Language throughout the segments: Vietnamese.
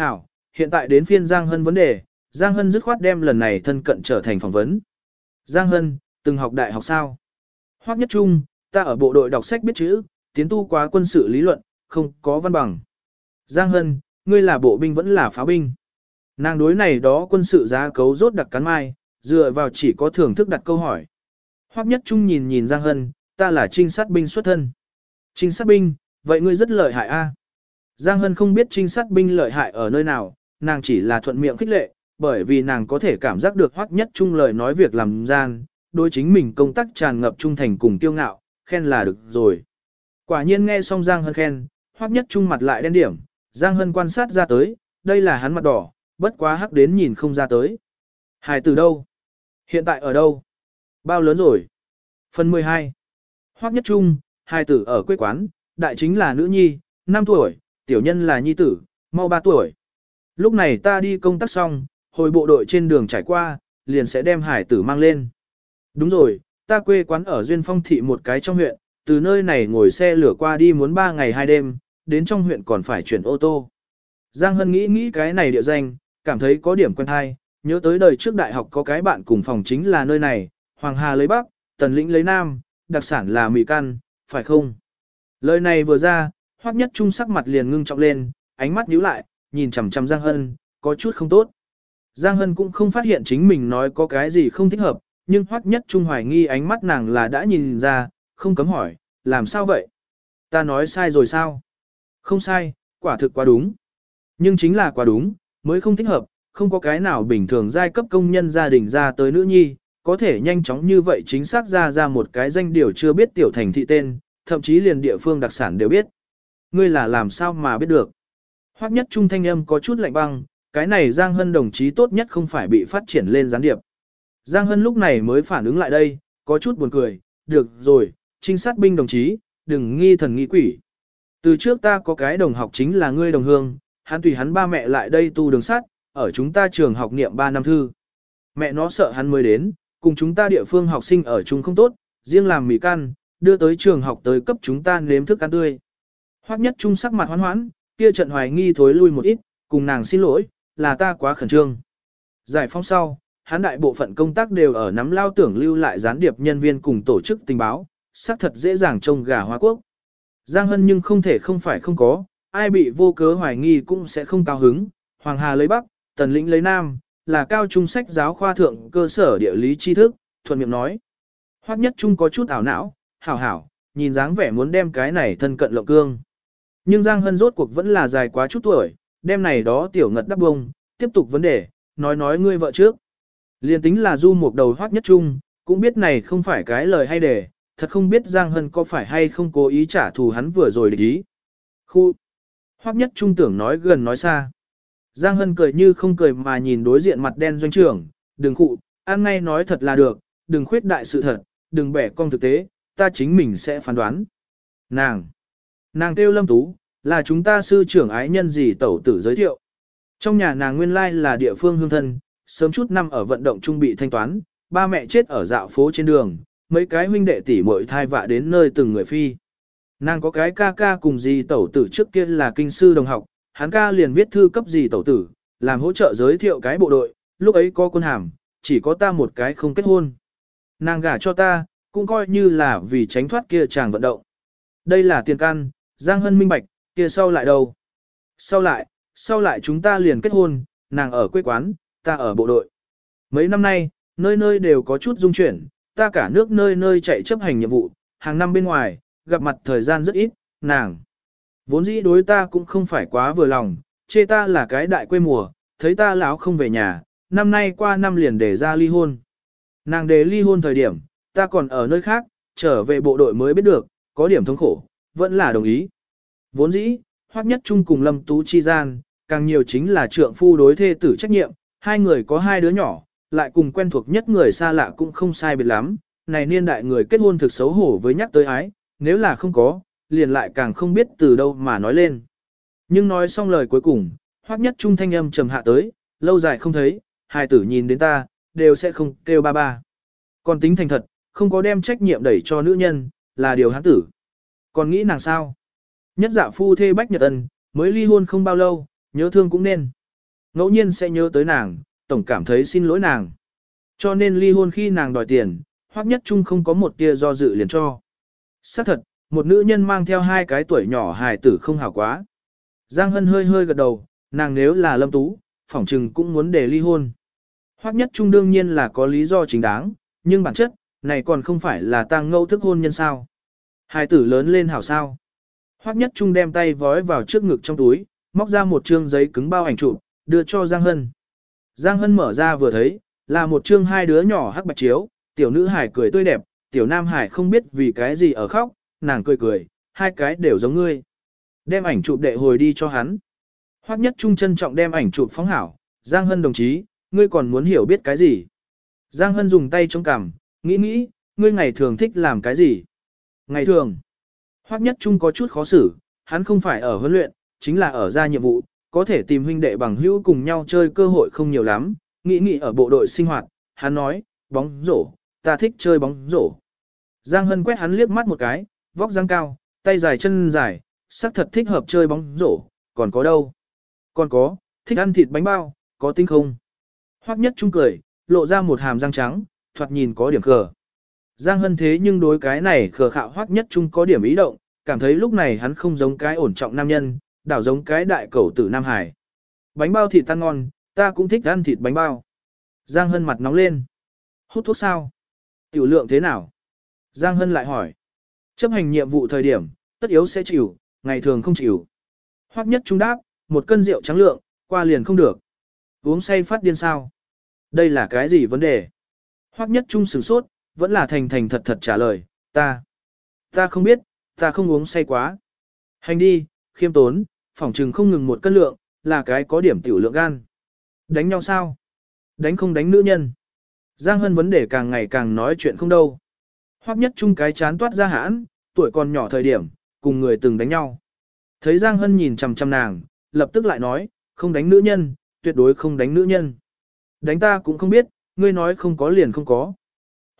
Hảo, hiện tại đến phiên Giang Hân vấn đề, Giang Hân dứt khoát đem lần này thân cận trở thành phỏng vấn. Giang Hân, từng học đại học sao? Hoắc Nhất Trung, ta ở bộ đội đọc sách biết chữ, tiến tu quá quân sự lý luận, không có văn bằng. Giang Hân, ngươi là bộ binh vẫn là pháo binh. Nàng đối này đó quân sự giá cấu rốt đặc cắn mai, dựa vào chỉ có thưởng thức đặt câu hỏi. Hoắc Nhất Trung nhìn nhìn Giang Hân, ta là trinh sát binh xuất thân. Trinh sát binh, vậy ngươi rất lợi hại a. Giang Hân không biết trinh sát binh lợi hại ở nơi nào, nàng chỉ là thuận miệng khích lệ, bởi vì nàng có thể cảm giác được Hoắc Nhất Trung lời nói việc làm gian, đối chính mình công tác tràn ngập trung thành cùng kiêu ngạo, khen là được rồi. Quả nhiên nghe xong Giang Hân khen, Hoắc Nhất Trung mặt lại đen điểm, Giang Hân quan sát ra tới, đây là hắn mặt đỏ, bất quá hắc đến nhìn không ra tới. Hài từ đâu? Hiện tại ở đâu? Bao lớn rồi? Phần 12. Hoắc Nhất Trung, hài tử ở quê quán, đại chính là nữ nhi, 5 tuổi, tiểu nhân là nhi tử, mau 3 tuổi. Lúc này ta đi công tác xong, hồi bộ đội trên đường trải qua, liền sẽ đem hải tử mang lên. Đúng rồi, ta quê quán ở Duyên Phong thị một cái trong huyện, từ nơi này ngồi xe lửa qua đi muốn 3 ngày 2 đêm, đến trong huyện còn phải chuyển ô tô. Giang Hân nghĩ nghĩ cái này địa danh, cảm thấy có điểm quen hay, nhớ tới đời trước đại học có cái bạn cùng phòng chính là nơi này, Hoàng Hà lấy Bắc, Tần Lĩnh lấy Nam, đặc sản là mì căn, phải không? Lời này vừa ra, Hoắc Nhất Trung sắc mặt liền ngưng trọng lên, ánh mắt nhíu lại, nhìn chằm chằm Giang Hân, có chút không tốt. Giang Hân cũng không phát hiện chính mình nói có cái gì không thích hợp, nhưng Hoắc Nhất Trung hoài nghi ánh mắt nàng là đã nhìn ra, không cấm hỏi, làm sao vậy? Ta nói sai rồi sao? Không sai, quả thực quá đúng. Nhưng chính là quá đúng, mới không thích hợp, không có cái nào bình thường giai cấp công nhân gia đình ra tới nữ nhi, có thể nhanh chóng như vậy chính xác ra ra một cái danh điều chưa biết tiểu thành thị tên, thậm chí liền địa phương đặc sản đều biết. Ngươi là làm sao mà biết được? Hoắc nhất trung thanh âm có chút lạnh băng, cái này Giang Hân đồng chí tốt nhất không phải bị phát triển lên gián điệp. Giang Hân lúc này mới phản ứng lại đây, có chút buồn cười, được rồi, trinh sát binh đồng chí, đừng nghi thần nghi quỷ. Từ trước ta có cái đồng học chính là ngươi đồng hương, hắn tùy hắn ba mẹ lại đây tu đường sắt, ở chúng ta trường học niệm 3 năm thư. Mẹ nó sợ hắn mới đến, cùng chúng ta địa phương học sinh ở chung không tốt, riêng làm mì căn, đưa tới trường học tới cấp chúng ta nếm thức ăn tươi. Hoắc nhất trung sắc mặt hoán hoãn, kia trận hoài nghi thối lui một ít, cùng nàng xin lỗi, là ta quá khẩn trương. Giải phóng sau, hắn đại bộ phận công tác đều ở nắm lao tưởng lưu lại gián điệp nhân viên cùng tổ chức tình báo, xác thật dễ dàng trông gà hoa quốc. Giang Hân nhưng không thể không phải không có, ai bị vô cớ hoài nghi cũng sẽ không cao hứng. Hoàng Hà lấy Bắc, Tần Lĩnh lấy Nam, là cao trung sách giáo khoa thượng cơ sở địa lý tri thức, thuận miệng nói. Hoắc nhất trung có chút ảo não, hảo hảo, nhìn dáng vẻ muốn đem cái này thân cận lộng cương. Nhưng Giang Hân rốt cuộc vẫn là dài quá chút tuổi, đêm này đó tiểu ngật đắp bông, tiếp tục vấn đề, nói nói ngươi vợ trước. Liên tính là du một đầu hoác nhất trung, cũng biết này không phải cái lời hay đề, thật không biết Giang Hân có phải hay không cố ý trả thù hắn vừa rồi để ý. Khu! Hoác nhất trung tưởng nói gần nói xa. Giang Hân cười như không cười mà nhìn đối diện mặt đen doanh trưởng, đừng khụ, ăn ngay nói thật là được, đừng khuyết đại sự thật, đừng bẻ cong thực tế, ta chính mình sẽ phán đoán. Nàng! Nàng kêu lâm tú, là chúng ta sư trưởng ái nhân gì tẩu tử giới thiệu. Trong nhà nàng nguyên lai là địa phương hương thân, sớm chút năm ở vận động trung bị thanh toán, ba mẹ chết ở dạo phố trên đường, mấy cái huynh đệ tỷ muội thai vạ đến nơi từng người phi. Nàng có cái ca ca cùng gì tẩu tử trước kia là kinh sư đồng học, hắn ca liền viết thư cấp gì tẩu tử, làm hỗ trợ giới thiệu cái bộ đội, lúc ấy có quân hàm, chỉ có ta một cái không kết hôn. Nàng gả cho ta, cũng coi như là vì tránh thoát kia chàng vận động. Đây là tiền căn, Giang Hân minh bạch, kia sau lại đâu? Sau lại, sau lại chúng ta liền kết hôn, nàng ở quê quán, ta ở bộ đội. Mấy năm nay, nơi nơi đều có chút dung chuyển, ta cả nước nơi nơi chạy chấp hành nhiệm vụ, hàng năm bên ngoài, gặp mặt thời gian rất ít, nàng. Vốn dĩ đối ta cũng không phải quá vừa lòng, chê ta là cái đại quê mùa, thấy ta lão không về nhà, năm nay qua năm liền để ra ly hôn. Nàng đề ly hôn thời điểm, ta còn ở nơi khác, trở về bộ đội mới biết được, có điểm thống khổ, vẫn là đồng ý. Vốn dĩ, hoắc nhất chung cùng Lâm Tú chi gian, càng nhiều chính là trượng phu đối thê tử trách nhiệm, hai người có hai đứa nhỏ, lại cùng quen thuộc nhất người xa lạ cũng không sai biệt lắm, này niên đại người kết hôn thực xấu hổ với nhắc tới ái, nếu là không có, liền lại càng không biết từ đâu mà nói lên. Nhưng nói xong lời cuối cùng, hoắc nhất trung thanh âm trầm hạ tới, lâu dài không thấy, hai tử nhìn đến ta, đều sẽ không kêu ba ba. Còn tính thành thật, không có đem trách nhiệm đẩy cho nữ nhân, là điều hắn tử. Còn nghĩ nàng sao? Nhất dạ phu thê Bách Nhật Ân, mới ly hôn không bao lâu, nhớ thương cũng nên. Ngẫu nhiên sẽ nhớ tới nàng, tổng cảm thấy xin lỗi nàng. Cho nên ly hôn khi nàng đòi tiền, Hoắc Nhất Trung không có một tia do dự liền cho. Xác thật, một nữ nhân mang theo hai cái tuổi nhỏ hài tử không hảo quá. Giang Hân hơi hơi gật đầu, nàng nếu là lâm tú, phỏng trừng cũng muốn để ly hôn. Hoắc Nhất Trung đương nhiên là có lý do chính đáng, nhưng bản chất, này còn không phải là tăng ngẫu thức hôn nhân sao. Hài tử lớn lên hảo sao. Hoắc Nhất Trung đem tay vói vào trước ngực trong túi, móc ra một trương giấy cứng bao ảnh chụp, đưa cho Giang Hân. Giang Hân mở ra vừa thấy, là một trương hai đứa nhỏ hắc bạch chiếu, tiểu nữ hải cười tươi đẹp, tiểu nam hải không biết vì cái gì ở khóc, nàng cười cười, hai cái đều giống ngươi. Đem ảnh chụp đệ hồi đi cho hắn. Hoắc nhất trung trân trọng đem ảnh chụp phóng hảo, Giang Hân đồng chí, ngươi còn muốn hiểu biết cái gì? Giang Hân dùng tay chống cằm, nghĩ nghĩ, ngươi ngày thường thích làm cái gì? Ngày thường, Hoắc nhất trung có chút khó xử, hắn không phải ở huấn luyện, chính là ở ra nhiệm vụ, có thể tìm huynh đệ bằng hữu cùng nhau chơi cơ hội không nhiều lắm, nghĩ nghĩ ở bộ đội sinh hoạt, hắn nói, bóng rổ, ta thích chơi bóng rổ. Giang Hân quét hắn liếc mắt một cái, vóc dáng cao, tay dài chân dài, sắc thật thích hợp chơi bóng rổ, còn có đâu? Còn có, thích ăn thịt bánh bao, có tinh không? Hoắc nhất trung cười, lộ ra một hàm răng trắng, thoạt nhìn có điểm cờ. Giang Hân thế nhưng đối cái này khờ khạo Hoắc nhất trung có điểm ý động, cảm thấy lúc này hắn không giống cái ổn trọng nam nhân, đảo giống cái đại cầu tử Nam Hải. Bánh bao thịt tan ngon, ta cũng thích ăn thịt bánh bao. Giang Hân mặt nóng lên. Hút thuốc sao? Tiểu lượng thế nào? Giang Hân lại hỏi. Chấp hành nhiệm vụ thời điểm, tất yếu sẽ chịu, ngày thường không chịu. Hoắc nhất trung đáp, một cân rượu trắng lượng, qua liền không được. Uống say phát điên sao? Đây là cái gì vấn đề? Hoắc nhất trung sửng sốt, vẫn là thành thành thật thật trả lời, ta. Ta không biết, ta không uống say quá. Hành đi, khiêm tốn, phỏng trừng không ngừng một cân lượng, là cái có điểm tiểu lượng gan. Đánh nhau sao? Đánh không đánh nữ nhân. Giang Hân vấn đề càng ngày càng nói chuyện không đâu. Hoắc nhất chung cái chán toát ra hãn, tuổi còn nhỏ thời điểm, cùng người từng đánh nhau. Thấy Giang Hân nhìn chằm chằm nàng, lập tức lại nói, không đánh nữ nhân, tuyệt đối không đánh nữ nhân. Đánh ta cũng không biết, ngươi nói không có liền không có.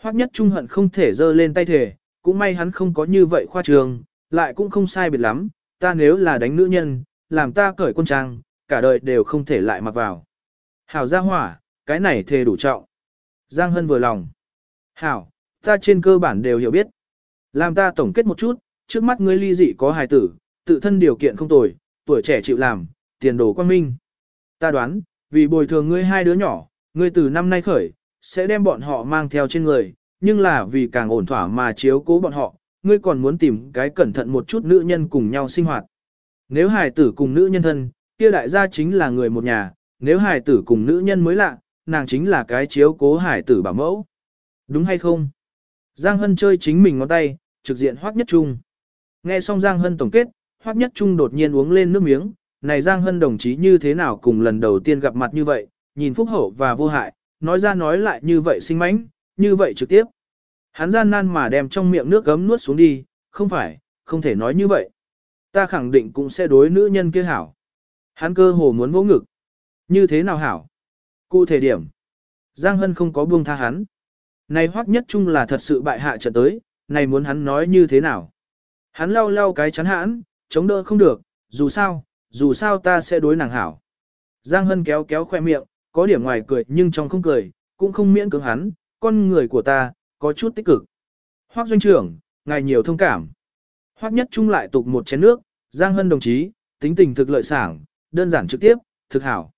Hoắc nhất trung hận không thể giơ lên tay thể, cũng may hắn không có như vậy khoa trường, lại cũng không sai biệt lắm, ta nếu là đánh nữ nhân, làm ta cởi quân trang, cả đời đều không thể lại mặc vào. Hảo gia hỏa, cái này thề đủ trọng. Giang Hân vừa lòng. Hảo, ta trên cơ bản đều hiểu biết. Làm ta tổng kết một chút, trước mắt ngươi ly dị có hài tử, tự thân điều kiện không tồi, tuổi trẻ chịu làm, tiền đồ quan minh. Ta đoán, vì bồi thường ngươi hai đứa nhỏ, ngươi từ năm nay khởi, sẽ đem bọn họ mang theo trên người, nhưng là vì càng ổn thỏa mà chiếu cố bọn họ, ngươi còn muốn tìm cái cẩn thận một chút nữ nhân cùng nhau sinh hoạt. Nếu hài tử cùng nữ nhân thân, kia đại gia chính là người một nhà, nếu hài tử cùng nữ nhân mới lạ, nàng chính là cái chiếu cố hài tử bảo mẫu. Đúng hay không? Giang Hân chơi chính mình ngón tay, trực diện Hoắc Nhất Trung. Nghe xong Giang Hân tổng kết, Hoắc Nhất Trung đột nhiên uống lên nước miếng, này Giang Hân đồng chí như thế nào cùng lần đầu tiên gặp mặt như vậy, nhìn phúc hậu và vô hại, nói ra nói lại như vậy sinh mánh, như vậy trực tiếp. Hắn gian nan mà đem trong miệng nước gấm nuốt xuống đi, không phải, không thể nói như vậy. Ta khẳng định cũng sẽ đối nữ nhân kia hảo. Hắn cơ hồ muốn vỗ ngực. Như thế nào hảo? Cụ thể điểm. Giang Hân không có buông tha hắn. Này hoắc nhất chung là thật sự bại hạ trận tới, này muốn hắn nói như thế nào? Hắn lau lau cái chắn hãn, chống đỡ không được, dù sao, dù sao ta sẽ đối nàng hảo. Giang Hân kéo kéo khoe miệng, có điểm ngoài cười nhưng trong không cười, cũng không miễn cưỡng hắn, con người của ta, có chút tích cực. Hoác doanh trưởng, ngài nhiều thông cảm. Hoác nhất trung lại tục một chén nước, Giang Hân đồng chí, tính tình thực lợi sảng, đơn giản trực tiếp, thực hảo.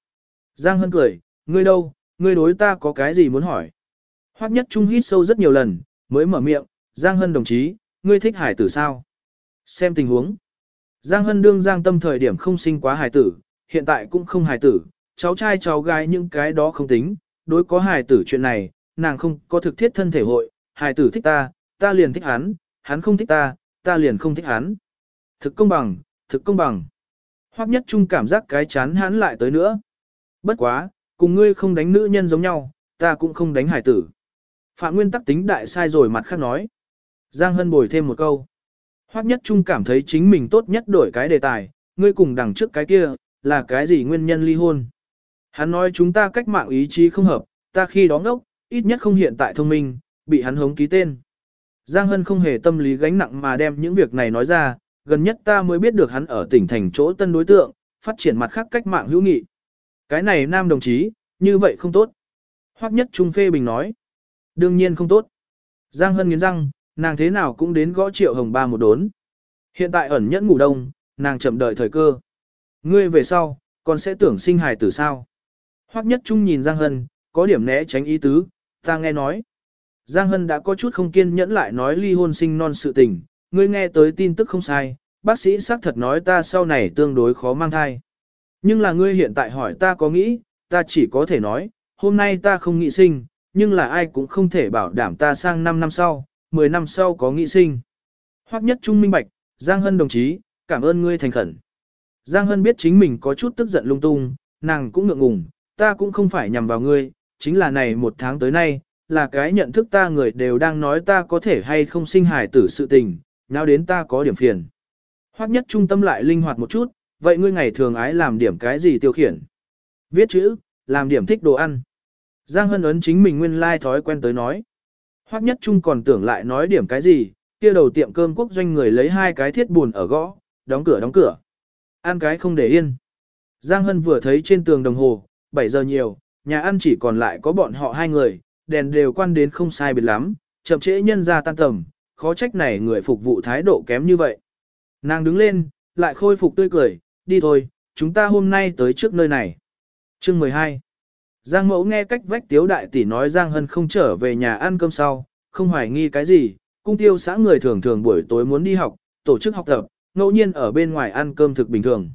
Giang Hân cười, ngươi đâu, ngươi đối ta có cái gì muốn hỏi? Hoác nhất trung hít sâu rất nhiều lần, mới mở miệng, Giang Hân đồng chí, ngươi thích hải tử sao? Xem tình huống. Giang Hân đương Giang tâm thời điểm không sinh quá hải tử, hiện tại cũng không hải tử, cháu trai cháu gái những cái đó không tính, đối có hài tử chuyện này, nàng không có thực thiết thân thể hội, hài tử thích ta, ta liền thích hắn, hắn không thích ta, ta liền không thích hắn. Thực công bằng, thực công bằng. Hoắc nhất trung cảm giác cái chán hắn lại tới nữa. Bất quá, cùng ngươi không đánh nữ nhân giống nhau, ta cũng không đánh hài tử. Phạm Nguyên tắc tính đại sai rồi mặt khác nói. Giang Hân bồi thêm một câu. Hoắc nhất trung cảm thấy chính mình tốt nhất đổi cái đề tài, ngươi cùng đằng trước cái kia, là cái gì nguyên nhân ly hôn. Hắn nói chúng ta cách mạng ý chí không hợp, ta khi đó ngốc, ít nhất không hiện tại thông minh, bị hắn hống ký tên. Giang Hân không hề tâm lý gánh nặng mà đem những việc này nói ra, gần nhất ta mới biết được hắn ở tỉnh thành chỗ tân đối tượng, phát triển mặt khác cách mạng hữu nghị. Cái này nam đồng chí, như vậy không tốt. Hoắc nhất trung phê bình nói. Đương nhiên không tốt. Giang Hân nghiến răng, nàng thế nào cũng đến gõ triệu hồng ba một đốn. Hiện tại ẩn nhẫn ngủ đông, nàng chậm đợi thời cơ. Ngươi về sau, còn sẽ tưởng sinh hài tử sao. Hoắc nhất trung nhìn Giang Hân, có điểm né tránh ý tứ, ta nghe nói. Giang Hân đã có chút không kiên nhẫn lại nói ly hôn sinh non sự tình, ngươi nghe tới tin tức không sai, bác sĩ xác thật nói ta sau này tương đối khó mang thai. Nhưng là ngươi hiện tại hỏi ta có nghĩ, ta chỉ có thể nói, hôm nay ta không nghĩ sinh, nhưng là ai cũng không thể bảo đảm ta sang 5 năm sau, 10 năm sau có nghĩ sinh. Hoắc nhất trung minh bạch, Giang Hân đồng chí, cảm ơn ngươi thành khẩn. Giang Hân biết chính mình có chút tức giận lung tung, nàng cũng ngượng ngùng, ta cũng không phải nhằm vào ngươi, chính là này một tháng tới nay, là cái nhận thức ta người đều đang nói ta có thể hay không sinh hài tử sự tình, nào đến ta có điểm phiền. Hoắc nhất trung tâm lại linh hoạt một chút, vậy ngươi ngày thường ái làm điểm cái gì tiêu khiển? Viết chữ, làm điểm thích đồ ăn. Giang Hân ấn chính mình nguyên lai like thói quen tới nói. Hoắc nhất trung còn tưởng lại nói điểm cái gì, kia đầu tiệm cơm quốc doanh người lấy hai cái thiết buồn ở gõ, đóng cửa đóng cửa. Ăn cái không để yên. Giang Hân vừa thấy trên tường đồng hồ, 7 giờ nhiều, nhà ăn chỉ còn lại có bọn họ hai người, đèn đều quan đến không sai biệt lắm, chậm trễ nhân ra tan tầm, khó trách này người phục vụ thái độ kém như vậy. Nàng đứng lên, lại khôi phục tươi cười, đi thôi, chúng ta hôm nay tới trước nơi này. Chương 12 Giang mẫu nghe cách vách tiếu đại tỷ nói Giang Hân không trở về nhà ăn cơm sau, không hoài nghi cái gì, cung tiêu xã người thường thường buổi tối muốn đi học, tổ chức học tập, ngẫu nhiên ở bên ngoài ăn cơm thực bình thường.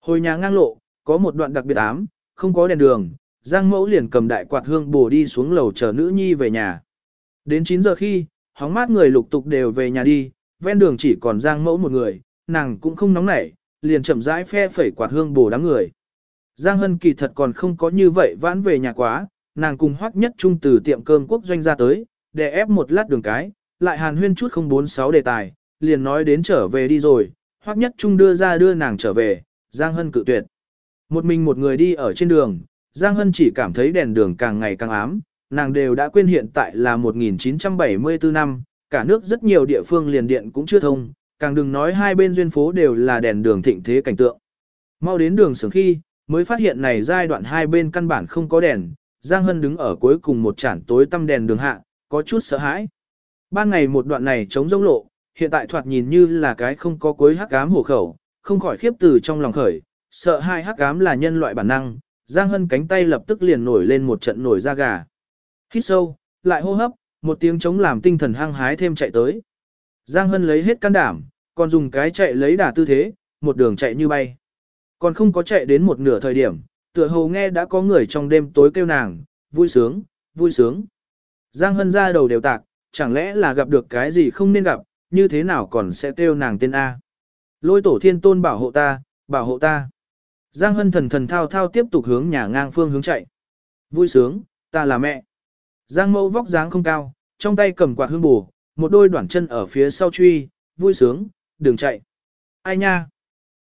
Hồi nhà ngang lộ, có một đoạn đặc biệt ám, không có đèn đường, Giang mẫu liền cầm đại quạt hương bổ đi xuống lầu chờ nữ nhi về nhà. Đến 9 giờ khi, hóng mát người lục tục đều về nhà đi, ven đường chỉ còn Giang mẫu một người, nàng cũng không nóng nảy, liền chậm rãi phe phẩy quạt hương bổ đám người. Giang Hân kỳ thật còn không có như vậy vãn về nhà quá, nàng cùng hoắc nhất trung từ tiệm cơm quốc doanh ra tới, để ép một lát đường cái, lại hàn huyên chút không bốn sáu đề tài, liền nói đến trở về đi rồi, hoắc nhất trung đưa ra đưa nàng trở về, Giang Hân cự tuyệt. Một mình một người đi ở trên đường, Giang Hân chỉ cảm thấy đèn đường càng ngày càng ám, nàng đều đã quên hiện tại là 1974 năm, cả nước rất nhiều địa phương liền điện cũng chưa thông, càng đừng nói hai bên duyên phố đều là đèn đường thịnh thế cảnh tượng. Mau đến đường sướng khi, mới phát hiện này giai đoạn hai bên căn bản không có đèn, Giang Hân đứng ở cuối cùng một chản tối tăm đèn đường hạ, có chút sợ hãi. Ban ngày một đoạn này chống rông lộ, hiện tại thoạt nhìn như là cái không có cuối hắc ám hổ khẩu, không khỏi khiếp từ trong lòng khởi, sợ hai hắc ám là nhân loại bản năng, Giang Hân cánh tay lập tức liền nổi lên một trận nổi da gà. Hít sâu, lại hô hấp, một tiếng chống làm tinh thần hăng hái thêm chạy tới. Giang Hân lấy hết can đảm, còn dùng cái chạy lấy đà tư thế, một đường chạy như bay. Còn không có chạy đến một nửa thời điểm, tựa hồ nghe đã có người trong đêm tối kêu nàng, vui sướng, vui sướng. Giang Hân ra đầu đều tạc, chẳng lẽ là gặp được cái gì không nên gặp, như thế nào còn sẽ kêu nàng tên A. Lôi tổ thiên tôn bảo hộ ta, bảo hộ ta. Giang Hân thần thần thao thao tiếp tục hướng nhà ngang phương hướng chạy. Vui sướng, ta là mẹ. Giang mẫu vóc dáng không cao, trong tay cầm quạt hương bù, một đôi đoạn chân ở phía sau truy, vui sướng, đừng chạy. Ai nha?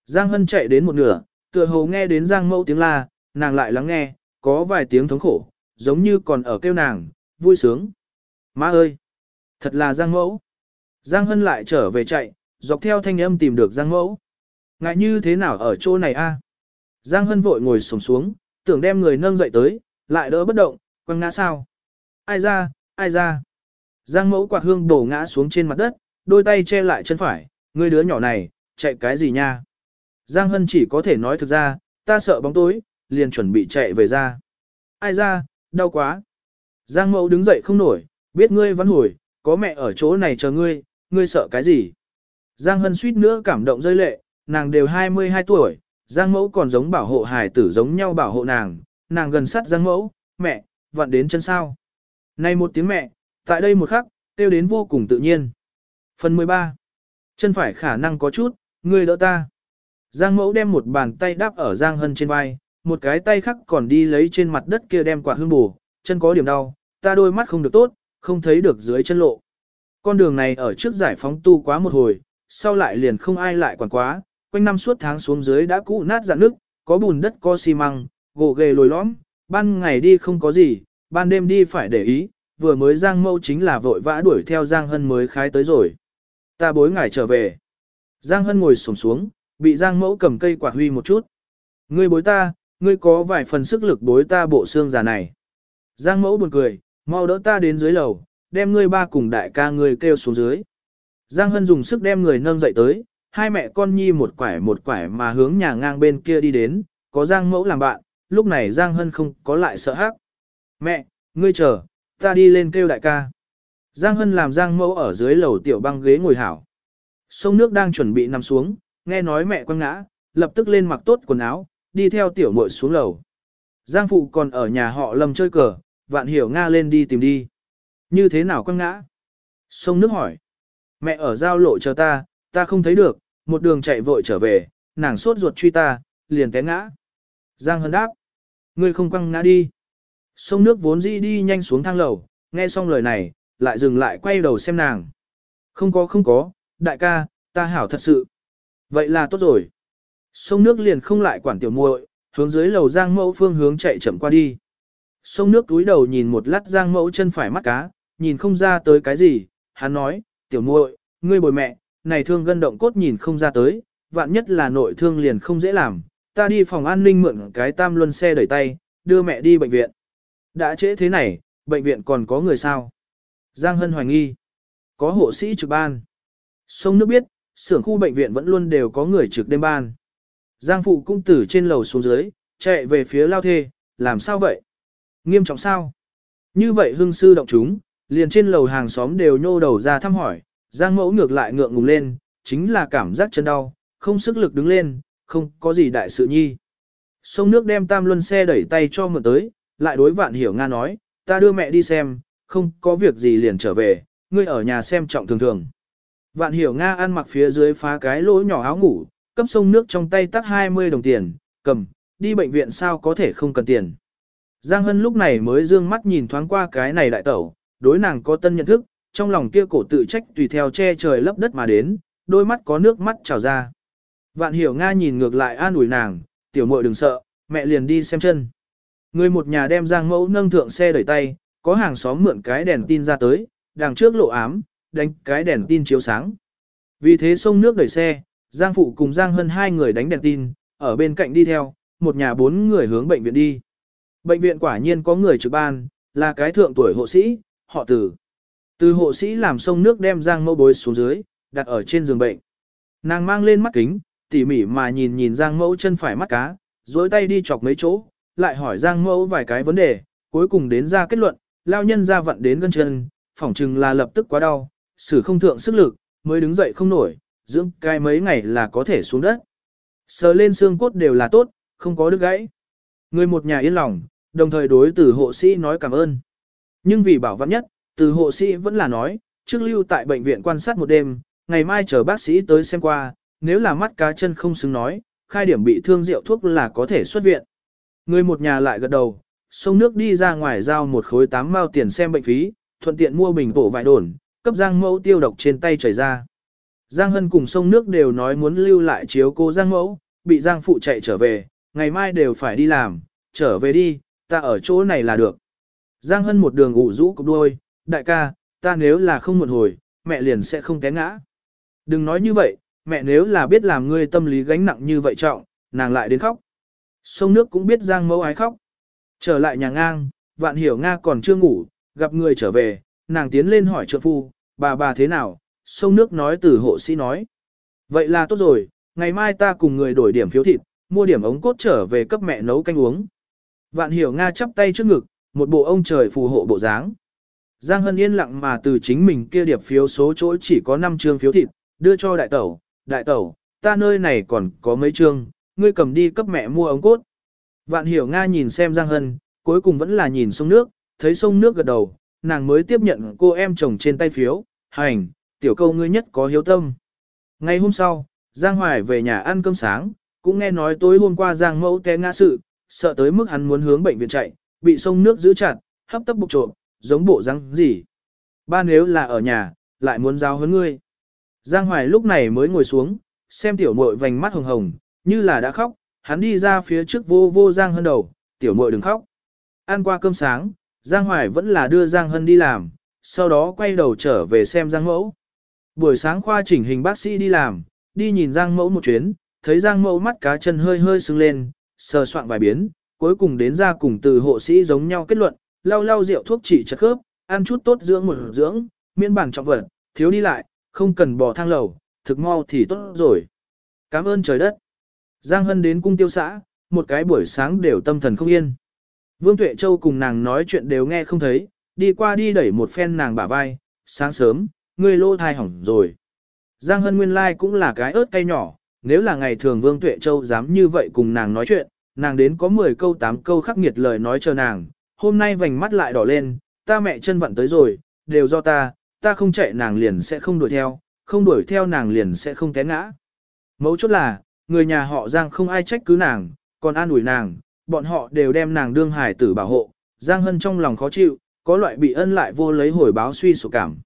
Giang Hân chạy đến một nửa, tựa hồ nghe đến Giang mẫu tiếng la, nàng lại lắng nghe, có vài tiếng thống khổ, giống như còn ở kêu nàng, vui sướng. Má ơi! Thật là Giang mẫu. Giang Hân lại trở về chạy, dọc theo thanh âm tìm được Giang mẫu. Ngại như thế nào ở chỗ này a? Giang Hân vội ngồi sổng xuống, tưởng đem người nâng dậy tới, lại đỡ bất động, quăng ngã sao. Ai ra, ai ra. Giang mẫu quạt hương đổ ngã xuống trên mặt đất, đôi tay che lại chân phải, người đứa nhỏ này, chạy cái gì nha. Giang Hân chỉ có thể nói thực ra, ta sợ bóng tối, liền chuẩn bị chạy về ra. Ai ra, đau quá. Giang mẫu đứng dậy không nổi, biết ngươi vẫn hồi, có mẹ ở chỗ này chờ ngươi, ngươi sợ cái gì. Giang Hân suýt nữa cảm động rơi lệ, nàng đều 22 tuổi, Giang mẫu còn giống bảo hộ hài tử giống nhau bảo hộ nàng, nàng gần sát Giang mẫu, mẹ, vặn đến chân sao. Này một tiếng mẹ, tại đây một khắc, tiêu đến vô cùng tự nhiên. Phần 13. Chân phải khả năng có chút, ngươi đỡ ta. Giang mẫu đem một bàn tay đáp ở Giang Hân trên vai, một cái tay khác còn đi lấy trên mặt đất kia đem quạt hương bù, chân có điểm đau, ta đôi mắt không được tốt, không thấy được dưới chân lộ. Con đường này ở trước giải phóng tu quá một hồi, sau lại liền không ai lại quản quá, quanh năm suốt tháng xuống dưới đã cũ nát dạn nước, có bùn đất có xi măng, gỗ ghề lồi lõm, ban ngày đi không có gì, ban đêm đi phải để ý, vừa mới Giang Mẫu chính là vội vã đuổi theo Giang Hân mới khái tới rồi. Ta bối ngải trở về. Giang Hân ngồi xổm xuống, bị Giang Mẫu cầm cây quả huy một chút. Ngươi bối ta, ngươi có vài phần sức lực bối ta bộ xương già này. Giang mẫu buồn cười, mau đỡ ta đến dưới lầu, đem ngươi ba cùng đại ca ngươi kêu xuống dưới. Giang Hân dùng sức đem người nâng dậy tới, hai mẹ con nhi một quải một quải mà hướng nhà ngang bên kia đi đến, có Giang mẫu làm bạn, lúc này Giang Hân không có lại sợ hãi. Mẹ, ngươi chờ, ta đi lên kêu đại ca. Giang Hân làm Giang mẫu ở dưới lầu tiểu băng ghế ngồi hảo. Sông nước đang chuẩn bị nằm xuống, nghe nói mẹ quăng ngã, lập tức lên mặc tốt quần áo, đi theo tiểu muội xuống lầu. Giang phụ còn ở nhà họ lầm chơi cờ, vạn hiểu Nga lên đi tìm đi. Như thế nào quăng ngã? Sông nước hỏi. Mẹ ở giao lộ chờ ta, ta không thấy được, một đường chạy vội trở về, nàng sốt ruột truy ta, liền té ngã. Giang Hân đáp. Ngươi không quăng ngã đi. Sông nước vốn dĩ đi nhanh xuống thang lầu, nghe xong lời này, lại dừng lại quay đầu xem nàng. Không có không có, đại ca, ta hảo thật sự. Vậy là tốt rồi. Sông nước liền không lại quản tiểu muội, hướng dưới lầu giang mẫu phương hướng chạy chậm qua đi. Sông nước túi đầu nhìn một lát giang mẫu chân phải mắt cá, nhìn không ra tới cái gì, hắn nói, tiểu muội, ngươi bồi mẹ, này thương gân động cốt nhìn không ra tới, vạn nhất là nội thương liền không dễ làm, ta đi phòng an ninh mượn cái tam luân xe đẩy tay, đưa mẹ đi bệnh viện. Đã trễ thế này, bệnh viện còn có người sao? Giang Hân hoài nghi. Có hộ sĩ trực ban. Sông nước biết, xưởng khu bệnh viện vẫn luôn đều có người trực đêm ban. Giang phụ cung tử trên lầu xuống dưới, chạy về phía lao thê, làm sao vậy? Nghiêm trọng sao? Như vậy hưng sư động chúng, liền trên lầu hàng xóm đều nhô đầu ra thăm hỏi, Giang mẫu ngược lại ngượng ngùng lên, chính là cảm giác chân đau, không sức lực đứng lên, không có gì đại sự nhi. Sông nước đem tam luân xe đẩy tay cho mượn tới, lại đối vạn hiểu Nga nói, ta đưa mẹ đi xem, không có việc gì liền trở về, ngươi ở nhà xem trọng thường thường. Vạn hiểu Nga ăn mặc phía dưới phá cái lỗ nhỏ áo ngủ, cấp sông nước trong tay tắt 20 đồng tiền, cầm, đi bệnh viện sao có thể không cần tiền. Giang Hân lúc này mới dương mắt nhìn thoáng qua cái này đại tẩu, đối nàng có tân nhận thức, trong lòng kia cổ tự trách tùy theo che trời lấp đất mà đến, đôi mắt có nước mắt trào ra. Vạn hiểu Nga nhìn ngược lại an ủi nàng, tiểu muội đừng sợ, mẹ liền đi xem chân. Người một nhà đem Giang mẫu nâng thượng xe đẩy tay, có hàng xóm mượn cái đèn tin ra tới, đằng trước lộ ám, đánh cái đèn tin chiếu sáng. Vì thế sông nước đẩy xe, Giang Phụ cùng Giang Hân hai người đánh đèn tin, ở bên cạnh đi theo, một nhà bốn người hướng bệnh viện đi. Bệnh viện quả nhiên có người trực ban, là cái thượng tuổi hộ sĩ, họ tử. Từ hộ sĩ làm sông nước đem Giang mẫu bối xuống dưới, đặt ở trên giường bệnh. Nàng mang lên mắt kính, tỉ mỉ mà nhìn nhìn Giang mẫu chân phải mắt cá, dối tay đi chọc mấy chỗ, lại hỏi Giang mẫu vài cái vấn đề, cuối cùng đến ra kết luận, lao nhân ra vận đến gân chân, phỏng chừng là lập tức quá đau, xử không thượng sức lực, mới đứng dậy không nổi, dưỡng cai mấy ngày là có thể xuống đất. Sờ lên xương cốt đều là tốt, không có đứt gãy. Người một nhà yên lòng, đồng thời đối từ hộ sĩ nói cảm ơn. Nhưng vì bảo vắn nhất, từ hộ sĩ vẫn là nói, trước lưu tại bệnh viện quan sát một đêm, ngày mai chờ bác sĩ tới xem qua, nếu là mắt cá chân không xứng nói, khai điểm bị thương rượu thuốc là có thể xuất viện. Người một nhà lại gật đầu, sông nước đi ra ngoài giao một khối tám mao tiền xem bệnh phí, thuận tiện mua bình bổ vải đồn, cấp Giang Mẫu tiêu độc trên tay chảy ra. Giang Hân cùng sông nước đều nói muốn lưu lại chiếu cô Giang Mẫu, bị Giang Phụ chạy trở về, ngày mai đều phải đi làm, trở về đi, ta ở chỗ này là được. Giang Hân một đường ủ rũ cục đuôi, đại ca, ta nếu là không muộn hồi, mẹ liền sẽ không té ngã. Đừng nói như vậy, mẹ nếu là biết làm ngươi tâm lý gánh nặng như vậy trọng, nàng lại đến khóc. Sông nước cũng biết Giang Mẫu ái khóc. Trở lại nhà ngang, vạn hiểu Nga còn chưa ngủ, gặp người trở về, nàng tiến lên hỏi trượng phu, bà bà thế nào, sông nước nói từ hộ sĩ nói. Vậy là tốt rồi, ngày mai ta cùng người đổi điểm phiếu thịt, mua điểm ống cốt trở về cấp mẹ nấu canh uống. Vạn hiểu Nga chắp tay trước ngực, một bộ ông trời phù hộ bộ dáng. Giang Hân yên lặng mà từ chính mình kia điệp phiếu số chỗ chỉ có 5 trương phiếu thịt, đưa cho đại tẩu, đại tẩu, ta nơi này còn có mấy trương, ngươi cầm đi cấp mẹ mua ống cốt. Vạn hiểu Nga nhìn xem Giang Hân, cuối cùng vẫn là nhìn sông nước, thấy sông nước gật đầu, nàng mới tiếp nhận cô em chồng trên tay phiếu, hành, tiểu câu ngươi nhất có hiếu tâm. Ngày hôm sau, Giang Hoài về nhà ăn cơm sáng, cũng nghe nói tối hôm qua Giang mẫu té ngã sự, sợ tới mức hắn muốn hướng bệnh viện chạy, bị sông nước giữ chặt, hấp tấp bục trộm, giống bộ răng gì. Ba nếu là ở nhà, lại muốn giao hơn ngươi. Giang Hoài lúc này mới ngồi xuống, xem tiểu muội vành mắt hồng hồng, như là đã khóc, hắn đi ra phía trước vô vô Giang Hân đầu, tiểu muội đừng khóc. Ăn qua cơm sáng, Giang Hoài vẫn là đưa Giang Hân đi làm, sau đó quay đầu trở về xem Giang Mẫu. Buổi sáng khoa chỉnh hình bác sĩ đi làm, đi nhìn Giang Mẫu một chuyến, thấy Giang Mẫu mắt cá chân hơi hơi sưng lên, sờ soạn vài biến, cuối cùng đến ra cùng từ hộ sĩ giống nhau kết luận, lau lau rượu thuốc trị chật khớp, ăn chút tốt dưỡng một dưỡng, miễn bản trọng vật, thiếu đi lại, không cần bỏ thang lầu, thực mau thì tốt rồi. Cảm ơn trời đất. Giang Hân đến cung tiêu xã, một cái buổi sáng đều tâm thần không yên. Vương Tuệ Châu cùng nàng nói chuyện đều nghe không thấy, đi qua đi đẩy một phen nàng bả vai, sáng sớm, người lô thai hỏng rồi. Giang Hân nguyên lai like cũng là cái ớt cay nhỏ, nếu là ngày thường Vương Tuệ Châu dám như vậy cùng nàng nói chuyện, nàng đến có 10 câu 8 câu khắc nghiệt lời nói chờ nàng, hôm nay vành mắt lại đỏ lên, ta mẹ chân vận tới rồi, đều do ta, ta không chạy nàng liền sẽ không đuổi theo, không đuổi theo nàng liền sẽ không té ngã. Mấu chốt là, người nhà họ Giang không ai trách cứ nàng, còn an ủi nàng, bọn họ đều đem nàng đương hải tử bảo hộ, Giang Hân trong lòng khó chịu, có loại bị ân lại vô lấy hồi báo suy sụp cảm.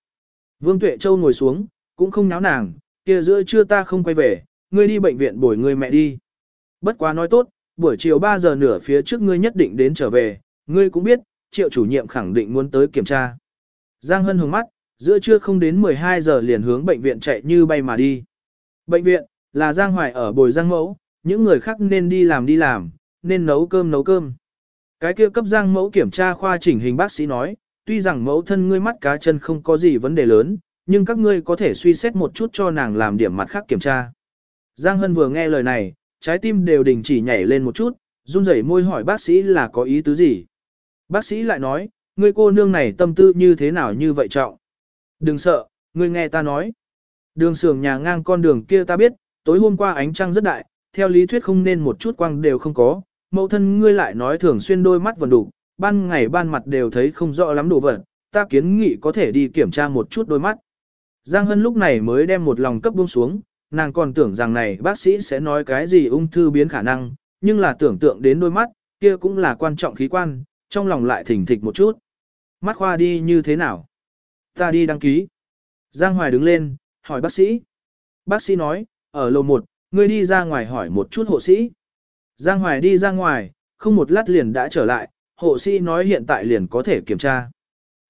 Vương Tuệ Châu ngồi xuống, cũng không nháo nàng, kia giữa trưa ta không quay về, ngươi đi bệnh viện bồi ngươi mẹ đi. Bất quá nói tốt, buổi chiều 3 giờ nửa phía trước ngươi nhất định đến trở về, ngươi cũng biết, triệu chủ nhiệm khẳng định muốn tới kiểm tra. Giang Hân hướng mắt, giữa trưa không đến 12 giờ liền hướng bệnh viện chạy như bay mà đi. Bệnh viện, là Giang Hoài ở bồi Giang Mẫu, những người khác nên đi làm đi làm, nên nấu cơm nấu cơm. Cái kia cấp Giang Mẫu kiểm tra khoa chỉnh hình bác sĩ nói, tuy rằng mẫu thân ngươi mắt cá chân không có gì vấn đề lớn, nhưng các ngươi có thể suy xét một chút cho nàng làm điểm mặt khác kiểm tra. Giang Hân vừa nghe lời này, trái tim đều đình chỉ nhảy lên một chút, run rẩy môi hỏi bác sĩ là có ý tứ gì. Bác sĩ lại nói, ngươi cô nương này tâm tư như thế nào như vậy trọng. Đừng sợ, ngươi nghe ta nói. Đường sưởng nhà ngang con đường kia ta biết, tối hôm qua ánh trăng rất đại, theo lý thuyết không nên một chút quang đều không có, mẫu thân ngươi lại nói thường xuyên đôi mắt vần đủ, ban ngày ban mặt đều thấy không rõ lắm đồ vật, ta kiến nghị có thể đi kiểm tra một chút đôi mắt. Giang Hân lúc này mới đem một lòng cấp buông xuống, nàng còn tưởng rằng này bác sĩ sẽ nói cái gì ung thư biến khả năng, nhưng là tưởng tượng đến đôi mắt, kia cũng là quan trọng khí quan, trong lòng lại thỉnh thịch một chút. Mắt khoa đi như thế nào? Ta đi đăng ký. Giang Hoài đứng lên, hỏi bác sĩ. Bác sĩ nói, ở lầu 1, ngươi đi ra ngoài hỏi một chút hộ sĩ. Giang Hoài đi ra ngoài, không một lát liền đã trở lại, hộ sĩ nói hiện tại liền có thể kiểm tra.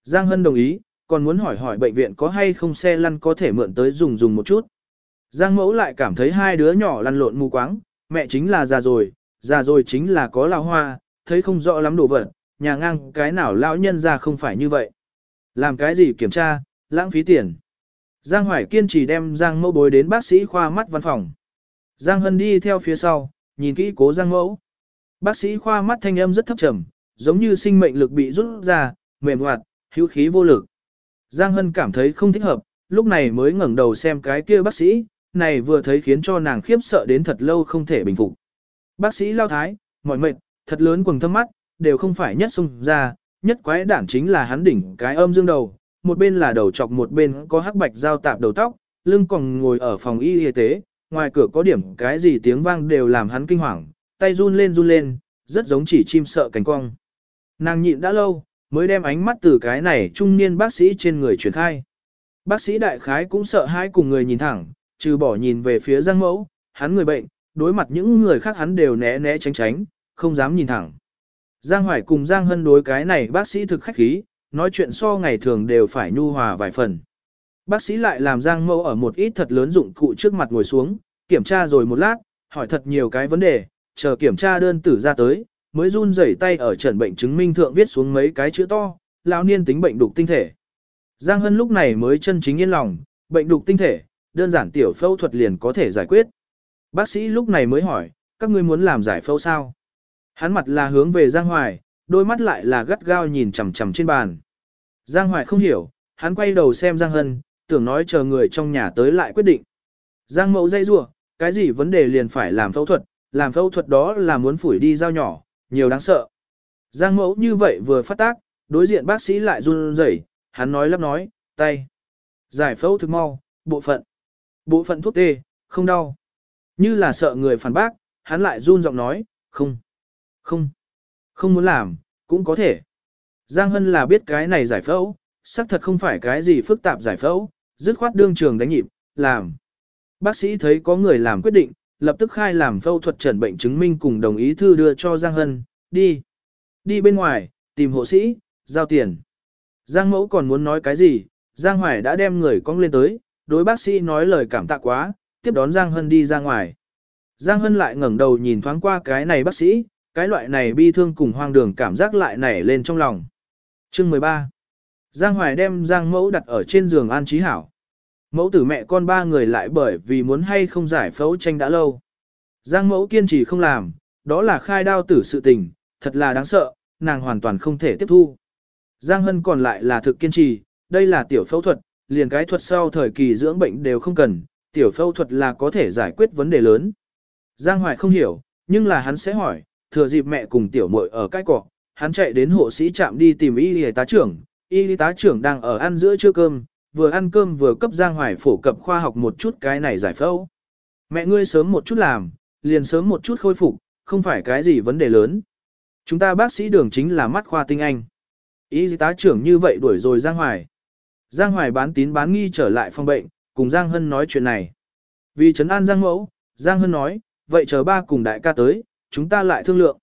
Giang Hân đồng ý, còn muốn hỏi hỏi bệnh viện có hay không xe lăn có thể mượn tới dùng dùng một chút. Giang mẫu lại cảm thấy hai đứa nhỏ lăn lộn mù quáng, mẹ chính là già rồi, già rồi chính là có lao hoa, thấy không rõ lắm đồ vật, nhà ngang cái nào lão nhân ra không phải như vậy. Làm cái gì kiểm tra, lãng phí tiền. Giang Hoài kiên trì đem Giang mẫu bối đến bác sĩ khoa mắt văn phòng. Giang Hân đi theo phía sau, nhìn kỹ cố Giang mẫu. Bác sĩ khoa mắt thanh âm rất thấp trầm, giống như sinh mệnh lực bị rút ra, mềm hoạt, hữu khí vô lực. Giang Hân cảm thấy không thích hợp, lúc này mới ngẩng đầu xem cái kia bác sĩ, này vừa thấy khiến cho nàng khiếp sợ đến thật lâu không thể bình phục. Bác sĩ lao thái, mỏi mệt, thật lớn quầng thâm mắt, đều không phải nhất xung ra, nhất quái đản chính là hắn đỉnh cái âm dương đầu, một bên là đầu chọc một bên có hắc bạch giao tạp đầu tóc, lưng còn ngồi ở phòng y y tế, ngoài cửa có điểm cái gì tiếng vang đều làm hắn kinh hoàng, tay run lên run lên, rất giống chỉ chim sợ cánh cong. Nàng nhịn đã lâu, mới đem ánh mắt từ cái này trung niên bác sĩ trên người chuyển khai. Bác sĩ đại khái cũng sợ hãi cùng người nhìn thẳng, trừ bỏ nhìn về phía Giang Mẫu, hắn người bệnh, đối mặt những người khác hắn đều né né tránh tránh, không dám nhìn thẳng. Giang Hoài cùng Giang Hân đối cái này bác sĩ thực khách khí, nói chuyện so ngày thường đều phải nhu hòa vài phần. Bác sĩ lại làm Giang Mẫu ở một ít thật lớn dụng cụ trước mặt ngồi xuống, kiểm tra rồi một lát, hỏi thật nhiều cái vấn đề, chờ kiểm tra đơn tử ra tới, mới run rẩy tay ở trần bệnh chứng minh thượng viết xuống mấy cái chữ to, lão niên tính bệnh đục tinh thể. Giang Hân lúc này mới chân chính yên lòng, bệnh đục tinh thể, đơn giản tiểu phẫu thuật liền có thể giải quyết. Bác sĩ lúc này mới hỏi, các ngươi muốn làm giải phẫu sao? Hắn mặt là hướng về Giang Hoài, đôi mắt lại là gắt gao nhìn chằm chằm trên bàn. Giang Hoài không hiểu, hắn quay đầu xem Giang Hân, tưởng nói chờ người trong nhà tới lại quyết định. Giang Mậu dây rủa, cái gì vấn đề liền phải làm phẫu thuật, làm phẫu thuật đó là muốn phủi đi dao nhỏ, nhiều đáng sợ. Giang Mậu như vậy vừa phát tác, đối diện bác sĩ lại run rẩy, hắn nói lắp nói, tay. Giải phẫu thực mau, bộ phận. Bộ phận thuốc tê, không đau. Như là sợ người phản bác, hắn lại run giọng nói, không, không, không muốn làm, cũng có thể. Giang Hân là biết cái này giải phẫu, xác thật không phải cái gì phức tạp giải phẫu, dứt khoát đương trường đánh nhịp, làm. Bác sĩ thấy có người làm quyết định, lập tức khai làm phẫu thuật trần bệnh chứng minh cùng đồng ý thư đưa cho Giang Hân, đi. Đi bên ngoài, tìm hộ sĩ, giao tiền. Giang Mẫu còn muốn nói cái gì, Giang Hoài đã đem người cong lên tới, đối bác sĩ nói lời cảm tạ quá, tiếp đón Giang Hân đi ra ngoài. Giang Hân lại ngẩng đầu nhìn thoáng qua cái này bác sĩ, cái loại này bi thương cùng hoang đường cảm giác lại nảy lên trong lòng. Chương 13 Giang Hoài đem Giang Mẫu đặt ở trên giường an trí hảo. Mẫu tử mẹ con ba người lại bởi vì muốn hay không giải phẫu tranh đã lâu. Giang Mẫu kiên trì không làm, đó là khai đao tử sự tình, thật là đáng sợ, nàng hoàn toàn không thể tiếp thu. Giang Hân còn lại là thực kiên trì, đây là tiểu phẫu thuật, liền cái thuật sau thời kỳ dưỡng bệnh đều không cần, tiểu phẫu thuật là có thể giải quyết vấn đề lớn. Giang Hoài không hiểu, nhưng là hắn sẽ hỏi, thừa dịp mẹ cùng tiểu muội ở cái cỏ, hắn chạy đến hộ sĩ trạm đi tìm y y tá trưởng, y tá trưởng đang ở ăn giữa trưa cơm, vừa ăn cơm vừa cấp Giang Hoài phổ cập khoa học một chút cái này giải phẫu. Mẹ ngươi sớm một chút làm, liền sớm một chút khôi phục, không phải cái gì vấn đề lớn. Chúng ta bác sĩ đường chính là mắt khoa tinh anh. Y tá trưởng như vậy đuổi rồi Giang Hoài. Giang Hoài bán tín bán nghi trở lại phòng bệnh, cùng Giang Hân nói chuyện này. Vì trấn an Giang Mẫu, Giang Hân nói, vậy chờ ba cùng đại ca tới, chúng ta lại thương lượng.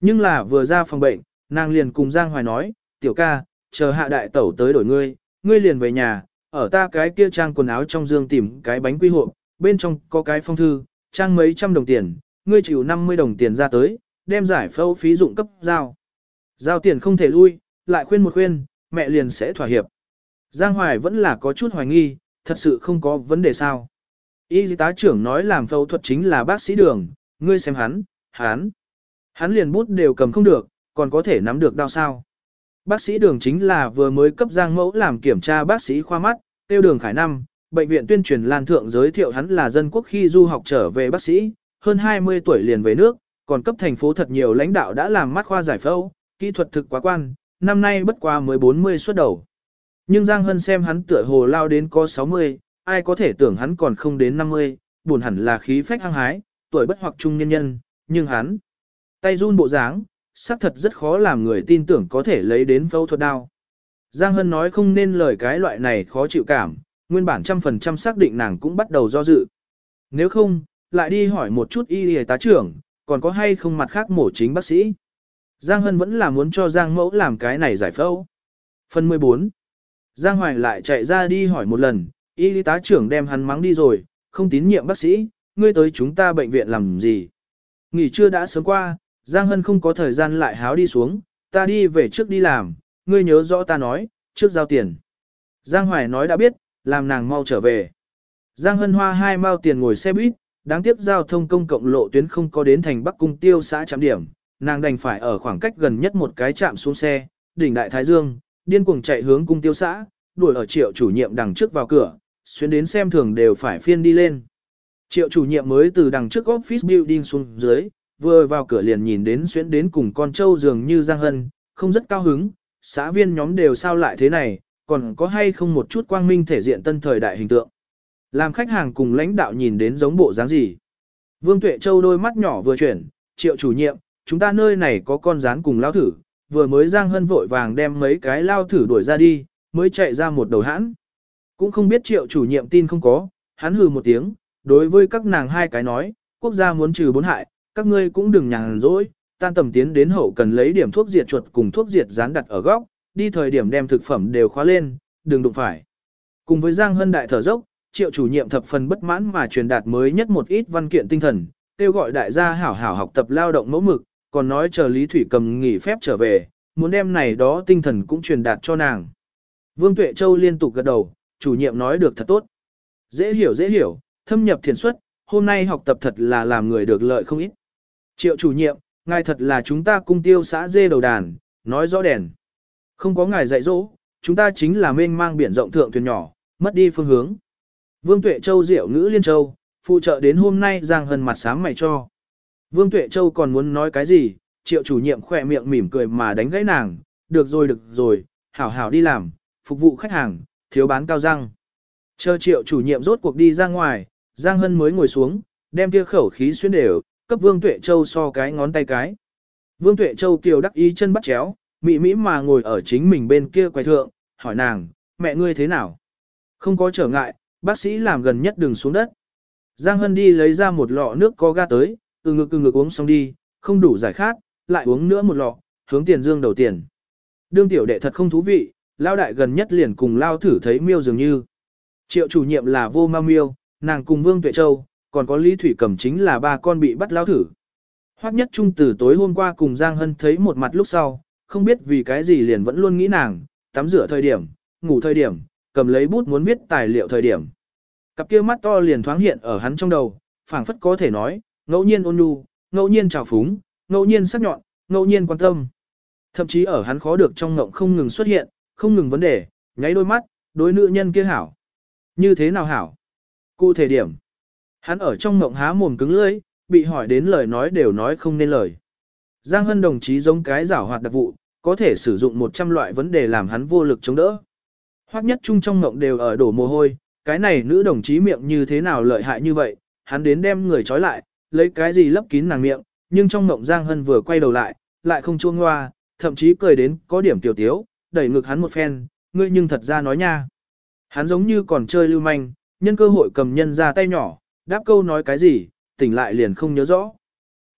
Nhưng là vừa ra phòng bệnh, nàng liền cùng Giang Hoài nói, tiểu ca, chờ hạ đại tẩu tới đổi ngươi, ngươi liền về nhà, ở ta cái kia trang quần áo trong dương tìm cái bánh quy hộp, bên trong có cái phong thư, trang mấy trăm đồng tiền, ngươi chịu 50 đồng tiền ra tới, đem giải phẫu phí dụng cấp giao. Giao tiền không thể lui, lại khuyên một khuyên, mẹ liền sẽ thỏa hiệp. Giang Hoài vẫn là có chút hoài nghi, thật sự không có vấn đề sao. Y tá trưởng nói làm phẫu thuật chính là bác sĩ đường, ngươi xem hắn, hắn. Hắn liền bút đều cầm không được, còn có thể nắm được đau sao. Bác sĩ đường chính là vừa mới cấp giang mẫu làm kiểm tra bác sĩ khoa mắt, tiêu đường khải năm, bệnh viện tuyên truyền lan thượng giới thiệu hắn là dân quốc khi du học trở về bác sĩ, hơn 20 tuổi liền về nước, còn cấp thành phố thật nhiều lãnh đạo đã làm mắt khoa giải phẫu, kỹ thuật thực quá quan, năm nay bất qua mới 40 xuất đầu. Nhưng Giang Hân xem hắn tựa hồ lao đến có 60, ai có thể tưởng hắn còn không đến 50, buồn hẳn là khí phách hăng hái, tuổi bất hoặc trung nhân nhân, nhưng hắn tay run bộ dáng, xác thật rất khó làm người tin tưởng có thể lấy đến phẫu thuật đao. Giang Hân nói không nên lời cái loại này khó chịu cảm, nguyên bản trăm phần trăm xác định nàng cũng bắt đầu do dự. Nếu không, lại đi hỏi một chút y y tá trưởng, còn có hay không mặt khác mổ chính bác sĩ. Giang Hân vẫn là muốn cho Giang Mẫu làm cái này giải phẫu. Phần 14 Giang Hoài lại chạy ra đi hỏi một lần, y tá trưởng đem hắn mắng đi rồi, không tín nhiệm bác sĩ, ngươi tới chúng ta bệnh viện làm gì. Nghỉ trưa đã sớm qua, Giang Hân không có thời gian lại háo đi xuống, ta đi về trước đi làm, ngươi nhớ rõ ta nói, trước giao tiền. Giang Hoài nói đã biết, làm nàng mau trở về. Giang Hân hoa hai mao tiền ngồi xe buýt, đáng tiếc giao thông công cộng lộ tuyến không có đến thành Bắc Cung tiêu xã trạm điểm, nàng đành phải ở khoảng cách gần nhất một cái trạm xuống xe, đỉnh Đại Thái Dương, điên cuồng chạy hướng cung tiêu xã, đuổi ở triệu chủ nhiệm đằng trước vào cửa, xuyên đến xem thường đều phải phiên đi lên. Triệu chủ nhiệm mới từ đằng trước office building xuống dưới, vừa vào cửa liền nhìn đến xuyên đến cùng con trâu dường như Giang Hân, không rất cao hứng, xã viên nhóm đều sao lại thế này, còn có hay không một chút quang minh thể diện tân thời đại hình tượng. Làm khách hàng cùng lãnh đạo nhìn đến giống bộ dáng gì. Vương Tuệ Châu đôi mắt nhỏ vừa chuyển, triệu chủ nhiệm, chúng ta nơi này có con rán cùng lao thử, vừa mới Giang Hân vội vàng đem mấy cái lao thử đuổi ra đi, mới chạy ra một đầu hãn. Cũng không biết triệu chủ nhiệm tin không có, hắn hừ một tiếng, đối với các nàng hai cái nói, quốc gia muốn trừ bốn hại, các ngươi cũng đừng nhàn rỗi, tan tầm tiến đến hậu cần lấy điểm thuốc diệt chuột cùng thuốc diệt rán đặt ở góc, đi thời điểm đem thực phẩm đều khóa lên, đừng đụng phải. Cùng với Giang Hân đại thở dốc, triệu chủ nhiệm thập phần bất mãn mà truyền đạt mới nhất một ít văn kiện tinh thần, kêu gọi đại gia hảo hảo học tập lao động mẫu mực, còn nói chờ Lý Thủy cầm nghỉ phép trở về, muốn đem này đó tinh thần cũng truyền đạt cho nàng. Vương Tuệ Châu liên tục gật đầu, chủ nhiệm nói được thật tốt. Dễ hiểu dễ hiểu, thâm nhập thiền xuất, hôm nay học tập thật là làm người được lợi không ít. Triệu chủ nhiệm, ngài thật là chúng ta cung tiêu xã dê đầu đàn, nói rõ đèn. Không có ngài dạy dỗ, chúng ta chính là mênh mang biển rộng thượng thuyền nhỏ, mất đi phương hướng. Vương Tuệ Châu diệu ngữ liên châu, phụ trợ đến hôm nay giang hân mặt sáng mày cho. Vương Tuệ Châu còn muốn nói cái gì, triệu chủ nhiệm khỏe miệng mỉm cười mà đánh gãy nàng, được rồi được rồi, hảo hảo đi làm, phục vụ khách hàng, thiếu bán cao răng. Chờ triệu chủ nhiệm rốt cuộc đi ra ngoài, Giang Hân mới ngồi xuống, đem kia khẩu khí xuyên đều, cấp Vương Tuệ Châu so cái ngón tay cái. Vương Tuệ Châu kiều đắc ý chân bắt chéo, mị mỹ mà ngồi ở chính mình bên kia quay thượng, hỏi nàng, mẹ ngươi thế nào? Không có trở ngại, bác sĩ làm gần nhất đừng xuống đất. Giang Hân đi lấy ra một lọ nước có ga tới, từ ngực từ ngực uống xong đi, không đủ giải khát, lại uống nữa một lọ, hướng tiền dương đầu tiền. Đương tiểu đệ thật không thú vị, lao đại gần nhất liền cùng lao thử thấy miêu dường như. Triệu chủ nhiệm là vô ma miêu, nàng cùng Vương Tuệ Châu, còn có Lý Thủy cẩm chính là ba con bị bắt lao thử. Hoắc nhất trung từ tối hôm qua cùng Giang Hân thấy một mặt lúc sau, không biết vì cái gì liền vẫn luôn nghĩ nàng, tắm rửa thời điểm, ngủ thời điểm, cầm lấy bút muốn viết tài liệu thời điểm. Cặp kia mắt to liền thoáng hiện ở hắn trong đầu, phảng phất có thể nói, ngẫu nhiên ôn nhu, ngẫu nhiên trào phúng, ngẫu nhiên sắc nhọn, ngẫu nhiên quan tâm. Thậm chí ở hắn khó được trong ngộng không ngừng xuất hiện, không ngừng vấn đề, nháy đôi mắt, đối nữ nhân kia hảo. Như thế nào hảo? Cụ thể điểm. Hắn ở trong ngộng há mồm cứng lưỡi, bị hỏi đến lời nói đều nói không nên lời. Giang Hân đồng chí giống cái giảo hoạt đặc vụ, có thể sử dụng 100 loại vấn đề làm hắn vô lực chống đỡ. Hoắc nhất chung trong ngộng đều ở đổ mồ hôi, cái này nữ đồng chí miệng như thế nào lợi hại như vậy, hắn đến đem người trói lại, lấy cái gì lấp kín nàng miệng, nhưng trong ngộng Giang Hân vừa quay đầu lại, lại không chuông hoa, thậm chí cười đến có điểm tiểu tiếu, đẩy ngực hắn một phen, ngươi nhưng thật ra nói nha. Hắn giống như còn chơi lưu manh, nhân cơ hội cầm nhân ra tay nhỏ, đáp câu nói cái gì, tỉnh lại liền không nhớ rõ.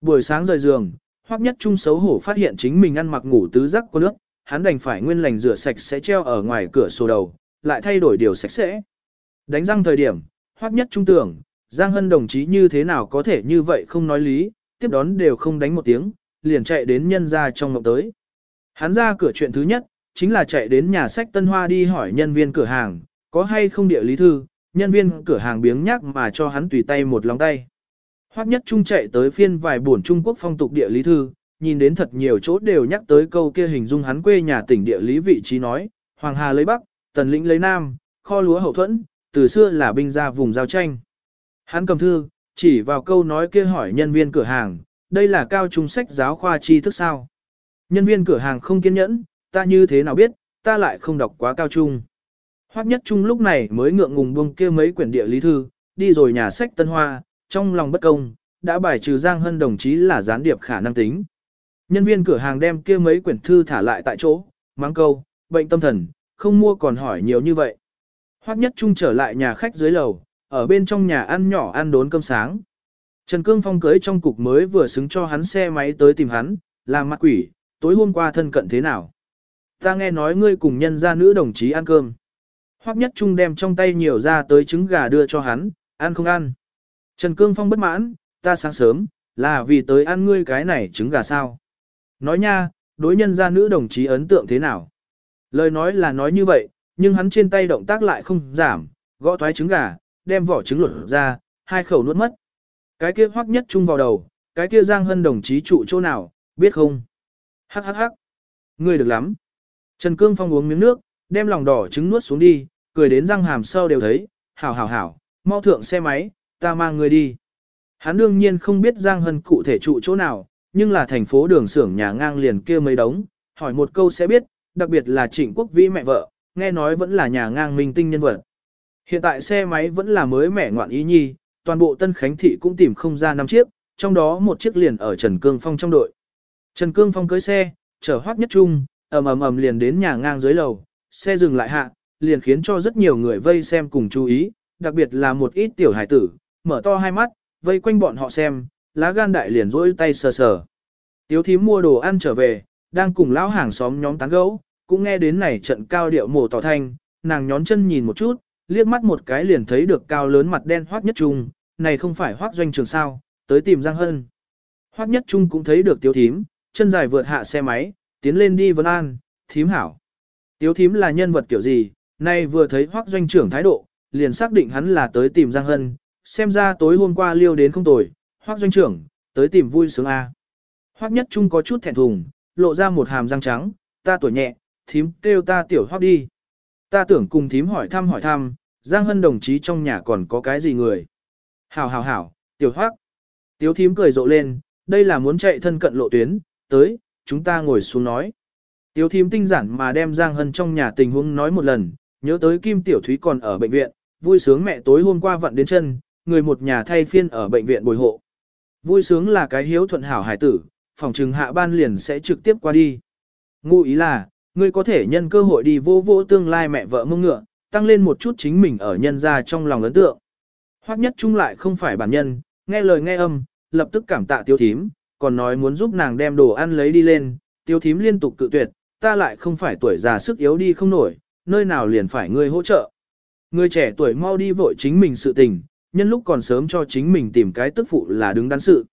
Buổi sáng rời giường, Hoắc Nhất Trung xấu hổ phát hiện chính mình ăn mặc ngủ tứ giấc có nước, hắn đành phải nguyên lành rửa sạch sẽ treo ở ngoài cửa sổ đầu, lại thay đổi điều sạch sẽ. Đánh răng thời điểm, Hoắc Nhất Trung tưởng, Giang Hân đồng chí như thế nào có thể như vậy không nói lý, tiếp đón đều không đánh một tiếng, liền chạy đến nhân ra trong ngọc tới. Hắn ra cửa chuyện thứ nhất, chính là chạy đến nhà sách Tân Hoa đi hỏi nhân viên cửa hàng, có hay không địa lý thư, nhân viên cửa hàng biếng nhắc mà cho hắn tùy tay một lòng tay. Hoắc nhất trung chạy tới phiên vài buồn Trung Quốc phong tục địa lý thư, nhìn đến thật nhiều chỗ đều nhắc tới câu kia hình dung hắn quê nhà tỉnh địa lý vị trí nói, Hoàng Hà lấy Bắc, Tần Lĩnh lấy Nam, kho lúa hậu thuẫn, từ xưa là binh ra vùng giao tranh. Hắn cầm thư, chỉ vào câu nói kia hỏi nhân viên cửa hàng, đây là cao trung sách giáo khoa tri thức sao? Nhân viên cửa hàng không kiên nhẫn, ta như thế nào biết, ta lại không đọc quá cao trung. Hoắc nhất trung lúc này mới ngượng ngùng buông kia mấy quyển địa lý thư, đi rồi nhà sách Tân Hoa, trong lòng bất công, đã bài trừ Giang Hân đồng chí là gián điệp khả năng tính. Nhân viên cửa hàng đem kia mấy quyển thư thả lại tại chỗ, mắng câu, bệnh tâm thần, không mua còn hỏi nhiều như vậy. Hoắc nhất trung trở lại nhà khách dưới lầu, ở bên trong nhà ăn nhỏ ăn đốn cơm sáng. Trần Cương Phong cưới trong cục mới vừa xứng cho hắn xe máy tới tìm hắn, làm mặt quỷ, tối hôm qua thân cận thế nào. Ta nghe nói ngươi cùng nhân gia nữ đồng chí ăn cơm. Hoắc nhất trung đem trong tay nhiều ra tới trứng gà đưa cho hắn, ăn không ăn. Trần Cương Phong bất mãn, ta sáng sớm, là vì tới ăn ngươi cái này trứng gà sao. Nói nha, đối nhân gia nữ đồng chí ấn tượng thế nào. Lời nói là nói như vậy, nhưng hắn trên tay động tác lại không giảm, gõ thoái trứng gà, đem vỏ trứng lột ra, hai khẩu nuốt mất. Cái kia hoắc nhất trung vào đầu, cái kia Giang Hân đồng chí trụ chỗ nào, biết không? Hắc hắc hắc. Ngươi được lắm. Trần Cương Phong uống miếng nước, đem lòng đỏ trứng nuốt xuống đi, cười đến răng hàm sâu đều thấy, hảo hảo hảo, mau thượng xe máy, ta mang người đi. Hắn đương nhiên không biết Giang Hân cụ thể trụ chỗ nào, nhưng là thành phố đường xưởng nhà ngang liền kia mấy đống, hỏi một câu sẽ biết, đặc biệt là trịnh quốc vĩ mẹ vợ, nghe nói vẫn là nhà ngang minh tinh nhân vật. Hiện tại xe máy vẫn là mới mẻ ngoạn ý nhi, toàn bộ Tân Khánh Thị cũng tìm không ra năm chiếc, trong đó một chiếc liền ở Trần Cương Phong trong đội. Trần Cương Phong cưới xe, chở hoác nhất trung, ầm ầm ầm liền đến nhà ngang dưới lầu, xe dừng lại hạ, liền khiến cho rất nhiều người vây xem cùng chú ý, đặc biệt là một ít tiểu hải tử, mở to hai mắt, vây quanh bọn họ xem, lá gan đại liền rỗi tay sờ sờ. Tiếu thím mua đồ ăn trở về, đang cùng lão hàng xóm nhóm tán gẫu, cũng nghe đến này trận cao điệu mổ tỏ thanh, nàng nhón chân nhìn một chút, liếc mắt một cái liền thấy được cao lớn mặt đen hoác nhất trung, này không phải hoác doanh trường sao, tới tìm Giang Hân. Hoác nhất trung cũng thấy được tiếu thím, chân dài vượt hạ xe máy, tiến lên đi vấn an, thím hảo. Tiếu thím là nhân vật kiểu gì, nay vừa thấy hoác doanh trưởng thái độ, liền xác định hắn là tới tìm Giang Hân, xem ra tối hôm qua liêu đến không tồi, hoác doanh trưởng, tới tìm vui sướng à? A. Hoác nhất trung có chút thẹn thùng, lộ ra một hàm răng trắng, ta tuổi nhẹ, thím kêu ta tiểu hoác đi. Ta tưởng cùng thím hỏi thăm hỏi thăm, Giang Hân đồng chí trong nhà còn có cái gì người. Hảo hảo hảo, tiểu hoác. Tiếu thím cười rộ lên, đây là muốn chạy thân cận lộ tuyến, tới, chúng ta ngồi xuống nói. Tiếu thím tinh giản mà đem Giang Hân trong nhà tình huống nói một lần, nhớ tới Kim Tiểu Thúy còn ở bệnh viện, vui sướng mẹ tối hôm qua vặn đến chân, người một nhà thay phiên ở bệnh viện bồi hộ. Vui sướng là cái hiếu thuận hảo hải tử, phòng trừng hạ ban liền sẽ trực tiếp qua đi. Ngụ ý là, ngươi có thể nhân cơ hội đi vô vô tương lai mẹ vợ mông ngựa, tăng lên một chút chính mình ở nhân gia trong lòng ấn tượng. Hoắc nhất chung lại không phải bản nhân, nghe lời nghe âm, lập tức cảm tạ tiêu thím, còn nói muốn giúp nàng đem đồ ăn lấy đi lên, tiêu thím liên tục cự tuyệt, ta lại không phải tuổi già sức yếu đi không nổi, nơi nào liền phải ngươi hỗ trợ. Người trẻ tuổi mau đi vội chính mình sự tình, nhân lúc còn sớm cho chính mình tìm cái tức phụ là đứng đắn sự.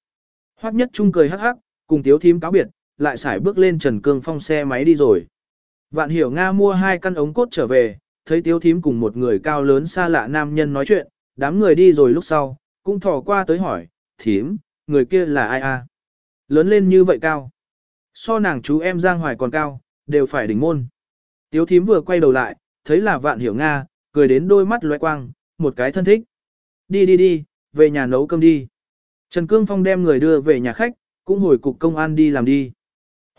Hoắc nhất trung cười hắc hắc, cùng tiếu thím cáo biệt, lại xài bước lên Trần Cương Phong xe máy đi rồi. Vạn hiểu Nga mua hai căn ống cốt trở về, thấy tiếu thím cùng một người cao lớn xa lạ nam nhân nói chuyện, đám người đi rồi lúc sau, cũng thò qua tới hỏi, thím, người kia là ai a? Lớn lên như vậy cao. So nàng chú em Giang Hoài còn cao, đều phải đỉnh môn. Tiếu thím vừa quay đầu lại, thấy là vạn hiểu Nga, cười đến đôi mắt loe quang, một cái thân thích. Đi đi đi, về nhà nấu cơm đi. Trần Cương Phong đem người đưa về nhà khách, cũng hồi cục công an đi làm đi.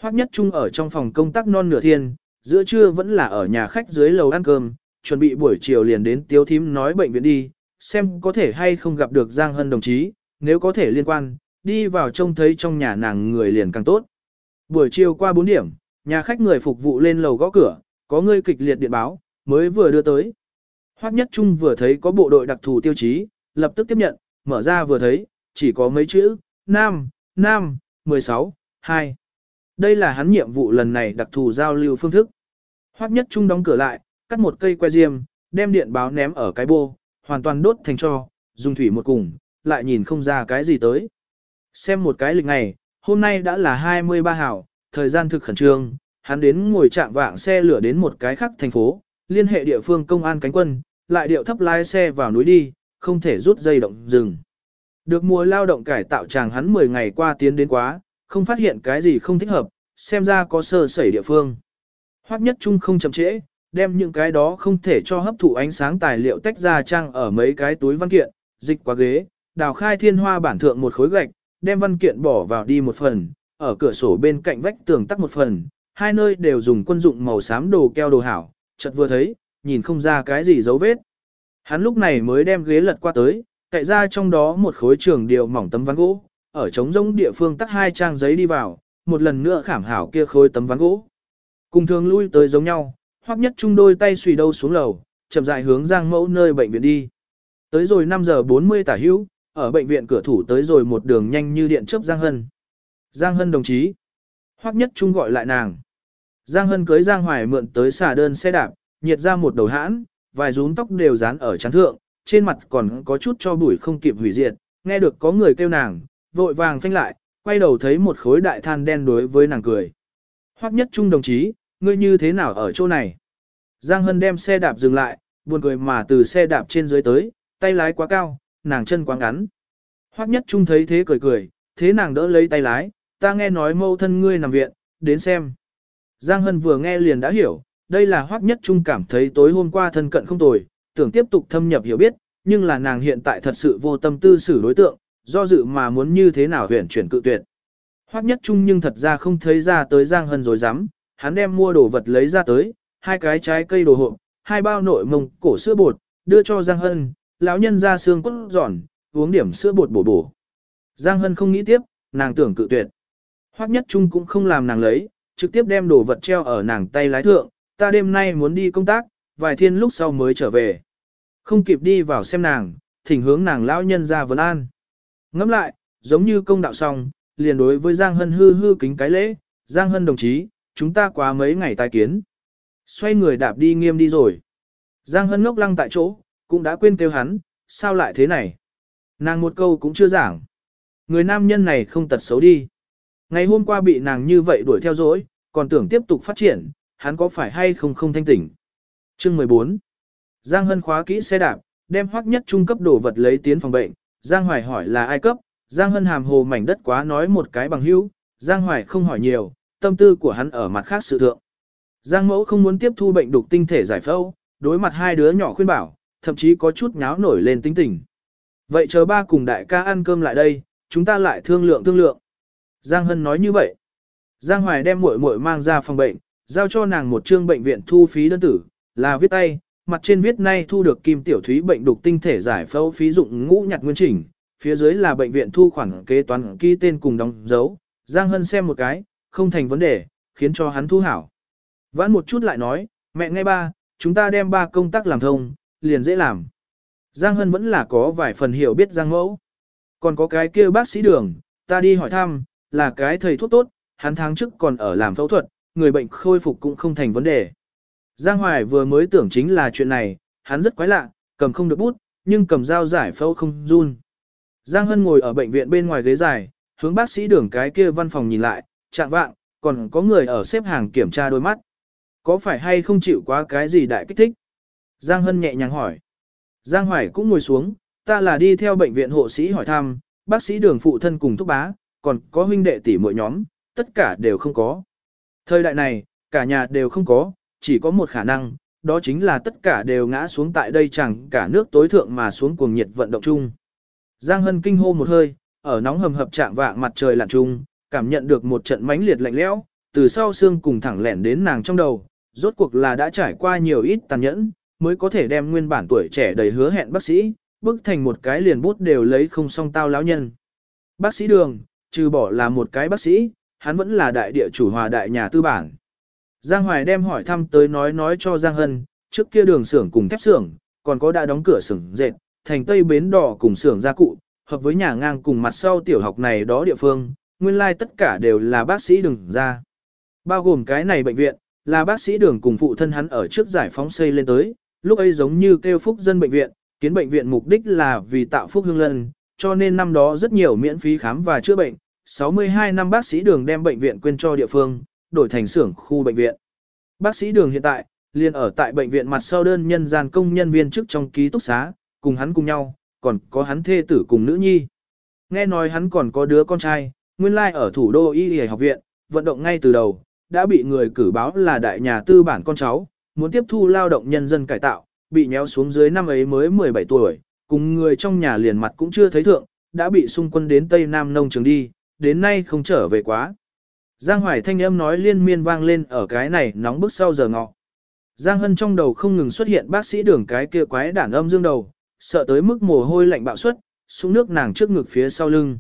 Hoắc Nhất Trung ở trong phòng công tác non nửa thiên, giữa trưa vẫn là ở nhà khách dưới lầu ăn cơm, chuẩn bị buổi chiều liền đến Tiếu Thím nói bệnh viện đi, xem có thể hay không gặp được Giang Hân đồng chí, nếu có thể liên quan, đi vào trông thấy trong nhà nàng người liền càng tốt. Buổi chiều qua 4 điểm, nhà khách người phục vụ lên lầu gõ cửa, có người kịch liệt điện báo, mới vừa đưa tới. Hoắc Nhất Trung vừa thấy có bộ đội đặc thù tiêu chí, lập tức tiếp nhận, mở ra vừa thấy, chỉ có mấy chữ, Nam, Nam, 16, 2. Đây là hắn nhiệm vụ lần này đặc thù giao lưu phương thức. Hoắc Nhất Trung đóng cửa lại, cắt một cây que diêm, đem điện báo ném ở cái bô, hoàn toàn đốt thành cho, dùng thủy một cùng, lại nhìn không ra cái gì tới. Xem một cái lịch ngày, hôm nay đã là 23 hảo, thời gian thực khẩn trương, hắn đến ngồi chạm vạng xe lửa đến một cái khác thành phố, liên hệ địa phương công an cánh quân, lại điệu thấp lái xe vào núi đi, không thể rút dây động dừng. Được mùa lao động cải tạo chàng hắn 10 ngày qua tiến đến quá, không phát hiện cái gì không thích hợp, xem ra có sơ sẩy địa phương. Hoắc nhất trung không chậm trễ, đem những cái đó không thể cho hấp thụ ánh sáng tài liệu tách ra trang ở mấy cái túi văn kiện, dịch qua ghế, đào khai thiên hoa bản thượng một khối gạch, đem văn kiện bỏ vào đi một phần, ở cửa sổ bên cạnh vách tường tắc một phần, hai nơi đều dùng quân dụng màu xám đồ keo đồ hảo, chợt vừa thấy, nhìn không ra cái gì dấu vết. Hắn lúc này mới đem ghế lật qua tới, cậy ra trong đó một khối trường điều mỏng tấm ván gỗ, ở trống rỗng địa phương tắt hai trang giấy đi vào, một lần nữa khảm hảo kia khối tấm ván gỗ. Cùng thường lui tới giống nhau, hoặc nhất chung đôi tay xùy đâu xuống lầu, chậm rãi hướng Giang Mẫu nơi bệnh viện đi. Tới rồi 5 giờ 40 tả hữu, ở bệnh viện cửa thủ tới rồi một đường nhanh như điện chớp Giang Hân. Giang Hân đồng chí. Hoắc Nhất Trung gọi lại nàng. Giang Hân cưới Giang Hoài mượn tới xà đơn xe đạp, nhiệt ra một đầu hãn, vài rúm tóc đều dán ở chán thượng, trên mặt còn có chút cho bụi không kịp hủy diệt, nghe được có người kêu nàng, vội vàng phanh lại, quay đầu thấy một khối đại than đen đối với nàng cười. Hoắc Nhất Trung đồng chí, ngươi như thế nào ở chỗ này? Giang Hân đem xe đạp dừng lại, buồn cười mà từ xe đạp trên dưới tới, tay lái quá cao, nàng chân quá ngắn. Hoắc Nhất Trung thấy thế cười cười, thế nàng đỡ lấy tay lái, ta nghe nói mâu thân ngươi nằm viện, đến xem. Giang Hân vừa nghe liền đã hiểu, đây là Hoắc Nhất Trung cảm thấy tối hôm qua thân cận không tồi, tưởng tiếp tục thâm nhập hiểu biết, nhưng là nàng hiện tại thật sự vô tâm tư xử đối tượng, do dự mà muốn như thế nào huyền chuyển cự tuyệt. Hoắc Nhất Trung nhưng thật ra không thấy ra tới Giang Hân rồi dám, hắn đem mua đồ vật lấy ra tới, hai cái trái cây đồ hộp, hai bao nội mông cổ sữa bột, đưa cho Giang Hân, lão nhân ra xương cốt giòn, uống điểm sữa bột bổ bổ. Giang Hân không nghĩ tiếp, nàng tưởng cự tuyệt. Hoắc Nhất Trung cũng không làm nàng lấy, trực tiếp đem đồ vật treo ở nàng tay lái thượng, ta đêm nay muốn đi công tác, vài thiên lúc sau mới trở về. Không kịp đi vào xem nàng, thỉnh hướng nàng lão nhân ra vấn an. Ngẫm lại, giống như công đạo xong, liền đối với Giang Hân hư hư kính cái lễ, Giang Hân đồng chí, chúng ta quá mấy ngày tai kiến. Xoay người đạp đi nghiêm đi rồi. Giang Hân ngốc lăng tại chỗ, cũng đã quên kêu hắn, sao lại thế này? Nàng một câu cũng chưa giảng. Người nam nhân này không tật xấu đi. Ngày hôm qua bị nàng như vậy đuổi theo dối, còn tưởng tiếp tục phát triển, hắn có phải hay không không thanh tỉnh. Chương 14 Giang Hân khóa kỹ xe đạp, đem hoắc nhất trung cấp đồ vật lấy tiến phòng bệnh. Giang Hoài hỏi là ai cấp, Giang Hân hàm hồ mảnh đất quá nói một cái bằng hữu, Giang Hoài không hỏi nhiều, tâm tư của hắn ở mặt khác sự thượng. Giang Mẫu không muốn tiếp thu bệnh đục tinh thể giải phẫu, đối mặt hai đứa nhỏ khuyên bảo, thậm chí có chút nháo nổi lên tính tình. Vậy chờ ba cùng đại ca ăn cơm lại đây, chúng ta lại thương lượng thương lượng. Giang Hân nói như vậy. Giang Hoài đem muội muội mang ra phòng bệnh, giao cho nàng một trương bệnh viện thu phí đơn tử, là viết tay, mặt trên viết nay thu được kim tiểu thúy bệnh đục tinh thể giải phẫu phí dụng ngũ nhặt nguyên chỉnh, phía dưới là bệnh viện thu khoản kế toán ký tên cùng đóng dấu. Giang Hân xem một cái, không thành vấn đề, khiến cho hắn thu hảo. Vãn một chút lại nói, mẹ nghe ba, chúng ta đem ba công tác làm thông, liền dễ làm. Giang Hân vẫn là có vài phần hiểu biết Giang Mẫu. Còn có cái kia bác sĩ đường, ta đi hỏi thăm, là cái thầy thuốc tốt, hắn tháng trước còn ở làm phẫu thuật, người bệnh khôi phục cũng không thành vấn đề. Giang Hoài vừa mới tưởng chính là chuyện này, hắn rất quái lạ, cầm không được bút, nhưng cầm dao giải phẫu không run. Giang Hân ngồi ở bệnh viện bên ngoài ghế dài, hướng bác sĩ đường cái kia văn phòng nhìn lại, chạm vạng, còn có người ở xếp hàng kiểm tra đôi mắt. Có phải hay không chịu quá cái gì đại kích thích? Giang Hân nhẹ nhàng hỏi. Giang Hoài cũng ngồi xuống, ta là đi theo bệnh viện hộ sĩ hỏi thăm, bác sĩ đường phụ thân cùng thúc bá, còn có huynh đệ tỷ muội nhóm, tất cả đều không có. Thời đại này, cả nhà đều không có, chỉ có một khả năng, đó chính là tất cả đều ngã xuống tại đây chẳng cả nước tối thượng mà xuống cuồng nhiệt vận động chung. Giang Hân kinh hô một hơi, ở nóng hầm hập chạm vạng mặt trời lặn chung, cảm nhận được một trận mãnh liệt lạnh lẽo, từ sau xương cùng thẳng lẻn đến nàng trong đầu, rốt cuộc là đã trải qua nhiều ít tàn nhẫn, mới có thể đem nguyên bản tuổi trẻ đầy hứa hẹn bác sĩ, bức thành một cái liền bút đều lấy không song tao lão nhân. Bác sĩ đường, trừ bỏ là một cái bác sĩ, hắn vẫn là đại địa chủ hòa đại nhà tư bản. Giang Hoài đem hỏi thăm tới nói nói cho Giang Hân, trước kia đường xưởng cùng thép xưởng, còn có đã đóng cửa xưởng dệt, thành tây bến đỏ cùng xưởng gia cụ, hợp với nhà ngang cùng mặt sau tiểu học này đó địa phương, nguyên lai like tất cả đều là bác sĩ đường ra. Bao gồm cái này bệnh viện, là bác sĩ đường cùng phụ thân hắn ở trước giải phóng xây lên tới, lúc ấy giống như kêu phúc dân bệnh viện, kiến bệnh viện mục đích là vì tạo phúc hương lân, cho nên năm đó rất nhiều miễn phí khám và chữa bệnh. 62 năm bác sĩ đường đem bệnh viện quyên cho địa phương, đổi thành xưởng khu bệnh viện. Bác sĩ đường hiện tại, liền ở tại bệnh viện mặt sau đơn nhân gian công nhân viên chức trong ký túc xá, cùng hắn cùng nhau, còn có hắn thê tử cùng nữ nhi. Nghe nói hắn còn có đứa con trai, nguyên lai ở thủ đô y y học viện, vận động ngay từ đầu, đã bị người cử báo là đại nhà tư bản con cháu, muốn tiếp thu lao động nhân dân cải tạo, bị nhéo xuống dưới năm ấy mới 17 tuổi, cùng người trong nhà liền mặt cũng chưa thấy thượng, đã bị xung quân đến Tây Nam nông trường đi, đến nay không trở về quá. Giang Hoài thanh âm nói liên miên vang lên ở cái này nóng bức sau giờ ngọ. Giang Hân trong đầu không ngừng xuất hiện bác sĩ đường cái kia quái đản âm dương đầu, sợ tới mức mồ hôi lạnh bạo suất, xuống nước nàng trước ngực phía sau lưng.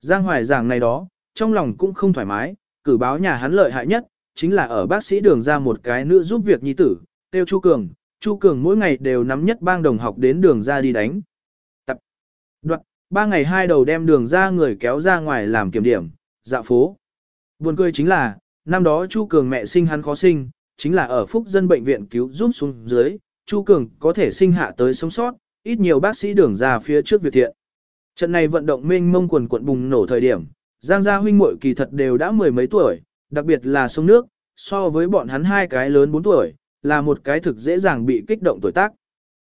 Giang Hoài giảng này đó, trong lòng cũng không thoải mái, cử báo nhà hắn lợi hại nhất, chính là ở bác sĩ đường ra một cái nữ giúp việc nhi tử, tiêu Chu Cường, Chu Cường mỗi ngày đều nắm nhất bang đồng học đến đường ra đi đánh. Tập, đoạn, ba ngày hai đầu đem đường ra người kéo ra ngoài làm kiểm điểm, dạ phố. Buồn cười chính là, năm đó Chu Cường mẹ sinh hắn khó sinh, chính là ở phúc dân bệnh viện cứu giúp xuống dưới, Chu Cường có thể sinh hạ tới sống sót, ít nhiều bác sĩ đường ra phía trước việc thiện. Trận này vận động mênh mông quần quận bùng nổ thời điểm, Giang gia huynh muội kỳ thật đều đã mười mấy tuổi, đặc biệt là sông nước, so với bọn hắn hai cái lớn bốn tuổi, là một cái thực dễ dàng bị kích động tuổi tác.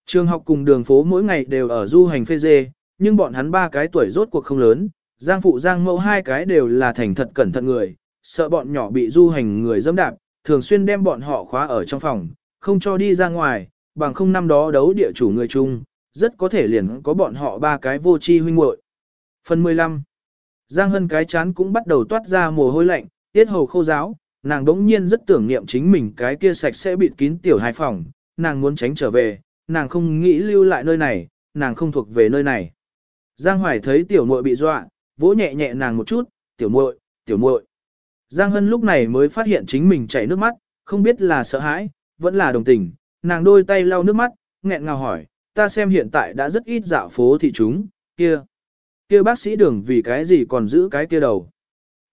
Trường học cùng đường phố mỗi ngày đều ở du hành phê dê, nhưng bọn hắn ba cái tuổi rốt cuộc không lớn, Giang phụ Giang mẫu hai cái đều là thành thật cẩn thận người, sợ bọn nhỏ bị du hành người dẫm đạp, thường xuyên đem bọn họ khóa ở trong phòng, không cho đi ra ngoài, bằng không năm đó đấu địa chủ người chung, rất có thể liền có bọn họ ba cái vô tri huynh muội. Phần 15 Giang Hân cái chán cũng bắt đầu toát ra mồ hôi lạnh, tiết hầu khô giáo, nàng đống nhiên rất tưởng niệm chính mình cái kia sạch sẽ bịt kín tiểu hai phòng, nàng muốn tránh trở về, nàng không nghĩ lưu lại nơi này, nàng không thuộc về nơi này. Giang Hoài thấy tiểu muội bị dọa, vỗ nhẹ nhẹ nàng một chút, tiểu muội, tiểu muội. Giang Hân lúc này mới phát hiện chính mình chảy nước mắt, không biết là sợ hãi, vẫn là đồng tình, nàng đôi tay lau nước mắt, nghẹn ngào hỏi, ta xem hiện tại đã rất ít dạo phố thị chúng, kia. Kia bác sĩ đường vì cái gì còn giữ cái kia đầu.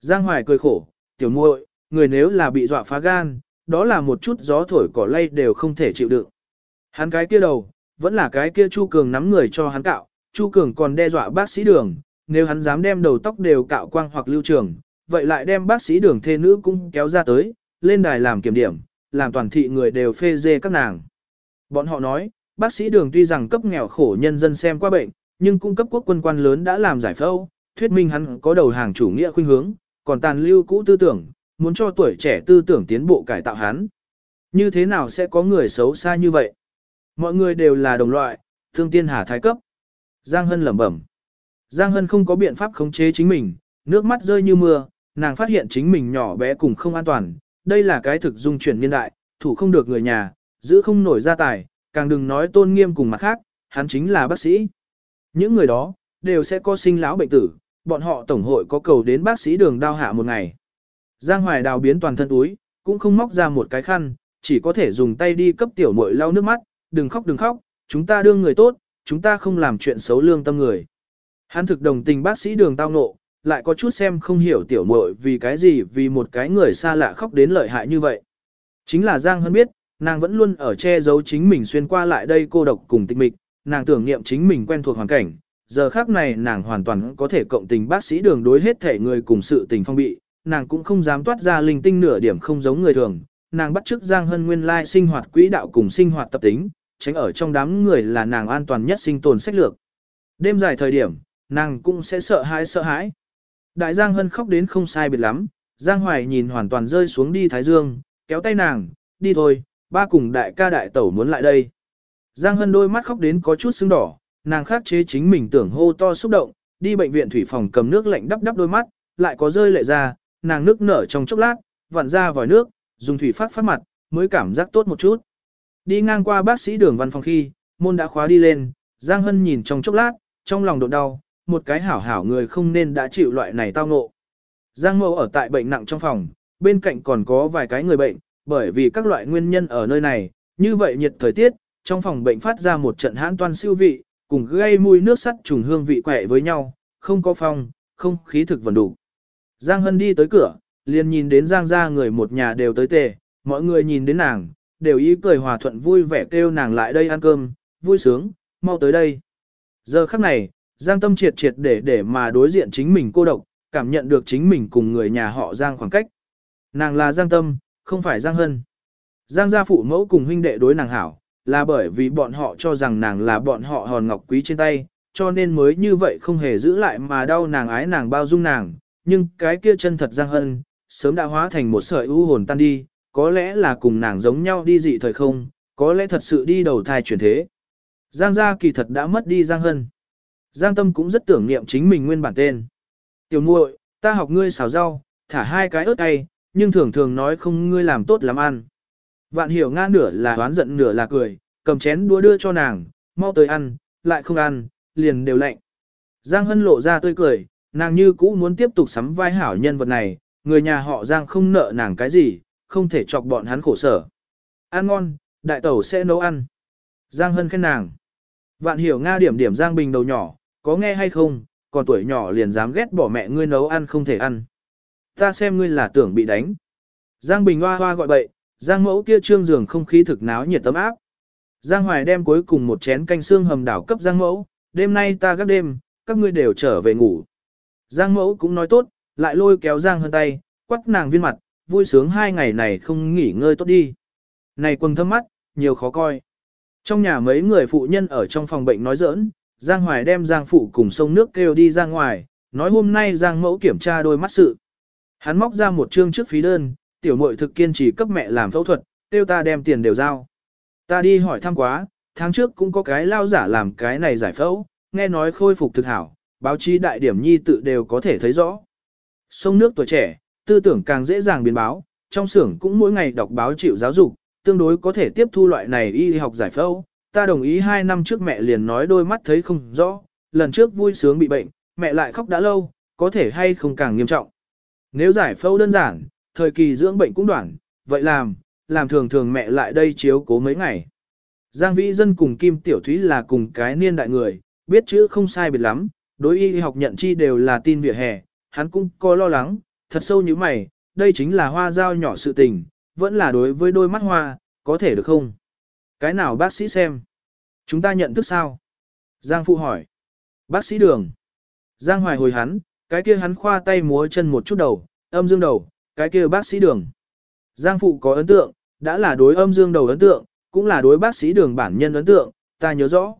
Giang Hoài cười khổ, tiểu muội, người nếu là bị dọa phá gan, đó là một chút gió thổi cỏ lay đều không thể chịu đựng. Hắn cái kia đầu, vẫn là cái kia Chu Cường nắm người cho hắn cạo, Chu Cường còn đe dọa bác sĩ đường, nếu hắn dám đem đầu tóc đều cạo quang hoặc lưu trường, vậy lại đem bác sĩ đường thê nữ cũng kéo ra tới, lên đài làm kiểm điểm, làm toàn thị người đều phê dê các nàng. Bọn họ nói, bác sĩ đường tuy rằng cấp nghèo khổ nhân dân xem qua bệnh, nhưng cung cấp quốc quân quan lớn đã làm giải phẫu, thuyết minh hắn có đầu hàng chủ nghĩa khuynh hướng, còn tàn lưu cũ tư tưởng, muốn cho tuổi trẻ tư tưởng tiến bộ cải tạo hắn. Như thế nào sẽ có người xấu xa như vậy? Mọi người đều là đồng loại, thương tiên hà thái cấp. Giang Hân lẩm bẩm. Giang Hân không có biện pháp khống chế chính mình, nước mắt rơi như mưa, nàng phát hiện chính mình nhỏ bé cùng không an toàn. Đây là cái thực dung chuyển niên đại, thủ không được người nhà, giữ không nổi gia tài, càng đừng nói tôn nghiêm cùng mặt khác, hắn chính là bác sĩ. Những người đó, đều sẽ có sinh lão bệnh tử, bọn họ tổng hội có cầu đến bác sĩ đường đao hạ một ngày. Giang Hoài đào biến toàn thân túi, cũng không móc ra một cái khăn, chỉ có thể dùng tay đi cấp tiểu muội lau nước mắt, đừng khóc đừng khóc, chúng ta đương người tốt, chúng ta không làm chuyện xấu lương tâm người. Hắn thực đồng tình bác sĩ đường tao nộ, lại có chút xem không hiểu tiểu muội vì cái gì vì một cái người xa lạ khóc đến lợi hại như vậy. Chính là Giang Hân biết, nàng vẫn luôn ở che giấu chính mình xuyên qua lại đây cô độc cùng tịch mịch, nàng tưởng niệm chính mình quen thuộc hoàn cảnh, giờ khác này nàng hoàn toàn có thể cộng tình bác sĩ đường đối hết thể người cùng sự tình phong bị, nàng cũng không dám toát ra linh tinh nửa điểm không giống người thường, nàng bắt chước Giang Hân nguyên lai sinh hoạt quỹ đạo cùng sinh hoạt tập tính, tránh ở trong đám người là nàng an toàn nhất sinh tồn sách lược. Đêm dài thời điểm, nàng cũng sẽ sợ hãi sợ hãi. Đại Giang Hân khóc đến không sai biệt lắm, Giang Hoài nhìn hoàn toàn rơi xuống đi Thái Dương, kéo tay nàng, đi thôi, ba cùng đại ca đại tẩu muốn lại đây. Giang Hân đôi mắt khóc đến có chút sưng đỏ, nàng khắc chế chính mình tưởng hô to xúc động, đi bệnh viện thủy phòng cầm nước lạnh đắp đắp đôi mắt, lại có rơi lệ ra, nàng nước nở trong chốc lát, vặn ra vòi nước, dùng thủy phát phát mặt, mới cảm giác tốt một chút. Đi ngang qua bác sĩ đường văn phòng khi, môn đã khóa đi lên, Giang Hân nhìn trong chốc lát, trong lòng đột đau, một cái hảo hảo người không nên đã chịu loại này tao ngộ. Giang Mậu ở tại bệnh nặng trong phòng, bên cạnh còn có vài cái người bệnh, bởi vì các loại nguyên nhân ở nơi này, như vậy nhiệt thời tiết, trong phòng bệnh phát ra một trận hãn toan siêu vị, cùng gây mùi nước sắt trùng hương vị quẹ với nhau, không có phòng, không khí thực vần đủ. Giang Hân đi tới cửa, liền nhìn đến Giang gia người một nhà đều tới tề, mọi người nhìn đến nàng, đều ý cười hòa thuận vui vẻ kêu nàng lại đây ăn cơm, vui sướng, mau tới đây. Giờ khắc này, Giang tâm triệt triệt để để mà đối diện chính mình cô độc, cảm nhận được chính mình cùng người nhà họ Giang khoảng cách. Nàng là Giang tâm, không phải Giang hân. Giang gia phụ mẫu cùng huynh đệ đối nàng hảo, là bởi vì bọn họ cho rằng nàng là bọn họ hòn ngọc quý trên tay, cho nên mới như vậy không hề giữ lại mà đau nàng ái nàng bao dung nàng, nhưng cái kia chân thật Giang hân, sớm đã hóa thành một sợi u hồn tan đi, có lẽ là cùng nàng giống nhau đi dị thời không, có lẽ thật sự đi đầu thai chuyển thế. Giang gia kỳ thật đã mất đi Giang hân. Giang tâm cũng rất tưởng niệm chính mình nguyên bản tên. Tiểu muội, ta học ngươi xào rau, thả hai cái ớt cay, nhưng thường thường nói không ngươi làm tốt lắm ăn. Vạn hiểu nga nửa là oán giận nửa là cười, cầm chén đũa đưa cho nàng, mau tới ăn, lại không ăn, liền đều lạnh. Giang hân lộ ra tươi cười, nàng như cũ muốn tiếp tục sắm vai hảo nhân vật này, người nhà họ Giang không nợ nàng cái gì, không thể chọc bọn hắn khổ sở. Ăn ngon, đại tẩu sẽ nấu ăn. Giang hân khen nàng. Vạn hiểu Nga điểm điểm Giang Bình đầu nhỏ, có nghe hay không, còn tuổi nhỏ liền dám ghét bỏ mẹ ngươi nấu ăn không thể ăn. Ta xem ngươi là tưởng bị đánh. Giang Bình hoa hoa gọi bậy, Giang mẫu kia trương giường không khí thực náo nhiệt tấm áp. Giang Hoài đem cuối cùng một chén canh xương hầm đảo cấp Giang mẫu, đêm nay ta gác đêm, các ngươi đều trở về ngủ. Giang mẫu cũng nói tốt, lại lôi kéo Giang hơn tay, quắt nàng viên mặt, vui sướng hai ngày này không nghỉ ngơi tốt đi. Này quần thâm mắt, nhiều khó coi. Trong nhà mấy người phụ nhân ở trong phòng bệnh nói giỡn, Giang Hoài đem Giang Phụ cùng sông nước kêu đi ra ngoài, nói hôm nay Giang Mẫu kiểm tra đôi mắt sự. Hắn móc ra một chương trước phí đơn, tiểu muội thực kiên trì cấp mẹ làm phẫu thuật, tiêu ta đem tiền đều giao. Ta đi hỏi thăm quá, tháng trước cũng có cái lao giả làm cái này giải phẫu, nghe nói khôi phục thực hảo, báo chí đại điểm nhi tự đều có thể thấy rõ. Sông nước tuổi trẻ, tư tưởng càng dễ dàng biến báo, trong xưởng cũng mỗi ngày đọc báo chịu giáo dục, tương đối có thể tiếp thu loại này y học giải phẫu, ta đồng ý hai năm trước mẹ liền nói đôi mắt thấy không rõ, lần trước vui sướng bị bệnh, mẹ lại khóc đã lâu, có thể hay không càng nghiêm trọng. Nếu giải phẫu đơn giản, thời kỳ dưỡng bệnh cũng đoạn, vậy làm, làm thường thường mẹ lại đây chiếu cố mấy ngày. Giang Vĩ Dân cùng Kim Tiểu Thúy là cùng cái niên đại người, biết chữ không sai biệt lắm, đối y học nhận chi đều là tin vỉa hè, hắn cũng có lo lắng, thật sâu như mày, đây chính là hoa giao nhỏ sự tình, vẫn là đối với đôi mắt hoa, có thể được không? Cái nào bác sĩ xem? Chúng ta nhận thức sao? Giang Phụ hỏi. Bác sĩ đường. Giang Hoài hồi hắn, cái kia hắn khoa tay múa chân một chút đầu, âm dương đầu, cái kia bác sĩ đường. Giang Phụ có ấn tượng, đã là đối âm dương đầu ấn tượng, cũng là đối bác sĩ đường bản nhân ấn tượng, ta nhớ rõ.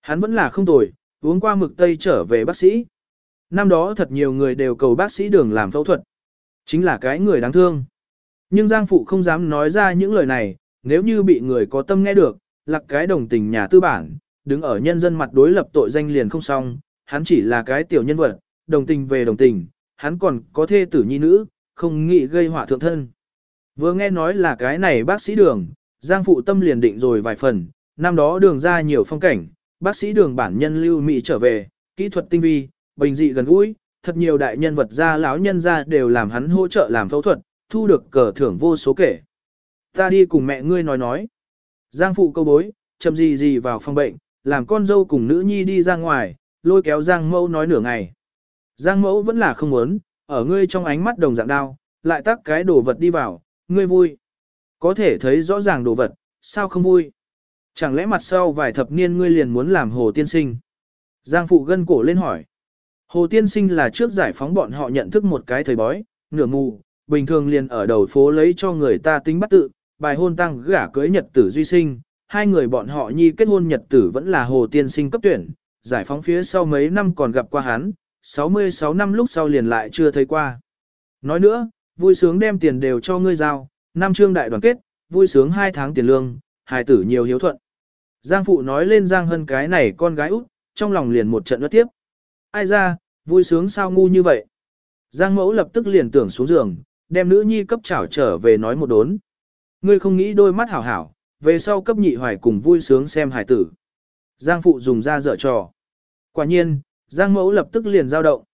Hắn vẫn là không tồi, uống qua mực tây trở về bác sĩ. Năm đó thật nhiều người đều cầu bác sĩ đường làm phẫu thuật. Chính là cái người đáng thương. Nhưng Giang Phụ không dám nói ra những lời này, nếu như bị người có tâm nghe được, lạc cái đồng tình nhà tư bản, đứng ở nhân dân mặt đối lập tội danh liền không xong, hắn chỉ là cái tiểu nhân vật, đồng tình về đồng tình, hắn còn có thê tử nhi nữ, không nghĩ gây họa thượng thân. Vừa nghe nói là cái này bác sĩ đường, Giang Phụ tâm liền định rồi vài phần, năm đó đường ra nhiều phong cảnh, bác sĩ đường bản nhân lưu Mỹ trở về, kỹ thuật tinh vi, bình dị gần gũi, thật nhiều đại nhân vật ra lão nhân ra đều làm hắn hỗ trợ làm phẫu thuật, thu được cờ thưởng vô số kể. Ta đi cùng mẹ ngươi nói nói. Giang phụ câu bối, chậm gì gì vào phòng bệnh, làm con dâu cùng nữ nhi đi ra ngoài, lôi kéo Giang mẫu nói nửa ngày. Giang mẫu vẫn là không muốn, ở ngươi trong ánh mắt đồng dạng đau, lại tắt cái đồ vật đi vào, ngươi vui. Có thể thấy rõ ràng đồ vật, sao không vui. Chẳng lẽ mặt sau vài thập niên ngươi liền muốn làm hồ tiên sinh? Giang phụ gân cổ lên hỏi. Hồ tiên sinh là trước giải phóng bọn họ nhận thức một cái thời bói, nửa mù, bình thường liền ở đầu phố lấy cho người ta tính bắt tự, bài hôn tăng gả cưới nhật tử duy sinh, hai người bọn họ nhi kết hôn nhật tử vẫn là hồ tiên sinh cấp tuyển, giải phóng phía sau mấy năm còn gặp qua hắn, 66 năm lúc sau liền lại chưa thấy qua. Nói nữa, vui sướng đem tiền đều cho ngươi giao, năm trương đại đoàn kết, vui sướng hai tháng tiền lương, hài tử nhiều hiếu thuận. Giang phụ nói lên Giang Hân cái này con gái út, trong lòng liền một trận nuốt tiếp. Ai ra, vui sướng sao ngu như vậy? Giang mẫu lập tức liền tưởng xuống giường, đem nữ nhi cấp chảo trở về nói một đốn. Ngươi không nghĩ đôi mắt hảo hảo, về sau cấp nhị hoài cùng vui sướng xem hải tử. Giang phụ dùng ra dở trò. Quả nhiên, Giang mẫu lập tức liền giao động.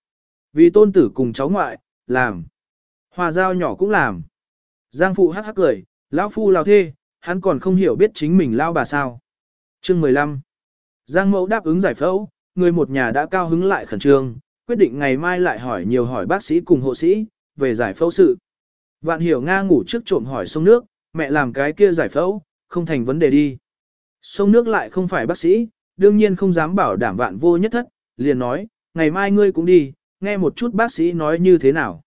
Vì tôn tử cùng cháu ngoại, làm. Hòa giao nhỏ cũng làm. Giang phụ hắc hắc cười, lão phu lao thê, hắn còn không hiểu biết chính mình lao bà sao. Chương 15 Giang mẫu đáp ứng giải phẫu, người một nhà đã cao hứng lại khẩn trương, quyết định ngày mai lại hỏi nhiều hỏi bác sĩ cùng hộ sĩ, về giải phẫu sự. Vạn hiểu Nga ngủ trước trộm hỏi sông nước, mẹ làm cái kia giải phẫu, không thành vấn đề đi. Sông nước lại không phải bác sĩ, đương nhiên không dám bảo đảm vạn vô nhất thất, liền nói, ngày mai ngươi cũng đi, nghe một chút bác sĩ nói như thế nào.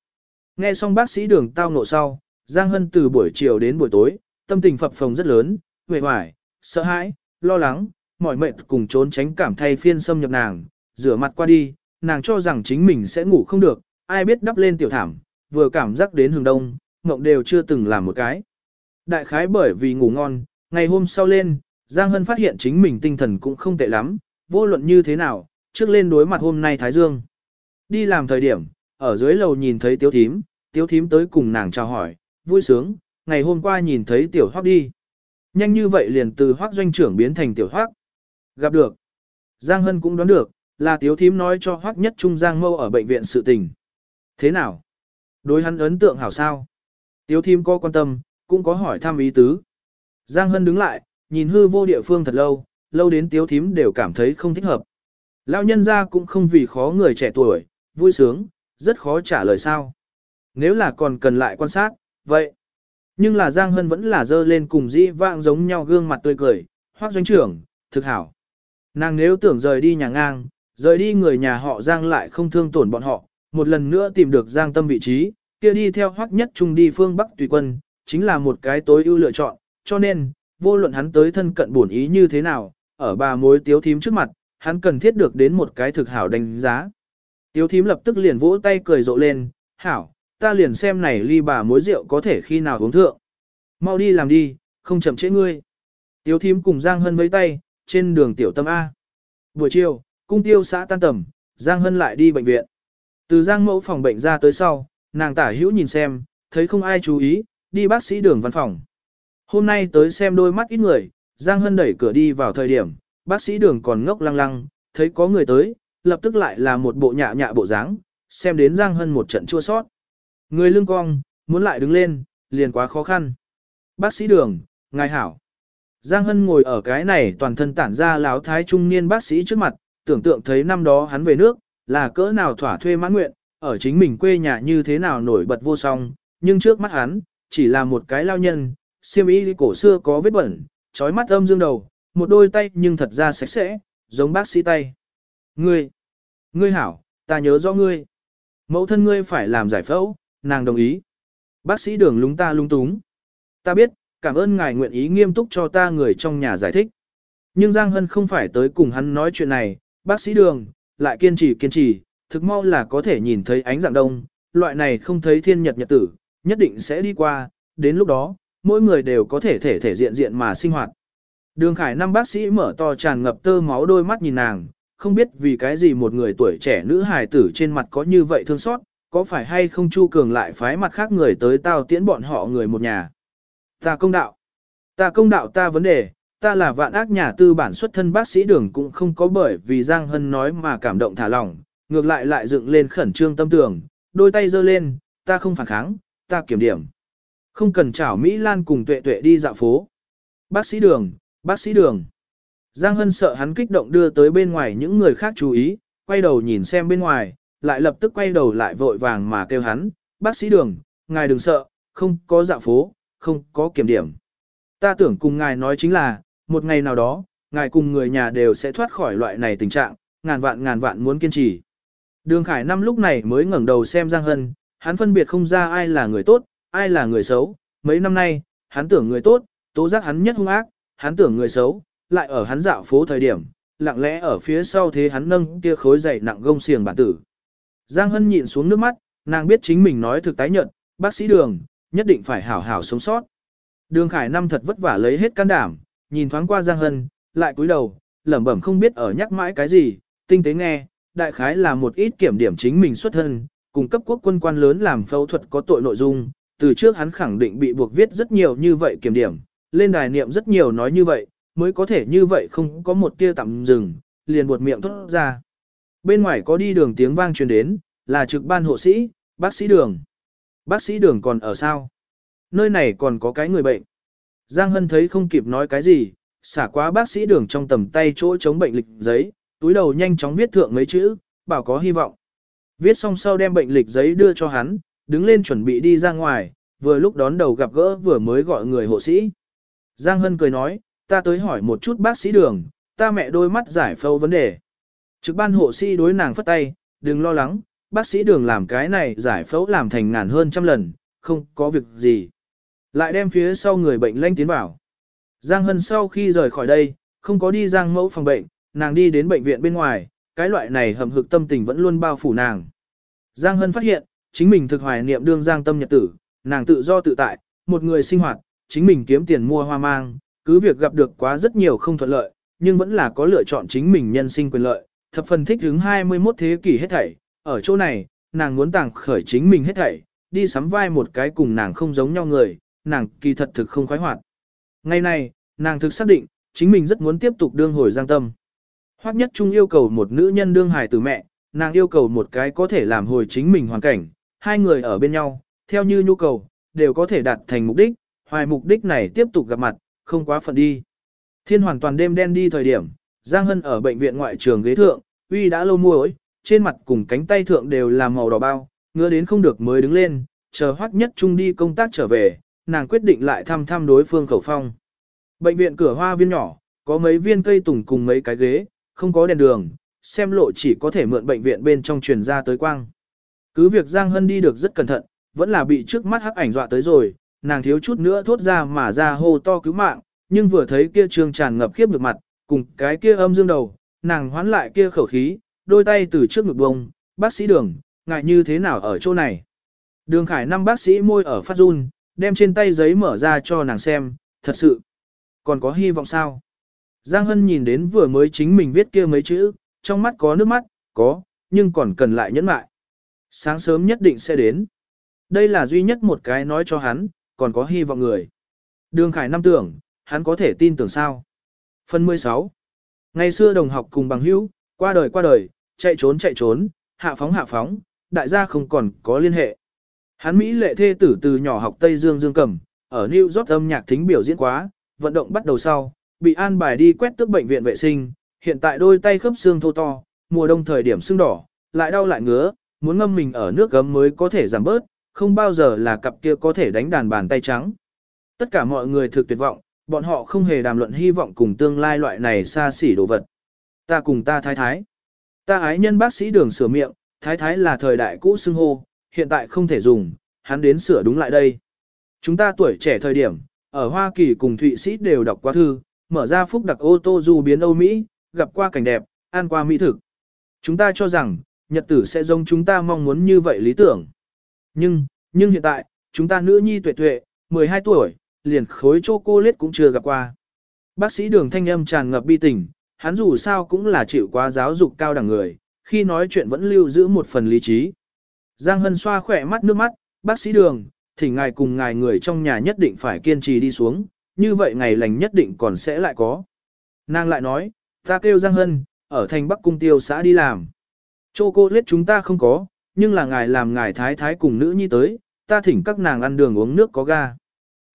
Nghe xong bác sĩ đường tao nộ sau, Giang Hân từ buổi chiều đến buổi tối, tâm tình phập phồng rất lớn, huệ hoài, sợ hãi, lo lắng, mỏi mệt cùng trốn tránh cảm thay phiên xâm nhập nàng, rửa mặt qua đi, nàng cho rằng chính mình sẽ ngủ không được, ai biết đắp lên tiểu thảm, vừa cảm giác đến hừng đông, mộng đều chưa từng làm một cái. Đại khái bởi vì ngủ ngon, ngày hôm sau lên, Giang Hân phát hiện chính mình tinh thần cũng không tệ lắm, vô luận như thế nào, trước lên đối mặt hôm nay Thái Dương. Đi làm thời điểm, ở dưới lầu nhìn thấy tiếu thím, tiếu thím tới cùng nàng chào hỏi, vui sướng, ngày hôm qua nhìn thấy tiểu hoác đi. Nhanh như vậy liền từ hoác doanh trưởng biến thành tiểu hoác. Gặp được. Giang Hân cũng đoán được, là tiếu thím nói cho hoác nhất trung Giang mâu ở bệnh viện sự tình. Thế nào? Đối hắn ấn tượng hảo sao? Tiếu thím có quan tâm, cũng có hỏi thăm ý tứ. Giang Hân đứng lại, nhìn hư vô địa phương thật lâu, lâu đến tiếu thím đều cảm thấy không thích hợp. Lão nhân ra cũng không vì khó người trẻ tuổi, vui sướng, rất khó trả lời sao. Nếu là còn cần lại quan sát, vậy. Nhưng là Giang Hân vẫn là dơ lên cùng dĩ vạng giống nhau gương mặt tươi cười, hoác doanh trưởng, thực hảo. Nàng nếu tưởng rời đi nhà ngang, rời đi người nhà họ Giang lại không thương tổn bọn họ, một lần nữa tìm được Giang tâm vị trí, kia đi theo hoắc nhất trung đi phương Bắc tùy quân, chính là một cái tối ưu lựa chọn, cho nên, vô luận hắn tới thân cận bổn ý như thế nào, ở bà mối tiếu thím trước mặt, hắn cần thiết được đến một cái thực hảo đánh giá. Tiếu thím lập tức liền vỗ tay cười rộ lên, hảo, ta liền xem này ly bà mối rượu có thể khi nào uống thượng. Mau đi làm đi, không chậm trễ ngươi. Tiếu thím cùng Giang Hân với tay, trên đường tiểu tâm A. Buổi chiều, cung tiêu xã tan tầm, Giang Hân lại đi bệnh viện. Từ Giang mẫu phòng bệnh ra tới sau, nàng tả hữu nhìn xem, thấy không ai chú ý, đi bác sĩ đường văn phòng. Hôm nay tới xem đôi mắt ít người, Giang Hân đẩy cửa đi vào thời điểm, bác sĩ đường còn ngốc lăng lăng, thấy có người tới, lập tức lại là một bộ nhạ nhạ bộ dáng, xem đến Giang Hân một trận chua sót. Người lưng cong, muốn lại đứng lên, liền quá khó khăn. Bác sĩ đường, ngài hảo. Giang Hân ngồi ở cái này toàn thân tản ra láo thái trung niên bác sĩ trước mặt, tưởng tượng thấy năm đó hắn về nước, là cỡ nào thỏa thuê mãn nguyện, ở chính mình quê nhà như thế nào nổi bật vô song, nhưng trước mắt hắn, chỉ là một cái lao nhân, siêm y cổ xưa có vết bẩn, trói mắt âm dương đầu, một đôi tay nhưng thật ra sạch sẽ, giống bác sĩ tay. Ngươi, ngươi hảo, ta nhớ rõ ngươi. Mẫu thân ngươi phải làm giải phẫu, nàng đồng ý. Bác sĩ đường lúng ta lung túng. Ta biết, cảm ơn ngài nguyện ý nghiêm túc cho ta người trong nhà giải thích. Nhưng Giang Hân không phải tới cùng hắn nói chuyện này, bác sĩ đường, lại kiên trì kiên trì, thực mau là có thể nhìn thấy ánh dạng đông, loại này không thấy thiên nhật nhật tử, nhất định sẽ đi qua, đến lúc đó, mỗi người đều có thể thể thể diện diện mà sinh hoạt. Đường Khải năm bác sĩ mở to tràn ngập tơ máu đôi mắt nhìn nàng, không biết vì cái gì một người tuổi trẻ nữ hài tử trên mặt có như vậy thương xót, có phải hay không Chu Cường lại phái mặt khác người tới tao tiễn bọn họ người một nhà. Ta công đạo. Ta công đạo ta vấn đề, ta là vạn ác nhà tư bản xuất thân bác sĩ đường cũng không có bởi vì Giang Hân nói mà cảm động thả lỏng, ngược lại lại dựng lên khẩn trương tâm tưởng, đôi tay giơ lên, ta không phản kháng, ta kiểm điểm. Không cần chảo Mỹ Lan cùng tuệ tuệ đi dạo phố. Bác sĩ đường, bác sĩ đường. Giang Hân sợ hắn kích động đưa tới bên ngoài những người khác chú ý, quay đầu nhìn xem bên ngoài, lại lập tức quay đầu lại vội vàng mà kêu hắn, bác sĩ đường, ngài đừng sợ, không có dạo phố, không có kiểm điểm. Ta tưởng cùng ngài nói chính là, một ngày nào đó, ngài cùng người nhà đều sẽ thoát khỏi loại này tình trạng, ngàn vạn ngàn vạn muốn kiên trì. Đường Khải Năm lúc này mới ngẩng đầu xem Giang Hân, hắn phân biệt không ra ai là người tốt, ai là người xấu. Mấy năm nay, hắn tưởng người tốt, tố giác hắn nhất hung ác, hắn tưởng người xấu, lại ở hắn dạo phố thời điểm, lặng lẽ ở phía sau thế hắn nâng kia khối dày nặng gông xiềng bản tử. Giang Hân nhịn xuống nước mắt, nàng biết chính mình nói thực tái nhận, bác sĩ đường, nhất định phải hảo hảo sống sót. Đường Khải Năm thật vất vả lấy hết can đảm, nhìn thoáng qua Giang Hân, lại cúi đầu, lẩm bẩm không biết ở nhắc mãi cái gì, tinh tế nghe, đại khái là một ít kiểm điểm chính mình xuất thân, cùng cấp quốc quân quan lớn làm phẫu thuật có tội nội dung, từ trước hắn khẳng định bị buộc viết rất nhiều như vậy kiểm điểm, lên đài niệm rất nhiều nói như vậy, mới có thể như vậy không có một tia tạm dừng, liền buột miệng thốt ra. Bên ngoài có đi đường tiếng vang truyền đến, là trực ban hộ sĩ, bác sĩ đường. Bác sĩ đường còn ở sao? Nơi này còn có cái người bệnh. Giang Hân thấy không kịp nói cái gì, xả quá bác sĩ đường trong tầm tay chỗ chống bệnh lịch giấy, túi đầu nhanh chóng viết thượng mấy chữ, bảo có hy vọng. Viết xong sau đem bệnh lịch giấy đưa cho hắn, đứng lên chuẩn bị đi ra ngoài, vừa lúc đón đầu gặp gỡ vừa mới gọi người hộ sĩ. Giang Hân cười nói, ta tới hỏi một chút bác sĩ đường, ta mẹ đôi mắt giải phẫu vấn đề. Trực ban hộ sĩ đối nàng phất tay, đừng lo lắng, bác sĩ đường làm cái này giải phẫu làm thành ngàn hơn trăm lần, không có việc gì. Lại đem phía sau người bệnh lanh tiến vào. Giang Hân sau khi rời khỏi đây, không có đi giang mẫu phòng bệnh, nàng đi đến bệnh viện bên ngoài, cái loại này hầm hực tâm tình vẫn luôn bao phủ nàng. Giang Hân phát hiện, chính mình thực hoài niệm đương giang tâm nhật tử, nàng tự do tự tại, một người sinh hoạt, chính mình kiếm tiền mua hoa mang, cứ việc gặp được quá rất nhiều không thuận lợi, nhưng vẫn là có lựa chọn chính mình nhân sinh quyền lợi, thập phần thích hướng 21 thế kỷ hết thảy, ở chỗ này, nàng muốn tàng khởi chính mình hết thảy, đi sắm vai một cái cùng nàng không giống nhau người, nàng kỳ thật thực không khoái hoạt. Ngày này, nàng thực xác định, chính mình rất muốn tiếp tục đương hồi giang tâm. Hoắc nhất trung yêu cầu một nữ nhân đương hài từ mẹ, nàng yêu cầu một cái có thể làm hồi chính mình hoàn cảnh, hai người ở bên nhau, theo như nhu cầu, đều có thể đạt thành mục đích, hoài mục đích này tiếp tục gặp mặt, không quá phận đi. Thiên hoàn toàn đêm đen đi thời điểm, Giang Hân ở bệnh viện ngoại trường ghế thượng, uy đã lâu muối, trên mặt cùng cánh tay thượng đều là màu đỏ bao, ngứa đến không được mới đứng lên, chờ hoắc nhất trung đi công tác trở về, nàng quyết định lại thăm thăm đối phương khẩu phong. Bệnh viện cửa hoa viên nhỏ, có mấy viên cây tùng cùng mấy cái ghế, không có đèn đường, xem lộ chỉ có thể mượn bệnh viện bên trong truyền ra tới quang. Cứ việc Giang Hân đi được rất cẩn thận, vẫn là bị trước mắt hắc ảnh dọa tới rồi, nàng thiếu chút nữa thốt ra mà ra hô to cứu mạng, nhưng vừa thấy kia trương tràn ngập khiếp được mặt, cùng cái kia âm dương đầu, nàng hoán lại kia khẩu khí, đôi tay từ trước ngực bông, bác sĩ đường, ngại như thế nào ở chỗ này. Đường khải năm bác sĩ môi ở phát run, đem trên tay giấy mở ra cho nàng xem, thật sự. Còn có hy vọng sao? Giang Hân nhìn đến vừa mới chính mình viết kia mấy chữ, trong mắt có nước mắt, có, nhưng còn cần lại nhẫn lại, Sáng sớm nhất định sẽ đến. Đây là duy nhất một cái nói cho hắn, còn có hy vọng người. Đường Khải năm tưởng, hắn có thể tin tưởng sao. Phần 16 Ngày xưa đồng học cùng bằng hữu, qua đời qua đời, chạy trốn chạy trốn, hạ phóng hạ phóng, đại gia không còn có liên hệ. Hắn Mỹ lệ thê tử từ nhỏ học Tây Dương Dương Cầm, ở New York âm nhạc thính biểu diễn quá, vận động bắt đầu sau, bị an bài đi quét tước bệnh viện vệ sinh, hiện tại đôi tay khớp xương thô to, mùa đông thời điểm sưng đỏ, lại đau lại ngứa, muốn ngâm mình ở nước gấm mới có thể giảm bớt, không bao giờ là cặp kia có thể đánh đàn bàn tay trắng. Tất cả mọi người thực tuyệt vọng, bọn họ không hề đàm luận hy vọng cùng tương lai loại này xa xỉ đồ vật. Ta cùng ta thái thái. Ta ái nhân bác sĩ đường sửa miệng, thái thái là thời đại cũ xưng hô, hiện tại không thể dùng, hắn đến sửa đúng lại đây. Chúng ta tuổi trẻ thời điểm, ở Hoa Kỳ cùng Thụy Sĩ đều đọc qua thư, mở ra phúc đặc ô tô du biến Âu Mỹ, gặp qua cảnh đẹp, ăn qua mỹ thực. Chúng ta cho rằng, nhật tử sẽ giống chúng ta mong muốn như vậy lý tưởng. Nhưng, nhưng hiện tại, chúng ta nữ nhi tuệ tuệ, 12 tuổi, liền khối chocolate cũng chưa gặp qua. Bác sĩ đường thanh âm tràn ngập bi tình, hắn dù sao cũng là chịu quá giáo dục cao đẳng người, khi nói chuyện vẫn lưu giữ một phần lý trí. Giang Hân xoa khỏe mắt nước mắt, bác sĩ đường, thỉnh ngài cùng ngài người trong nhà nhất định phải kiên trì đi xuống, như vậy ngày lành nhất định còn sẽ lại có. Nàng lại nói, ta kêu Giang Hân, ở thành Bắc Cung Tiêu xã đi làm. Chô cô lết chúng ta không có, nhưng là ngài làm ngài thái thái cùng nữ nhi tới, ta thỉnh các nàng ăn đường uống nước có ga.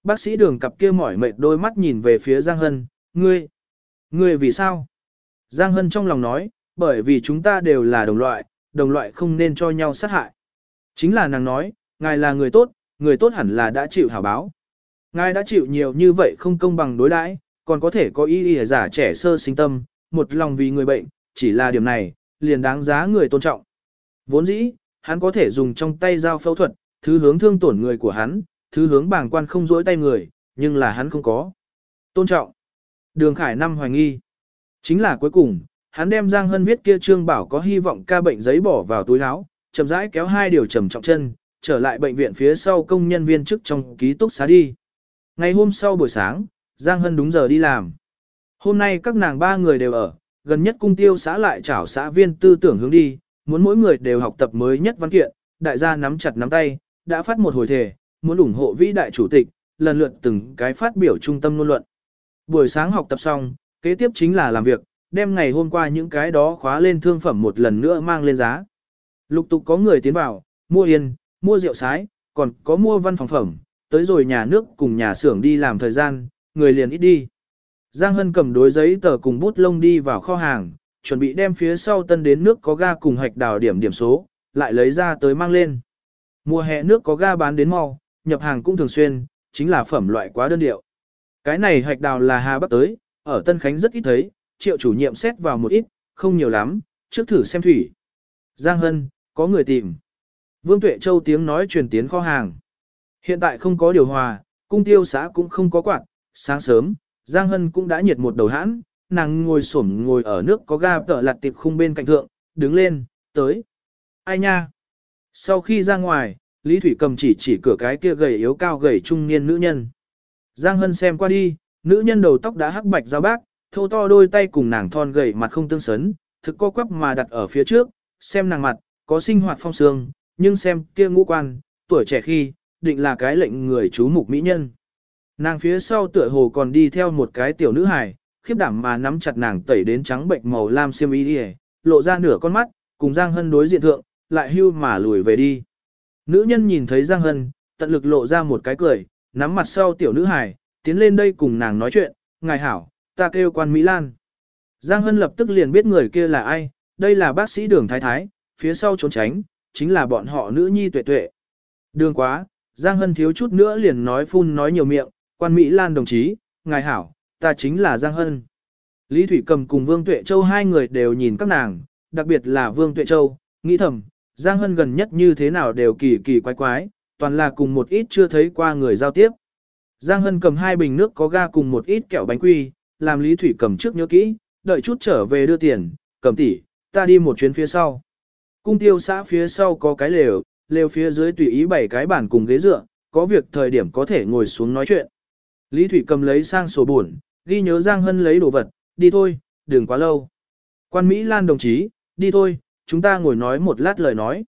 Bác sĩ đường cặp kia mỏi mệt đôi mắt nhìn về phía Giang Hân, ngươi, ngươi vì sao? Giang Hân trong lòng nói, bởi vì chúng ta đều là đồng loại, đồng loại không nên cho nhau sát hại. Chính là nàng nói, ngài là người tốt, người tốt hẳn là đã chịu hảo báo. Ngài đã chịu nhiều như vậy không công bằng đối đãi, còn có thể có ý ý giả trẻ sơ sinh tâm, một lòng vì người bệnh, chỉ là điểm này, liền đáng giá người tôn trọng. Vốn dĩ, hắn có thể dùng trong tay dao phẫu thuật, thứ hướng thương tổn người của hắn, thứ hướng bảng quan không dỗi tay người, nhưng là hắn không có. Tôn trọng. Đường Khải năm hoài nghi. Chính là cuối cùng, hắn đem Giang Hân viết kia trương bảo có hy vọng ca bệnh giấy bỏ vào túi áo, chậm rãi kéo hai điều trầm trọng chân, trở lại bệnh viện phía sau công nhân viên chức trong ký túc xá đi. Ngày hôm sau buổi sáng, Giang Hân đúng giờ đi làm. Hôm nay các nàng ba người đều ở, gần nhất cung tiêu xã lại trảo xã viên tư tưởng hướng đi, muốn mỗi người đều học tập mới nhất văn kiện, đại gia nắm chặt nắm tay, đã phát một hồi thể, muốn ủng hộ vĩ đại chủ tịch, lần lượt từng cái phát biểu trung tâm ngôn luận. Buổi sáng học tập xong, kế tiếp chính là làm việc, đem ngày hôm qua những cái đó khóa lên thương phẩm một lần nữa mang lên giá. Lục tục có người tiến vào, mua yên, mua rượu sái, còn có mua văn phòng phẩm, tới rồi nhà nước cùng nhà xưởng đi làm thời gian, người liền ít đi. Giang Hân cầm đối giấy tờ cùng bút lông đi vào kho hàng, chuẩn bị đem phía sau tân đến nước có ga cùng hạch đào điểm điểm số, lại lấy ra tới mang lên. Mùa hè nước có ga bán đến mau, nhập hàng cũng thường xuyên, chính là phẩm loại quá đơn điệu. Cái này hạch đào là Hà Bắc tới, ở Tân Khánh rất ít thấy, triệu chủ nhiệm xét vào một ít, không nhiều lắm, trước thử xem thủy. Giang Hân, có người tìm. Vương Tuệ Châu tiếng nói truyền tiến kho hàng. Hiện tại không có điều hòa, cung tiêu xã cũng không có quạt, sáng sớm, Giang Hân cũng đã nhiệt một đầu hãn, nàng ngồi xổm ngồi ở nước có ga tở lặt tiệp khung bên cạnh thượng, đứng lên, tới. Ai nha? Sau khi ra ngoài, Lý Thủy cầm chỉ chỉ cửa cái kia gầy yếu cao gầy trung niên nữ nhân. Giang Hân xem qua đi, nữ nhân đầu tóc đã hắc bạch giao bác, thô to đôi tay cùng nàng thon gầy mặt không tương sấn, thực co quắp mà đặt ở phía trước, xem nàng mặt, có sinh hoạt phong sương, nhưng xem kia ngũ quan, tuổi trẻ khi, định là cái lệnh người chú mục mỹ nhân. Nàng phía sau tựa hồ còn đi theo một cái tiểu nữ hài, khiếp đảm mà nắm chặt nàng tẩy đến trắng bệnh màu lam xiêm y đi lộ ra nửa con mắt, cùng Giang Hân đối diện thượng, lại hưu mà lùi về đi. Nữ nhân nhìn thấy Giang Hân, tận lực lộ ra một cái cười, nắm mặt sau tiểu nữ hài, tiến lên đây cùng nàng nói chuyện, ngài hảo, ta kêu quan Mỹ Lan. Giang Hân lập tức liền biết người kia là ai, đây là bác sĩ đường thái thái, phía sau trốn tránh, chính là bọn họ nữ nhi tuệ tuệ. Đường quá, Giang Hân thiếu chút nữa liền nói phun nói nhiều miệng, quan Mỹ Lan đồng chí, ngài hảo, ta chính là Giang Hân. Lý Thủy Cầm cùng Vương Tuệ Châu hai người đều nhìn các nàng, đặc biệt là Vương Tuệ Châu, nghĩ thầm, Giang Hân gần nhất như thế nào đều kỳ kỳ quái quái, toàn là cùng một ít chưa thấy qua người giao tiếp. Giang Hân cầm hai bình nước có ga cùng một ít kẹo bánh quy, làm Lý Thủy cầm trước nhớ kỹ, đợi chút trở về đưa tiền, cầm tỷ, ta đi một chuyến phía sau. Cung tiêu xã phía sau có cái lều, lều phía dưới tùy ý bảy cái bàn cùng ghế dựa, có việc thời điểm có thể ngồi xuống nói chuyện. Lý Thủy cầm lấy sang sổ buồn, ghi nhớ Giang Hân lấy đồ vật, đi thôi, đừng quá lâu. Quan Mỹ Lan đồng chí, đi thôi, chúng ta ngồi nói một lát lời nói.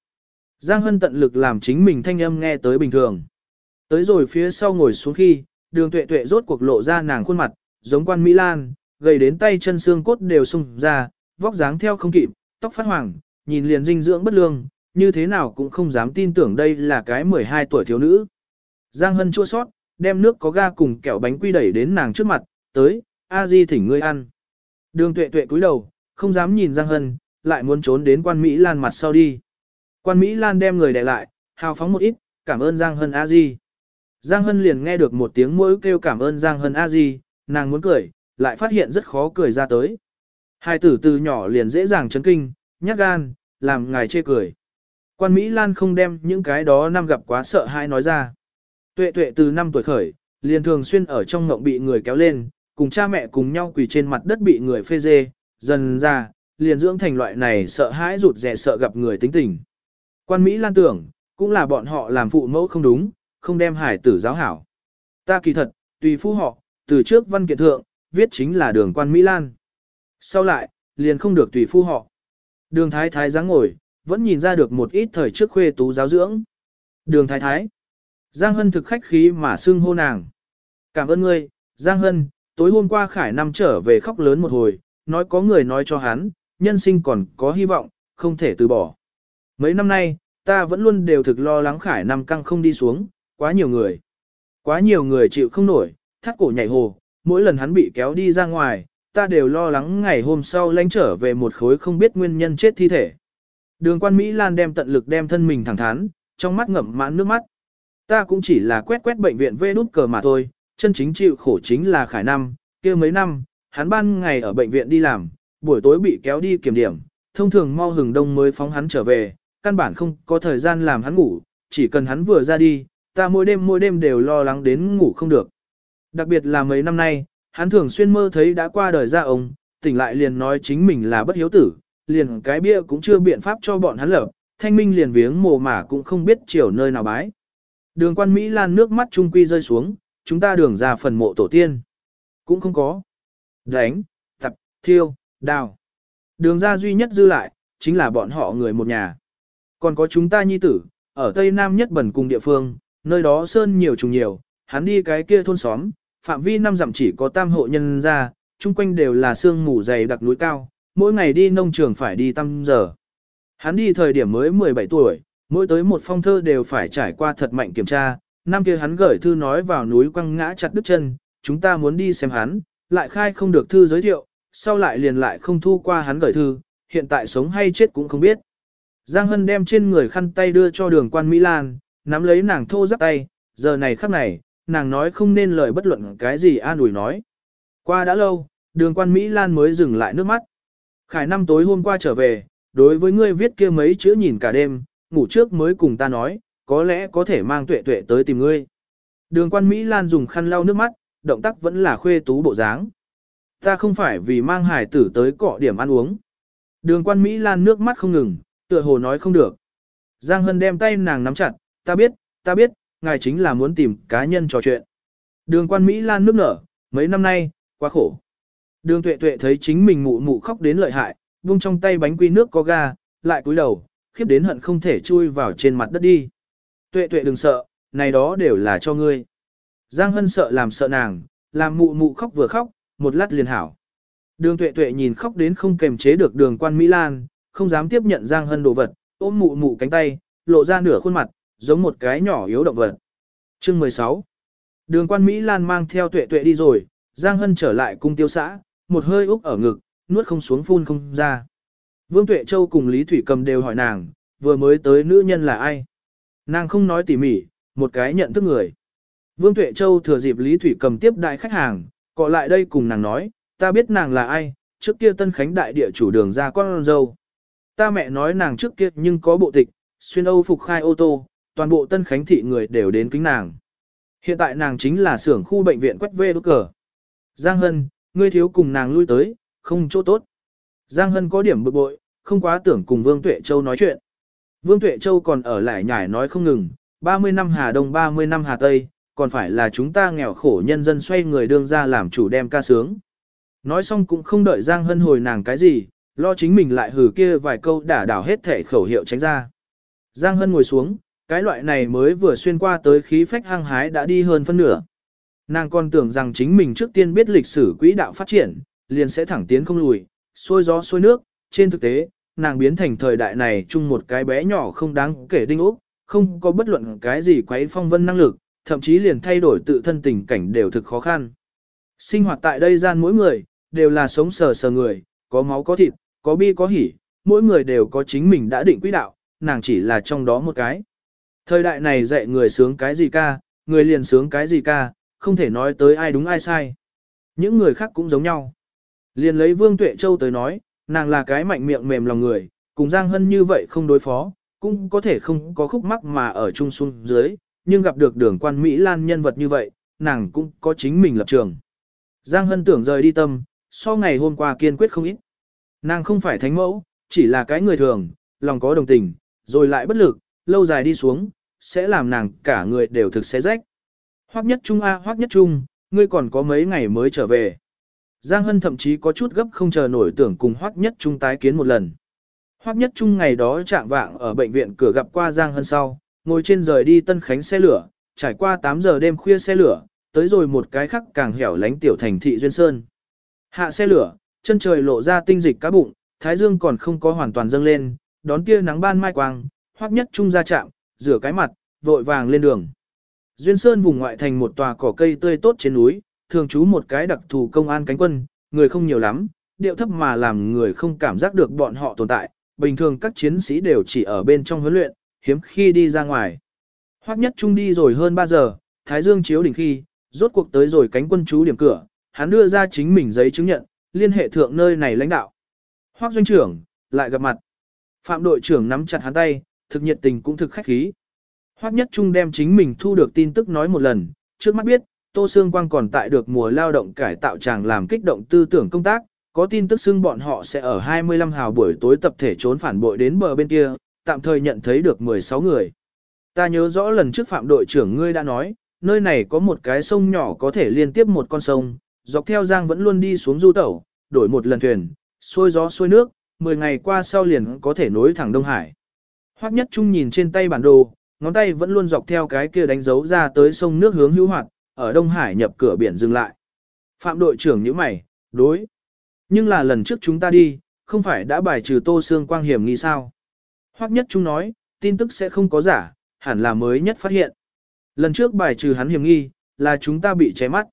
Giang Hân tận lực làm chính mình thanh âm nghe tới bình thường. Tới rồi phía sau ngồi xuống khi, đường tuệ tuệ rốt cuộc lộ ra nàng khuôn mặt, giống quan Mỹ Lan, gầy đến tay chân xương cốt đều sung ra, vóc dáng theo không kịp, tóc phát hoàng, nhìn liền dinh dưỡng bất lương, như thế nào cũng không dám tin tưởng đây là cái 12 tuổi thiếu nữ. Giang Hân chua sót, đem nước có ga cùng kẹo bánh quy đẩy đến nàng trước mặt, tới, a di thỉnh ngươi ăn. Đường tuệ tuệ cúi đầu, không dám nhìn Giang Hân, lại muốn trốn đến quan Mỹ Lan mặt sau đi. Quan Mỹ Lan đem người đè lại, hào phóng một ít, cảm ơn Giang Hân a di. Giang Hân liền nghe được một tiếng mũi kêu cảm ơn Giang Hân a di, nàng muốn cười, lại phát hiện rất khó cười ra tới. Hai tử từ nhỏ liền dễ dàng chấn kinh, nhát gan, làm ngài chê cười. Quan Mỹ Lan không đem những cái đó năm gặp quá sợ hãi nói ra. Tuệ tuệ từ năm tuổi khởi, liền thường xuyên ở trong ngộng bị người kéo lên, cùng cha mẹ cùng nhau quỳ trên mặt đất bị người phê dê, dần ra, liền dưỡng thành loại này sợ hãi rụt rè sợ gặp người tính tình. Quan Mỹ Lan tưởng, cũng là bọn họ làm phụ mẫu không đúng, không đem hải tử giáo hảo. Ta kỳ thật, tùy phu họ, từ trước văn kiện thượng, viết chính là đường quan Mỹ Lan. Sau lại, liền không được tùy phu họ. Đường thái thái dáng ngồi, vẫn nhìn ra được một ít thời trước khuê tú giáo dưỡng. Đường thái thái. Giang Hân thực khách khí mà xưng hô nàng. Cảm ơn ngươi, Giang Hân, tối hôm qua Khải Nam trở về khóc lớn một hồi, nói có người nói cho hắn, nhân sinh còn có hy vọng, không thể từ bỏ. Mấy năm nay, ta vẫn luôn đều thực lo lắng Khải Nam căng không đi xuống, quá nhiều người. Quá nhiều người chịu không nổi, thắt cổ nhảy hồ, mỗi lần hắn bị kéo đi ra ngoài, ta đều lo lắng ngày hôm sau lánh trở về một khối không biết nguyên nhân chết thi thể. Đường quan Mỹ Lan đem tận lực đem thân mình thẳng thắn, trong mắt ngậm mãn nước mắt. Ta cũng chỉ là quét quét bệnh viện vê đút cờ mà thôi, chân chính chịu khổ chính là Khải Năm, kia mấy năm, hắn ban ngày ở bệnh viện đi làm, buổi tối bị kéo đi kiểm điểm, thông thường mau hừng đông mới phóng hắn trở về, căn bản không có thời gian làm hắn ngủ, chỉ cần hắn vừa ra đi, ta mỗi đêm mỗi đêm đều lo lắng đến ngủ không được. Đặc biệt là mấy năm nay, hắn thường xuyên mơ thấy đã qua đời ra ông, tỉnh lại liền nói chính mình là bất hiếu tử, liền cái bia cũng chưa biện pháp cho bọn hắn lập, thanh minh liền viếng mồ mả cũng không biết chiều nơi nào bái. Đường quan Mỹ Lan nước mắt trung quy rơi xuống, chúng ta đường ra phần mộ tổ tiên. Cũng không có. Đánh, tập, thiêu, đào. Đường ra duy nhất dư lại, chính là bọn họ người một nhà. Còn có chúng ta nhi tử, ở Tây Nam nhất bẩn cùng địa phương, nơi đó sơn nhiều trùng nhiều, hắn đi cái kia thôn xóm, phạm vi năm dặm chỉ có tam hộ nhân ra, chung quanh đều là sương mù dày đặc núi cao, mỗi ngày đi nông trường phải đi tăm giờ. Hắn đi thời điểm mới 17 tuổi, mỗi tới một phong thơ đều phải trải qua thật mạnh kiểm tra, năm kia hắn gửi thư nói vào núi quăng ngã chặt đứt chân, chúng ta muốn đi xem hắn, lại khai không được thư giới thiệu, sau lại liền lại không thu qua hắn gửi thư, hiện tại sống hay chết cũng không biết. Giang Hân đem trên người khăn tay đưa cho đường quan Mỹ Lan, nắm lấy nàng thô giáp tay, giờ này khắc này, nàng nói không nên lời bất luận cái gì an ủi nói. Qua đã lâu, đường quan Mỹ Lan mới dừng lại nước mắt. Khải năm tối hôm qua trở về, đối với ngươi viết kia mấy chữ nhìn cả đêm, ngủ trước mới cùng ta nói, có lẽ có thể mang tuệ tuệ tới tìm ngươi. Đường quan Mỹ Lan dùng khăn lau nước mắt, động tác vẫn là khuê tú bộ dáng. Ta không phải vì mang hải tử tới cọ điểm ăn uống. Đường quan Mỹ Lan nước mắt không ngừng, tựa hồ nói không được. Giang Hân đem tay nàng nắm chặt, ta biết, ta biết, ngài chính là muốn tìm cá nhân trò chuyện. Đường quan Mỹ Lan nước nở, mấy năm nay, quá khổ. Đường tuệ tuệ thấy chính mình mụ mụ khóc đến lợi hại, buông trong tay bánh quy nước có ga, lại cúi đầu, khiếp đến hận không thể chui vào trên mặt đất đi. Tuệ tuệ đừng sợ, này đó đều là cho ngươi. Giang Hân sợ làm sợ nàng, làm mụ mụ khóc vừa khóc, một lát liền hảo. Đường tuệ tuệ nhìn khóc đến không kềm chế được đường quan Mỹ Lan, không dám tiếp nhận Giang Hân đồ vật, ôm mụ mụ cánh tay, lộ ra nửa khuôn mặt, giống một cái nhỏ yếu động vật. Chương 16 Đường quan Mỹ Lan mang theo tuệ tuệ đi rồi, Giang Hân trở lại cung tiêu xã, một hơi úp ở ngực, nuốt không xuống phun không ra. Vương Tuệ Châu cùng Lý Thủy Cầm đều hỏi nàng, vừa mới tới nữ nhân là ai? Nàng không nói tỉ mỉ, một cái nhận thức người. Vương Tuệ Châu thừa dịp Lý Thủy Cầm tiếp đại khách hàng, cọ lại đây cùng nàng nói, ta biết nàng là ai, trước kia Tân Khánh đại địa chủ đường ra con dâu. Ta mẹ nói nàng trước kia nhưng có bộ tịch, xuyên Âu phục khai ô tô, toàn bộ Tân Khánh thị người đều đến kính nàng. Hiện tại nàng chính là xưởng khu bệnh viện quét vê đốt cờ. Giang Hân, ngươi thiếu cùng nàng lui tới, không chỗ tốt. Giang Hân có điểm bực bội, không quá tưởng cùng Vương Tuệ Châu nói chuyện. Vương Tuệ Châu còn ở lại nhải nói không ngừng, 30 năm Hà Đông 30 năm Hà Tây, còn phải là chúng ta nghèo khổ nhân dân xoay người đương ra làm chủ đem ca sướng. Nói xong cũng không đợi Giang Hân hồi nàng cái gì, lo chính mình lại hử kia vài câu đả đảo hết thể khẩu hiệu tránh ra. Giang Hân ngồi xuống, cái loại này mới vừa xuyên qua tới khí phách hăng hái đã đi hơn phân nửa. Nàng còn tưởng rằng chính mình trước tiên biết lịch sử quỹ đạo phát triển, liền sẽ thẳng tiến không lùi, xôi gió xôi nước, trên thực tế, nàng biến thành thời đại này chung một cái bé nhỏ không đáng kể đinh ốc, không có bất luận cái gì quấy phong vân năng lực, thậm chí liền thay đổi tự thân tình cảnh đều thực khó khăn. Sinh hoạt tại đây gian mỗi người, đều là sống sờ sờ người, có máu có thịt, có bi có hỉ, mỗi người đều có chính mình đã định quỹ đạo, nàng chỉ là trong đó một cái. Thời đại này dạy người sướng cái gì ca, người liền sướng cái gì ca, không thể nói tới ai đúng ai sai. Những người khác cũng giống nhau. Liền lấy Vương Tuệ Châu tới nói, nàng là cái mạnh miệng mềm lòng người, cùng Giang Hân như vậy không đối phó, cũng có thể không có khúc mắc mà ở trung xuống dưới, nhưng gặp được đường quan Mỹ Lan nhân vật như vậy, nàng cũng có chính mình lập trường. Giang Hân tưởng rời đi tâm, so ngày hôm qua kiên quyết không ít. Nàng không phải thánh mẫu, chỉ là cái người thường, lòng có đồng tình, rồi lại bất lực, lâu dài đi xuống, sẽ làm nàng cả người đều thực xé rách. Hoắc nhất trung a hoắc nhất trung, ngươi còn có mấy ngày mới trở về. Giang Hân thậm chí có chút gấp không chờ nổi tưởng cùng Hoắc nhất trung tái kiến một lần. Hoắc nhất trung ngày đó chạm vạng ở bệnh viện cửa gặp qua Giang Hân sau, ngồi trên rời đi Tân Khánh xe lửa, trải qua 8 giờ đêm khuya xe lửa, tới rồi một cái khắc càng hẻo lánh tiểu thành thị Duyên Sơn. Hạ xe lửa, chân trời lộ ra tinh dịch cá bụng, thái dương còn không có hoàn toàn dâng lên, đón tia nắng ban mai quang, Hoắc nhất trung ra chạm, rửa cái mặt, vội vàng lên đường. Duyên Sơn vùng ngoại thành một tòa cỏ cây tươi tốt trên núi, thường trú một cái đặc thù công an cánh quân, người không nhiều lắm, điệu thấp mà làm người không cảm giác được bọn họ tồn tại, bình thường các chiến sĩ đều chỉ ở bên trong huấn luyện, hiếm khi đi ra ngoài. Hoắc nhất trung đi rồi hơn 3 giờ, Thái Dương chiếu đỉnh khi, rốt cuộc tới rồi cánh quân trú điểm cửa, hắn đưa ra chính mình giấy chứng nhận, liên hệ thượng nơi này lãnh đạo. Hoắc doanh trưởng, lại gặp mặt. Phạm đội trưởng nắm chặt hắn tay, thực nhiệt tình cũng thực khách khí. Hoắc nhất trung đem chính mình thu được tin tức nói một lần, trước mắt biết, Tô Sương Quang còn tại được mùa lao động cải tạo chàng làm kích động tư tưởng công tác, có tin tức xưng bọn họ sẽ ở 25 hào buổi tối tập thể trốn phản bội đến bờ bên kia, tạm thời nhận thấy được 16 người. Ta nhớ rõ lần trước phạm đội trưởng ngươi đã nói, nơi này có một cái sông nhỏ có thể liên tiếp một con sông, dọc theo giang vẫn luôn đi xuống du tẩu, đổi một lần thuyền, xuôi gió xuôi nước, 10 ngày qua sau liền có thể nối thẳng Đông Hải. Hoắc Nhất Trung nhìn trên tay bản đồ, ngón tay vẫn luôn dọc theo cái kia đánh dấu ra tới sông nước hướng hữu hoạt, ở Đông Hải nhập cửa biển dừng lại. Phạm đội trưởng nhíu mày, đối. Nhưng là lần trước chúng ta đi, không phải đã bài trừ tô xương quang hiểm nghi sao. Hoắc Nhất Trung nói, tin tức sẽ không có giả, hẳn là mới nhất phát hiện. Lần trước bài trừ hắn hiểm nghi, là chúng ta bị cháy mắt.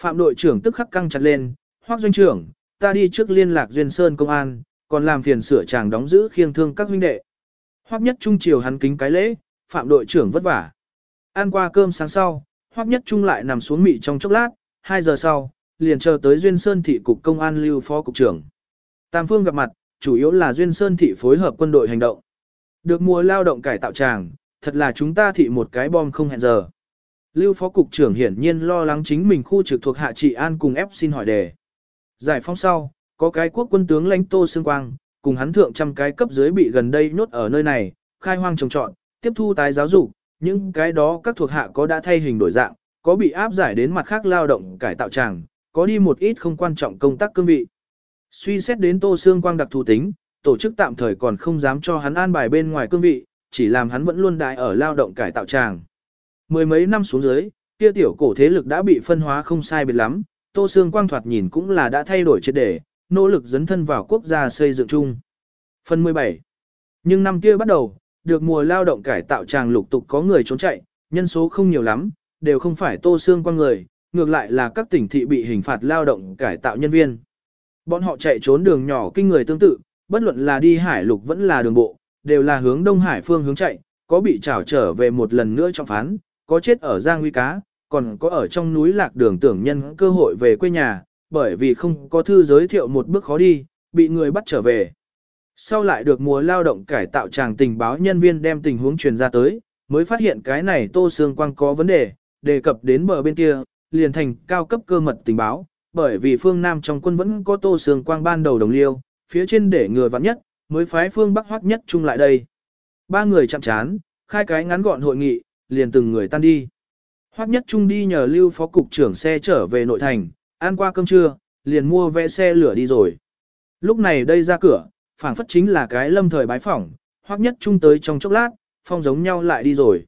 Phạm đội trưởng tức khắc căng chặt lên, Hoắc doanh trưởng, ta đi trước liên lạc Duyên Sơn công an, còn làm phiền sửa chàng đóng giữ khiêng thương các huynh đệ. Hoắc nhất trung chiều hắn kính cái lễ, phạm đội trưởng vất vả. Ăn qua cơm sáng sau, Hoắc nhất trung lại nằm xuống mị trong chốc lát, 2 giờ sau, liền chờ tới Duyên Sơn thị cục công an lưu phó cục trưởng. Tam phương gặp mặt, chủ yếu là Duyên Sơn thị phối hợp quân đội hành động. Được mùa lao động cải tạo tràng, thật là chúng ta thị một cái bom không hẹn giờ. Lưu phó cục trưởng hiển nhiên lo lắng chính mình khu trực thuộc hạ trị an cùng ép xin hỏi đề. Giải phóng sau, có cái quốc quân tướng lãnh Tô Sương Quang, cùng hắn thượng trăm cái cấp dưới bị gần đây nhốt ở nơi này, khai hoang trồng trọt, tiếp thu tái giáo dục, những cái đó các thuộc hạ có đã thay hình đổi dạng, có bị áp giải đến mặt khác lao động cải tạo tràng, có đi một ít không quan trọng công tác cương vị. Suy xét đến Tô Sương Quang đặc thù tính, tổ chức tạm thời còn không dám cho hắn an bài bên ngoài cương vị, chỉ làm hắn vẫn luôn đại ở lao động cải tạo tràng. Mười mấy năm xuống dưới, kia tiểu cổ thế lực đã bị phân hóa không sai biệt lắm, Tô Sương Quang thoạt nhìn cũng là đã thay đổi triệt để, nỗ lực dấn thân vào quốc gia xây dựng chung. Phần 17. Nhưng năm kia bắt đầu, được mùa lao động cải tạo tràng lục tục có người trốn chạy, nhân số không nhiều lắm, đều không phải Tô xương quan người, ngược lại là các tỉnh thị bị hình phạt lao động cải tạo nhân viên. Bọn họ chạy trốn đường nhỏ kinh người tương tự, bất luận là đi hải lục vẫn là đường bộ, đều là hướng Đông Hải phương hướng chạy, có bị trảo trở về một lần nữa trong phán, có chết ở Giang Huy Cá, còn có ở trong núi lạc đường tưởng nhân cơ hội về quê nhà, bởi vì không có thư giới thiệu một bước khó đi, bị người bắt trở về. Sau lại được mùa lao động cải tạo chàng tình báo nhân viên đem tình huống truyền ra tới, mới phát hiện cái này Tô Sương Quang có vấn đề, đề cập đến bờ bên kia, liền thành cao cấp cơ mật tình báo, bởi vì phương Nam trong quân vẫn có Tô Sương Quang ban đầu đồng liêu, phía trên để người vặn nhất, mới phái phương Bắc hoắc nhất chung lại đây. Ba người chạm chán, khai cái ngắn gọn hội nghị, liền từng người tan đi. Hoắc nhất trung đi nhờ lưu phó cục trưởng xe trở về nội thành, ăn qua cơm trưa, liền mua vé xe lửa đi rồi. Lúc này đây ra cửa, phảng phất chính là cái lâm thời bái phỏng, Hoắc nhất trung tới trong chốc lát, phong giống nhau lại đi rồi.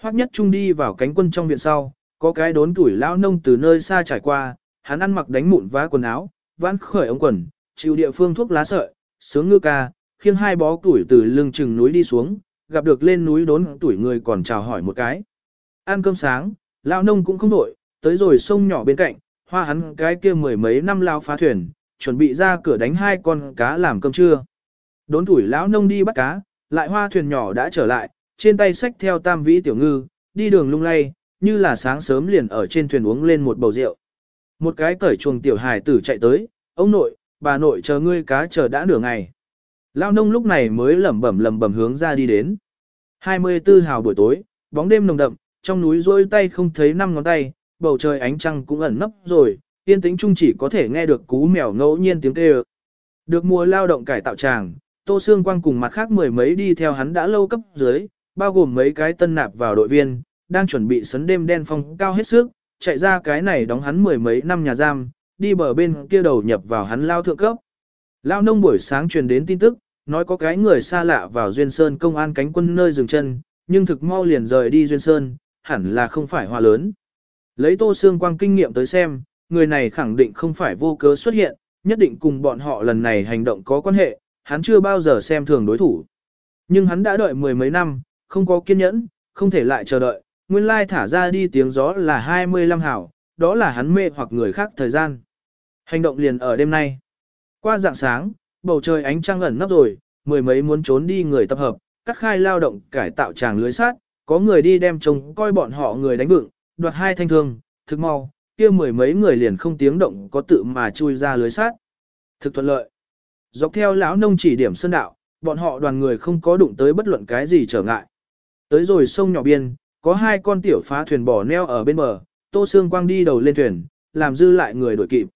Hoắc nhất trung đi vào cánh quân trong viện sau, có cái đốn tuổi lão nông từ nơi xa trải qua, hắn ăn mặc đánh mụn vá quần áo, vãn khởi ống quần, chịu địa phương thuốc lá sợi, sướng ngư ca, khiêng hai bó tuổi từ lưng chừng núi đi xuống, gặp được lên núi đốn tuổi người còn chào hỏi một cái. Ăn cơm sáng, lão nông cũng không đổi, tới rồi sông nhỏ bên cạnh, hoa hắn cái kia mười mấy năm lao phá thuyền, chuẩn bị ra cửa đánh hai con cá làm cơm trưa. Đốn tuổi lão nông đi bắt cá, lại hoa thuyền nhỏ đã trở lại, trên tay sách theo tam vĩ tiểu ngư, đi đường lung lay, như là sáng sớm liền ở trên thuyền uống lên một bầu rượu. Một cái cởi chuồng tiểu hài tử chạy tới, ông nội, bà nội chờ ngươi cá chờ đã nửa ngày. Lao nông lúc này mới lẩm bẩm lẩm bẩm hướng ra đi đến. 24 hào buổi tối, bóng đêm nồng đậm, trong núi rôi tay không thấy năm ngón tay, bầu trời ánh trăng cũng ẩn nấp rồi, yên tĩnh chung chỉ có thể nghe được cú mèo ngẫu nhiên tiếng kêu. Được mùa lao động cải tạo tràng, Tô Sương Quang cùng mặt khác mười mấy đi theo hắn đã lâu cấp dưới, bao gồm mấy cái tân nạp vào đội viên, đang chuẩn bị sấn đêm đen phong cao hết sức, chạy ra cái này đóng hắn mười mấy năm nhà giam, đi bờ bên kia đầu nhập vào hắn lao thượng cấp. Lao nông buổi sáng truyền đến tin tức, nói có cái người xa lạ vào Duyên Sơn công an cánh quân nơi dừng chân, nhưng thực mau liền rời đi Duyên Sơn, hẳn là không phải hòa lớn. Lấy Tô Sương Quang kinh nghiệm tới xem, người này khẳng định không phải vô cớ xuất hiện, nhất định cùng bọn họ lần này hành động có quan hệ, hắn chưa bao giờ xem thường đối thủ. Nhưng hắn đã đợi mười mấy năm, không có kiên nhẫn, không thể lại chờ đợi, nguyên lai thả ra đi tiếng gió là 25 hảo, đó là hắn mê hoặc người khác thời gian. Hành động liền ở đêm nay. Qua dạng sáng, bầu trời ánh trăng ẩn nấp rồi, mười mấy muốn trốn đi người tập hợp, cắt khai lao động cải tạo tràng lưới sát, có người đi đem trông coi bọn họ người đánh vựng, đoạt hai thanh thương, thực mau, kia mười mấy người liền không tiếng động có tự mà chui ra lưới sát. Thực thuận lợi. Dọc theo lão nông chỉ điểm sơn đạo, bọn họ đoàn người không có đụng tới bất luận cái gì trở ngại. Tới rồi sông nhỏ biên, có hai con tiểu phá thuyền bỏ neo ở bên bờ, Tô Sương Quang đi đầu lên thuyền, làm dư lại người đuổi kịp.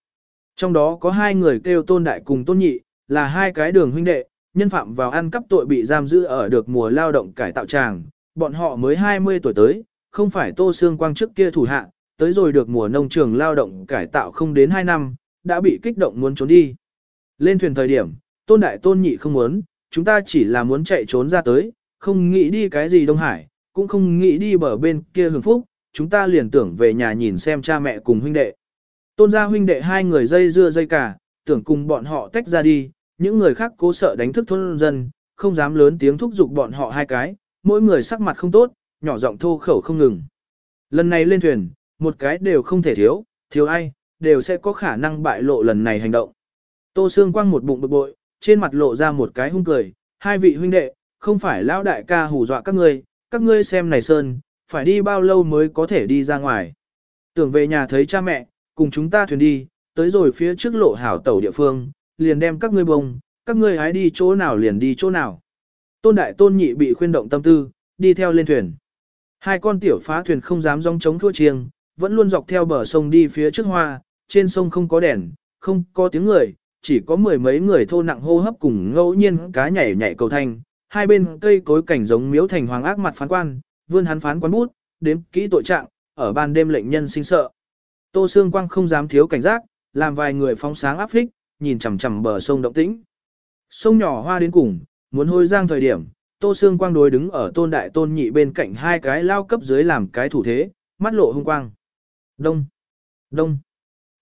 Trong đó có hai người kêu tôn đại cùng tôn nhị, là hai cái đường huynh đệ, nhân phạm vào ăn cắp tội bị giam giữ ở được mùa lao động cải tạo tràng, bọn họ mới 20 tuổi tới, không phải Tô Sương Quang trước kia thủ hạ, tới rồi được mùa nông trường lao động cải tạo không đến 2 năm, đã bị kích động muốn trốn đi. Lên thuyền thời điểm, tôn đại tôn nhị không muốn, chúng ta chỉ là muốn chạy trốn ra tới, không nghĩ đi cái gì Đông Hải, cũng không nghĩ đi bờ bên kia hưởng phúc, chúng ta liền tưởng về nhà nhìn xem cha mẹ cùng huynh đệ. Tôn gia huynh đệ hai người dây dưa dây cả, tưởng cùng bọn họ tách ra đi, những người khác cố sợ đánh thức thôn dân, không dám lớn tiếng thúc giục bọn họ hai cái, mỗi người sắc mặt không tốt, nhỏ giọng thô khẩu không ngừng. Lần này lên thuyền, một cái đều không thể thiếu, thiếu ai, đều sẽ có khả năng bại lộ lần này hành động. Tô Sương Quang một bụng bực bội, trên mặt lộ ra một cái hung cười, hai vị huynh đệ, không phải lão đại ca hù dọa các ngươi, các ngươi xem này sơn, phải đi bao lâu mới có thể đi ra ngoài. Tưởng về nhà thấy cha mẹ, cùng chúng ta thuyền đi, tới rồi phía trước lộ hảo tàu địa phương, liền đem các ngươi bông, các ngươi hái đi chỗ nào liền đi chỗ nào. Tôn đại tôn nhị bị khuyên động tâm tư, đi theo lên thuyền. Hai con tiểu phá thuyền không dám rong chống thua chiêng, vẫn luôn dọc theo bờ sông đi phía trước hoa, trên sông không có đèn, không có tiếng người, chỉ có mười mấy người thô nặng hô hấp cùng ngẫu nhiên cá nhảy nhảy cầu thanh. Hai bên cây cối cảnh giống miếu thành hoàng ác mặt phán quan, vươn hắn phán quán bút, đếm kỹ tội trạng, ở ban đêm lệnh nhân sinh sợ. Tô Sương Quang không dám thiếu cảnh giác, làm vài người phóng sáng áp phích, nhìn chằm chằm bờ sông động tĩnh. Sông nhỏ hoa đến cùng, muốn hôi giang thời điểm, Tô Sương Quang đối đứng ở tôn đại tôn nhị bên cạnh hai cái lao cấp dưới làm cái thủ thế, mắt lộ hung quang. Đông, đông.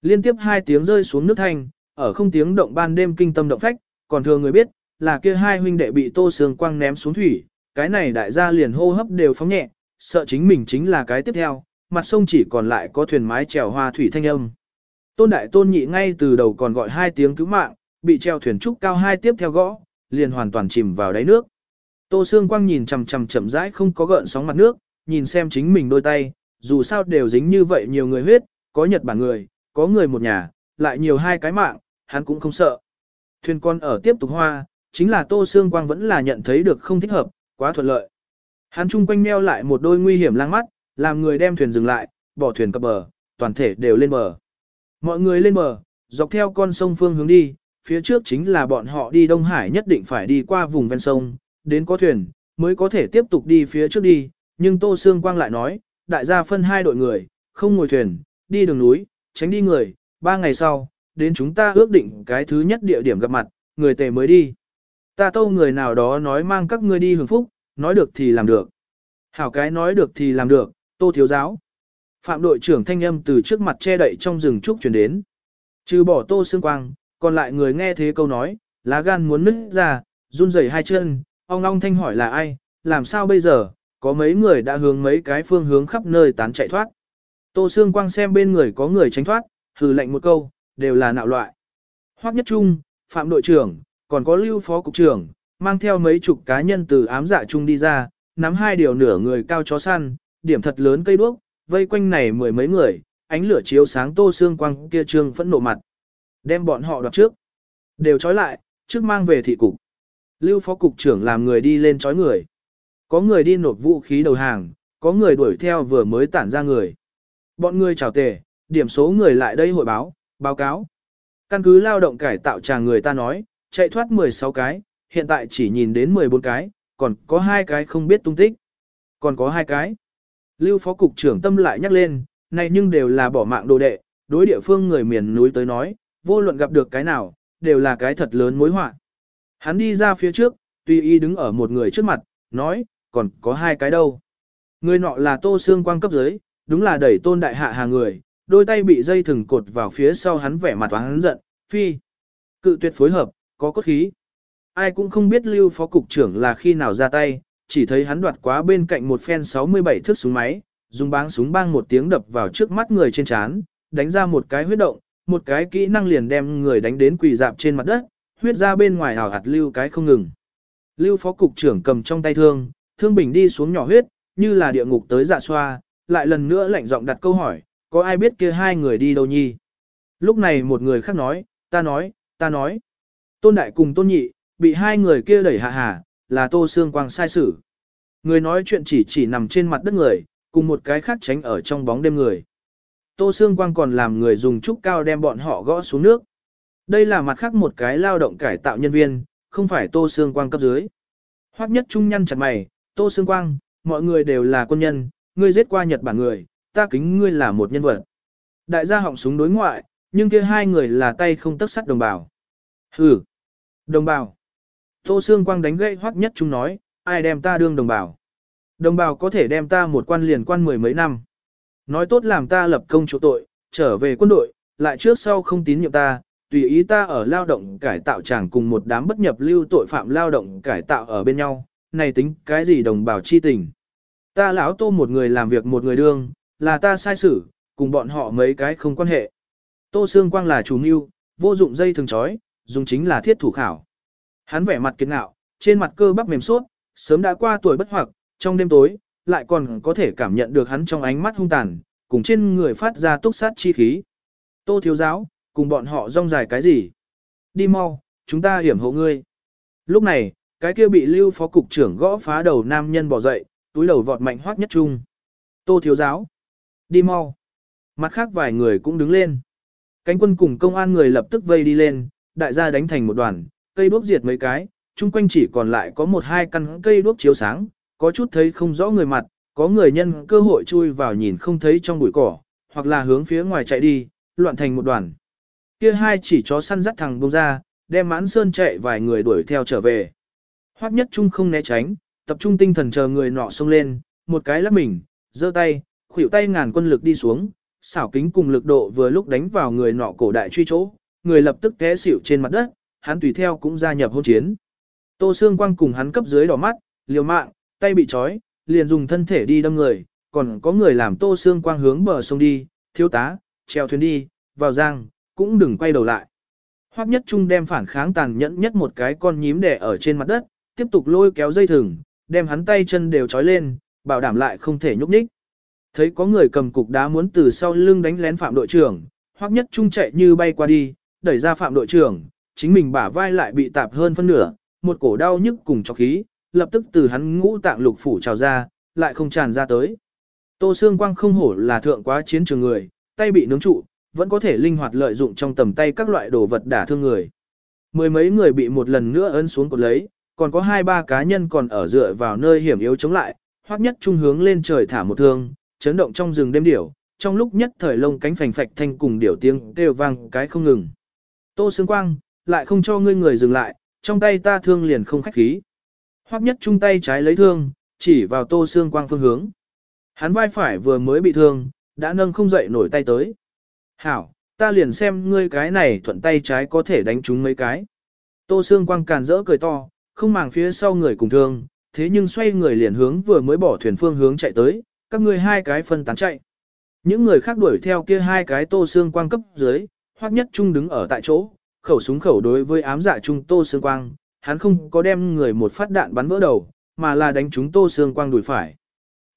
Liên tiếp hai tiếng rơi xuống nước thanh, ở không tiếng động ban đêm kinh tâm động phách, còn thường người biết, là kia hai huynh đệ bị Tô Sương Quang ném xuống thủy, cái này đại gia liền hô hấp đều phóng nhẹ, sợ chính mình chính là cái tiếp theo, mặt sông chỉ còn lại có thuyền mái chèo hoa thủy thanh âm. Tôn đại tôn nhị ngay từ đầu còn gọi hai tiếng cứu mạng, bị treo thuyền trúc cao hai tiếp theo gõ, liền hoàn toàn chìm vào đáy nước. Tô Sương Quang nhìn chằm chằm chậm rãi không có gợn sóng mặt nước, nhìn xem chính mình đôi tay, dù sao đều dính như vậy nhiều người huyết, có Nhật Bản người, có người một nhà, lại nhiều hai cái mạng, hắn cũng không sợ. Thuyền con ở tiếp tục hoa, chính là Tô Sương Quang vẫn là nhận thấy được không thích hợp, quá thuận lợi. Hắn chung quanh meo lại một đôi nguy hiểm lang mắt, làm người đem thuyền dừng lại, bỏ thuyền cập bờ, toàn thể đều lên bờ. Mọi người lên bờ, dọc theo con sông phương hướng đi, phía trước chính là bọn họ đi Đông Hải nhất định phải đi qua vùng ven sông, đến có thuyền, mới có thể tiếp tục đi phía trước đi, nhưng Tô Sương Quang lại nói, đại gia phân hai đội người, không ngồi thuyền, đi đường núi, tránh đi người, ba ngày sau, đến chúng ta ước định cái thứ nhất địa điểm gặp mặt, người tề mới đi. Ta tâu người nào đó nói mang các ngươi đi hưởng phúc, nói được thì làm được. Hảo cái nói được thì làm được, tô thiếu giáo. Phạm đội trưởng thanh âm từ trước mặt che đậy trong rừng trúc chuyển đến. Trừ bỏ tô xương quang, còn lại người nghe thế câu nói, lá gan muốn nứt ra, run rẩy hai chân, Ông Long thanh hỏi là ai, làm sao bây giờ, có mấy người đã hướng mấy cái phương hướng khắp nơi tán chạy thoát. Tô Sương quang xem bên người có người tránh thoát, hừ lạnh một câu, đều là nạo loại. Hoắc nhất trung, phạm đội trưởng, còn có lưu phó cục trưởng, mang theo mấy chục cá nhân từ ám dạ trung đi ra, nắm hai điều nửa người cao chó săn, điểm thật lớn cây đuốc, vây quanh này mười mấy người, ánh lửa chiếu sáng tô Sương quang kia trương phẫn nộ mặt. Đem bọn họ đoạt trước. Đều trói lại, trước mang về thị cục. Lưu phó cục trưởng làm người đi lên trói người. Có người đi nộp vũ khí đầu hàng, có người đuổi theo vừa mới tản ra người. Bọn người chào tề, điểm số người lại đây hội báo, báo cáo. Căn cứ lao động cải tạo tràng người ta nói, chạy thoát 16 cái, hiện tại chỉ nhìn đến 14 cái, còn có hai cái không biết tung tích. Còn có hai cái. Lưu phó cục trưởng tâm lại nhắc lên, này nhưng đều là bỏ mạng đồ đệ, đối địa phương người miền núi tới nói, vô luận gặp được cái nào, đều là cái thật lớn mối họa. Hắn đi ra phía trước, tùy ý đứng ở một người trước mặt, nói, còn có hai cái đâu. Người nọ là tô xương quang cấp dưới, đúng là đẩy tôn đại hạ hà người, đôi tay bị dây thừng cột vào phía sau hắn vẻ mặt hắn giận, phi. Cự tuyệt phối hợp, có cốt khí. Ai cũng không biết lưu phó cục trưởng là khi nào ra tay, chỉ thấy hắn đoạt quá bên cạnh một phen 67 thước súng máy, dùng báng súng bang một tiếng đập vào trước mắt người trên chán, đánh ra một cái huyết động, một cái kỹ năng liền đem người đánh đến quỳ dạp trên mặt đất, huyết ra bên ngoài hào hạt lưu cái không ngừng. Lưu phó cục trưởng cầm trong tay thương, thương bình đi xuống nhỏ huyết, như là địa ngục tới dạ xoa, lại lần nữa lạnh giọng đặt câu hỏi, có ai biết kia hai người đi đâu nhi? Lúc này một người khác nói, ta nói, ta nói. Tôn đại cùng tôn nhị, bị hai người kia đẩy hạ hà, là tô xương quang sai sử. Người nói chuyện chỉ chỉ nằm trên mặt đất người, cùng một cái khác tránh ở trong bóng đêm người. Tô xương quang còn làm người dùng trúc cao đem bọn họ gõ xuống nước. Đây là mặt khác một cái lao động cải tạo nhân viên, không phải tô xương quang cấp dưới. Hoắc nhất trung nhăn chặt mày, tô xương quang, mọi người đều là quân nhân, ngươi giết qua Nhật Bản người, ta kính ngươi là một nhân vật. Đại gia họng súng đối ngoại, nhưng kia hai người là tay không tất sắt đồng bào. Hừ, đồng bào. Tô Sương Quang đánh gậy hoắc nhất Trung nói, ai đem ta đương đồng bào. Đồng bào có thể đem ta một quan liền quan mười mấy năm. Nói tốt làm ta lập công chỗ tội, trở về quân đội, lại trước sau không tín nhiệm ta, tùy ý ta ở lao động cải tạo chẳng cùng một đám bất nhập lưu tội phạm lao động cải tạo ở bên nhau, này tính cái gì đồng bào chi tình. Ta lão tô một người làm việc một người đương, là ta sai xử, cùng bọn họ mấy cái không quan hệ. Tô Sương Quang là chủ mưu, vô dụng dây thường chói, dùng chính là thiết thủ khảo. Hắn vẻ mặt kiệt ngạo, trên mặt cơ bắp mềm suốt, sớm đã qua tuổi bất hoặc, trong đêm tối, lại còn có thể cảm nhận được hắn trong ánh mắt hung tàn, cùng trên người phát ra túc sát chi khí. Tô thiếu giáo, cùng bọn họ rong dài cái gì? Đi mau, chúng ta hiểm hộ ngươi. Lúc này, cái kia bị lưu phó cục trưởng gõ phá đầu nam nhân bỏ dậy, túi đầu vọt mạnh hoác nhất trung. Tô thiếu giáo. Đi mau. Mặt khác vài người cũng đứng lên. Cánh quân cùng công an người lập tức vây đi lên, đại gia đánh thành một đoàn, cây đuốc diệt mấy cái, chung quanh chỉ còn lại có một hai căn cây đuốc chiếu sáng, có chút thấy không rõ người mặt, có người nhân cơ hội chui vào nhìn không thấy trong bụi cỏ, hoặc là hướng phía ngoài chạy đi, loạn thành một đoàn. Kia hai chỉ chó săn dắt thằng bông ra, đem mãn sơn chạy vài người đuổi theo trở về. Hoắc nhất trung không né tránh, tập trung tinh thần chờ người nọ xông lên, một cái lắc mình, giơ tay, khuỷu tay ngàn quân lực đi xuống, xảo kính cùng lực độ vừa lúc đánh vào người nọ cổ đại truy chỗ, người lập tức té xỉu trên mặt đất, hắn tùy theo cũng gia nhập hôn chiến. Tô Sương Quang cùng hắn cấp dưới đỏ mắt, liều mạng, tay bị trói, liền dùng thân thể đi đâm người, còn có người làm Tô Sương Quang hướng bờ sông đi, thiếu tá, treo thuyền đi, vào giang, cũng đừng quay đầu lại. Hoắc Nhất Trung đem phản kháng tàn nhẫn nhất một cái con nhím đè ở trên mặt đất, tiếp tục lôi kéo dây thừng, đem hắn tay chân đều trói lên, bảo đảm lại không thể nhúc nhích. Thấy có người cầm cục đá muốn từ sau lưng đánh lén phạm đội trưởng, Hoắc Nhất Trung chạy như bay qua đi, đẩy ra phạm đội trưởng, chính mình bả vai lại bị tạp hơn phân nửa, một cổ đau nhức cùng cho khí, lập tức từ hắn ngũ tạng lục phủ trào ra, lại không tràn ra tới. Tô Sương Quang không hổ là thượng quá chiến trường người, tay bị nướng trụ, vẫn có thể linh hoạt lợi dụng trong tầm tay các loại đồ vật đả thương người. Mười mấy người bị một lần nữa ấn xuống cột lấy, còn có hai ba cá nhân còn ở dựa vào nơi hiểm yếu chống lại, hoặc nhất trung hướng lên trời thả một thương, chấn động trong rừng đêm điểu, trong lúc nhất thời lông cánh phành phạch thanh cùng điểu tiếng kêu vang cái không ngừng. Tô Sương Quang, lại không cho ngươi người dừng lại, trong tay ta thương liền không khách khí. Hoắc nhất chung tay trái lấy thương, chỉ vào Tô Sương Quang phương hướng. Hắn vai phải vừa mới bị thương, đã nâng không dậy nổi tay tới. Hảo, ta liền xem ngươi cái này thuận tay trái có thể đánh trúng mấy cái. Tô Sương Quang càn rỡ cười to, không màng phía sau người cùng thương, thế nhưng xoay người liền hướng vừa mới bỏ thuyền phương hướng chạy tới, các ngươi hai cái phân tán chạy. Những người khác đuổi theo kia hai cái Tô Sương Quang cấp dưới, Hoắc Nhất Trung đứng ở tại chỗ, khẩu súng khẩu đối với ám dạ trung Tô Sương Quang, hắn không có đem người một phát đạn bắn vỡ đầu, mà là đánh chúng Tô Sương Quang đuổi phải.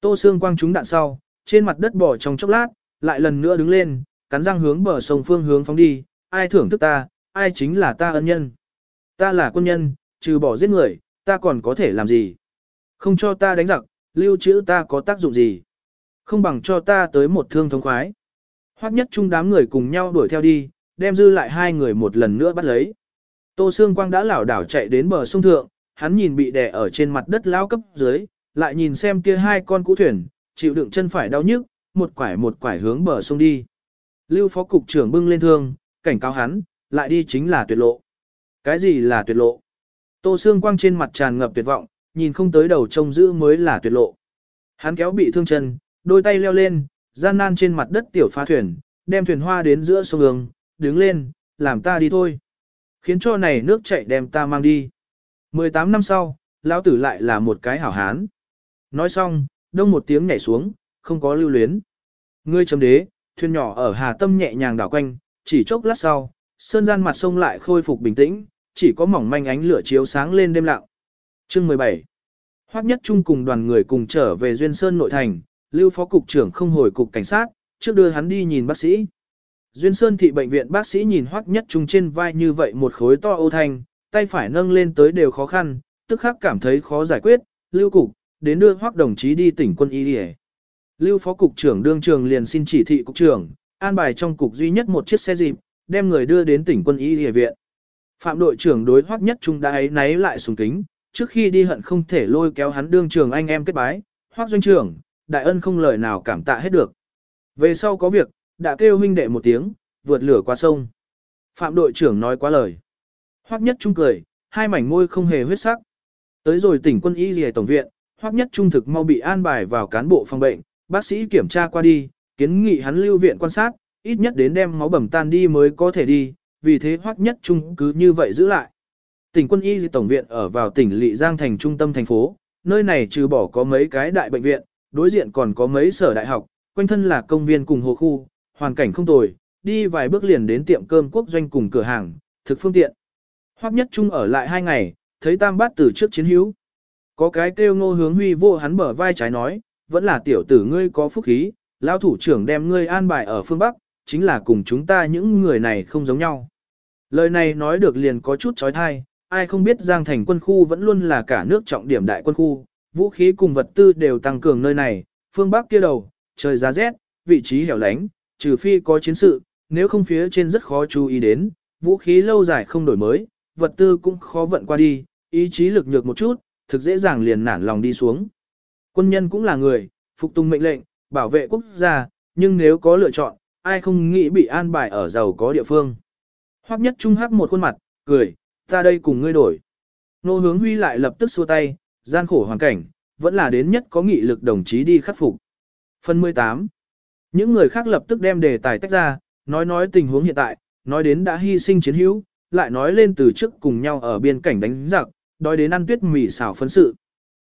Tô Sương Quang trúng đạn sau, trên mặt đất bỏ trong chốc lát, lại lần nữa đứng lên, cắn răng hướng bờ sông phương hướng phóng đi, ai thưởng thức ta, ai chính là ta ân nhân. Ta là quân nhân, trừ bỏ giết người, ta còn có thể làm gì? Không cho ta đánh giặc, lưu trữ ta có tác dụng gì? Không bằng cho ta tới một thương thống khoái. Hoắc nhất chung đám người cùng nhau đuổi theo đi, đem dư lại hai người một lần nữa bắt lấy. Tô Sương Quang đã lảo đảo chạy đến bờ sông thượng, hắn nhìn bị đè ở trên mặt đất lao cấp dưới, lại nhìn xem kia hai con cũ thuyền, chịu đựng chân phải đau nhức, một quải một quải hướng bờ sông đi. Lưu phó cục trưởng bưng lên thương, cảnh cáo hắn, lại đi chính là tuyệt lộ. Cái gì là tuyệt lộ? Tô xương Quang trên mặt tràn ngập tuyệt vọng, nhìn không tới đầu trông giữ mới là tuyệt lộ. Hắn kéo bị thương chân, đôi tay leo lên, gian nan trên mặt đất tiểu pha thuyền, đem thuyền hoa đến giữa sông ương, đứng lên, làm ta đi thôi. Khiến cho này nước chạy đem ta mang đi. 18 năm sau, lão tử lại là một cái hảo hán. Nói xong, đông một tiếng nhảy xuống, không có lưu luyến. Ngươi chấm đế, thuyền nhỏ ở Hà Tâm nhẹ nhàng đảo quanh, chỉ chốc lát sau, sơn gian mặt sông lại khôi phục bình tĩnh, chỉ có mỏng manh ánh lửa chiếu sáng lên đêm lặng. Chương 17 Hoắc Nhất Trung cùng đoàn người cùng trở về Duyên Sơn nội thành, Lưu Phó Cục trưởng không hồi cục cảnh sát, trước đưa hắn đi nhìn bác sĩ. Duyên Sơn thị bệnh viện bác sĩ nhìn Hoắc Nhất Trung trên vai như vậy một khối to ô thanh, tay phải nâng lên tới đều khó khăn, tức khắc cảm thấy khó giải quyết, lưu cục, đến đưa Hoắc đồng chí đi tỉnh quân y đi Lưu phó cục trưởng đương trường liền xin chỉ thị cục trưởng, an bài trong cục duy nhất một chiếc xe dịp, đem người đưa đến tỉnh quân y địa viện. Phạm đội trưởng đối Hoắc Nhất Trung đã ấy náy lại sùng kính, trước khi đi hận không thể lôi kéo hắn đương trường anh em kết bái, Hoắc doanh trưởng, đại ân không lời nào cảm tạ hết được. Về sau có việc, đã kêu huynh đệ một tiếng, vượt lửa qua sông. Phạm đội trưởng nói quá lời. Hoắc nhất trung cười, hai mảnh môi không hề huyết sắc. Tới rồi tỉnh quân y dì tổng viện, Hoắc nhất trung thực mau bị an bài vào cán bộ phòng bệnh, bác sĩ kiểm tra qua đi, kiến nghị hắn lưu viện quan sát, ít nhất đến đem máu bầm tan đi mới có thể đi, vì thế Hoắc nhất trung cứ như vậy giữ lại. Tỉnh quân y tổng viện ở vào tỉnh Lị Giang thành trung tâm thành phố, nơi này trừ bỏ có mấy cái đại bệnh viện, đối diện còn có mấy sở đại học, quanh thân là công viên cùng hồ khu, hoàn cảnh không tồi, đi vài bước liền đến tiệm cơm quốc doanh cùng cửa hàng, thực phương tiện. Hoắc nhất trung ở lại hai ngày, thấy tam bát từ trước chiến hữu. Có cái kêu ngô hướng huy vô hắn bở vai trái nói, vẫn là tiểu tử ngươi có phúc khí, lão thủ trưởng đem ngươi an bài ở phương Bắc, chính là cùng chúng ta những người này không giống nhau. Lời này nói được liền có chút trói thai, ai không biết Giang Thành quân khu vẫn luôn là cả nước trọng điểm đại quân khu, vũ khí cùng vật tư đều tăng cường nơi này, phương Bắc kia đầu, trời giá rét, vị trí hẻo lánh, trừ phi có chiến sự, nếu không phía trên rất khó chú ý đến, vũ khí lâu dài không đổi mới, vật tư cũng khó vận qua đi, ý chí lực nhược một chút, thực dễ dàng liền nản lòng đi xuống. Quân nhân cũng là người, phục tùng mệnh lệnh, bảo vệ quốc gia, nhưng nếu có lựa chọn, ai không nghĩ bị an bài ở giàu có địa phương. Hoắc nhất trung hắc một khuôn mặt, cười, ta đây cùng ngươi đổi. Nô hướng huy lại lập tức xua tay, gian khổ hoàn cảnh, vẫn là đến nhất có nghị lực đồng chí đi khắc phục. Phần 18 Những người khác lập tức đem đề tài tách ra, nói nói tình huống hiện tại, nói đến đã hy sinh chiến hữu, lại nói lên từ trước cùng nhau ở biên cảnh đánh giặc, đói đến ăn tuyết mì xào phấn sự.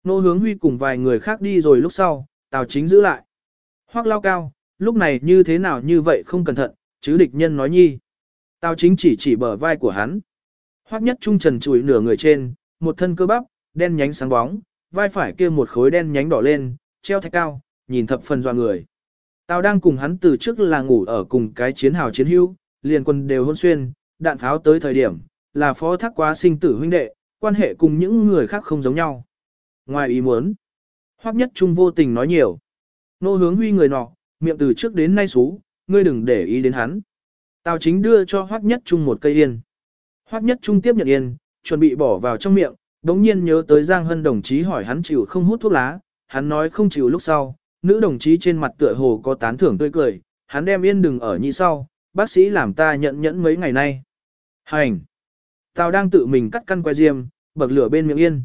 Nô hướng huy cùng vài người khác đi rồi lúc sau, Tào chính giữ lại. Hoác lao cao, lúc này như thế nào như vậy không cẩn thận, chứ địch nhân nói nhi. Tào chính chỉ chỉ bờ vai của hắn. Hoác nhất trung trần chùi nửa người trên, một thân cơ bắp, đen nhánh sáng bóng, vai phải kia một khối đen nhánh đỏ lên, treo thạch cao, nhìn thập phần doa người. Tào đang cùng hắn từ trước là ngủ ở cùng cái chiến hào chiến hữu, liền quân đều hôn xuyên, đạn pháo tới thời điểm, là phó thác quá sinh tử huynh đệ, quan hệ cùng những người khác không giống nhau. Ngoài ý muốn, Hoắc Nhất Trung vô tình nói nhiều. Nô hướng huy người nọ, miệng từ trước đến nay xú, ngươi đừng để ý đến hắn. Tào chính đưa cho Hoắc Nhất Trung một cây yên. Hoắc Nhất Trung tiếp nhận yên, chuẩn bị bỏ vào trong miệng, đống nhiên nhớ tới Giang Hân đồng chí hỏi hắn chịu không hút thuốc lá, hắn nói không chịu lúc sau, nữ đồng chí trên mặt tựa hồ có tán thưởng tươi cười, hắn đem yên đừng ở nhị sau, bác sĩ làm ta nhận nhẫn mấy ngày nay. Hành! Tào đang tự mình cắt căn que diêm, bậc lửa bên miệng yên.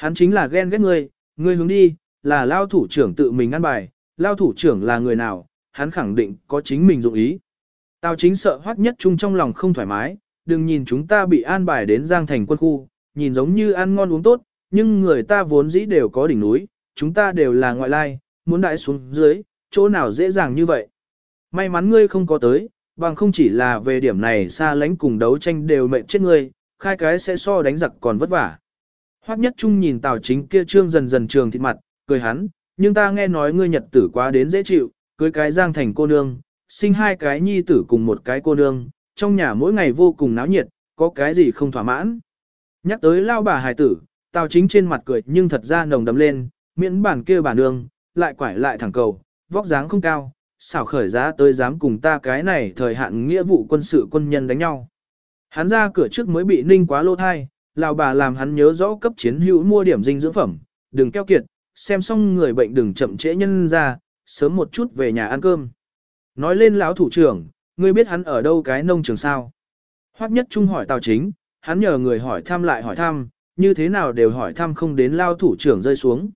Hắn chính là ghen ghét ngươi, ngươi hướng đi, là lao thủ trưởng tự mình ăn bài, lao thủ trưởng là người nào, hắn khẳng định có chính mình dụng ý. Tào chính sợ hoắc nhất chung trong lòng không thoải mái, đừng nhìn chúng ta bị an bài đến giang thành quân khu, nhìn giống như ăn ngon uống tốt, nhưng người ta vốn dĩ đều có đỉnh núi, chúng ta đều là ngoại lai, muốn đại xuống dưới, chỗ nào dễ dàng như vậy. May mắn ngươi không có tới, bằng không chỉ là về điểm này xa lánh cùng đấu tranh đều mệnh chết ngươi, khai cái sẽ so đánh giặc còn vất vả. Hoắc nhất trung nhìn Tào chính kia trương dần dần trường thịt mặt, cười hắn, nhưng ta nghe nói ngươi nhật tử quá đến dễ chịu, cưới cái giang thành cô nương, sinh hai cái nhi tử cùng một cái cô nương, trong nhà mỗi ngày vô cùng náo nhiệt, có cái gì không thỏa mãn. Nhắc tới lao bà hài tử, Tào chính trên mặt cười nhưng thật ra nồng đấm lên, miễn bản kia bà nương, lại quải lại thẳng cầu, vóc dáng không cao, xảo khởi giá tới dám cùng ta cái này thời hạn nghĩa vụ quân sự quân nhân đánh nhau. Hắn ra cửa trước mới bị ninh quá lô thai, lão bà làm hắn nhớ rõ cấp chiến hữu mua điểm dinh dưỡng phẩm, đừng keo kiệt, xem xong người bệnh đừng chậm trễ nhân ra, sớm một chút về nhà ăn cơm. Nói lên lão thủ trưởng, ngươi biết hắn ở đâu cái nông trường sao? Hoắc nhất trung hỏi Tào Chính, hắn nhờ người hỏi thăm lại hỏi thăm, như thế nào đều hỏi thăm không đến lao thủ trưởng rơi xuống.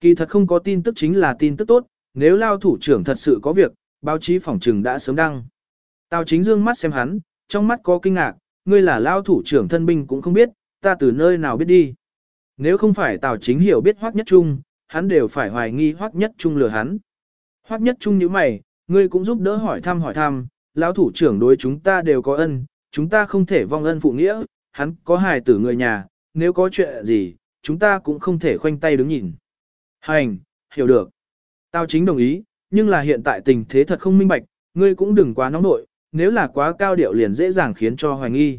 Kỳ thật không có tin tức chính là tin tức tốt, nếu lao thủ trưởng thật sự có việc, báo chí phỏng trừng đã sớm đăng. Tào chính dương mắt xem hắn, trong mắt có kinh ngạc, ngươi là lao thủ trưởng thân binh cũng không biết, ta từ nơi nào biết đi. Nếu không phải Tào chính hiểu biết Hoắc Nhất Trung, hắn đều phải hoài nghi Hoắc Nhất Trung lừa hắn. Hoắc Nhất Trung như mày, ngươi cũng giúp đỡ hỏi thăm hỏi thăm, lão thủ trưởng đối chúng ta đều có ân, chúng ta không thể vong ân phụ nghĩa, hắn có hài tử người nhà, nếu có chuyện gì, chúng ta cũng không thể khoanh tay đứng nhìn. Hành, hiểu được. Tao chính đồng ý, nhưng là hiện tại tình thế thật không minh bạch, ngươi cũng đừng quá nóng nội, nếu là quá cao điệu liền dễ dàng khiến cho hoài nghi.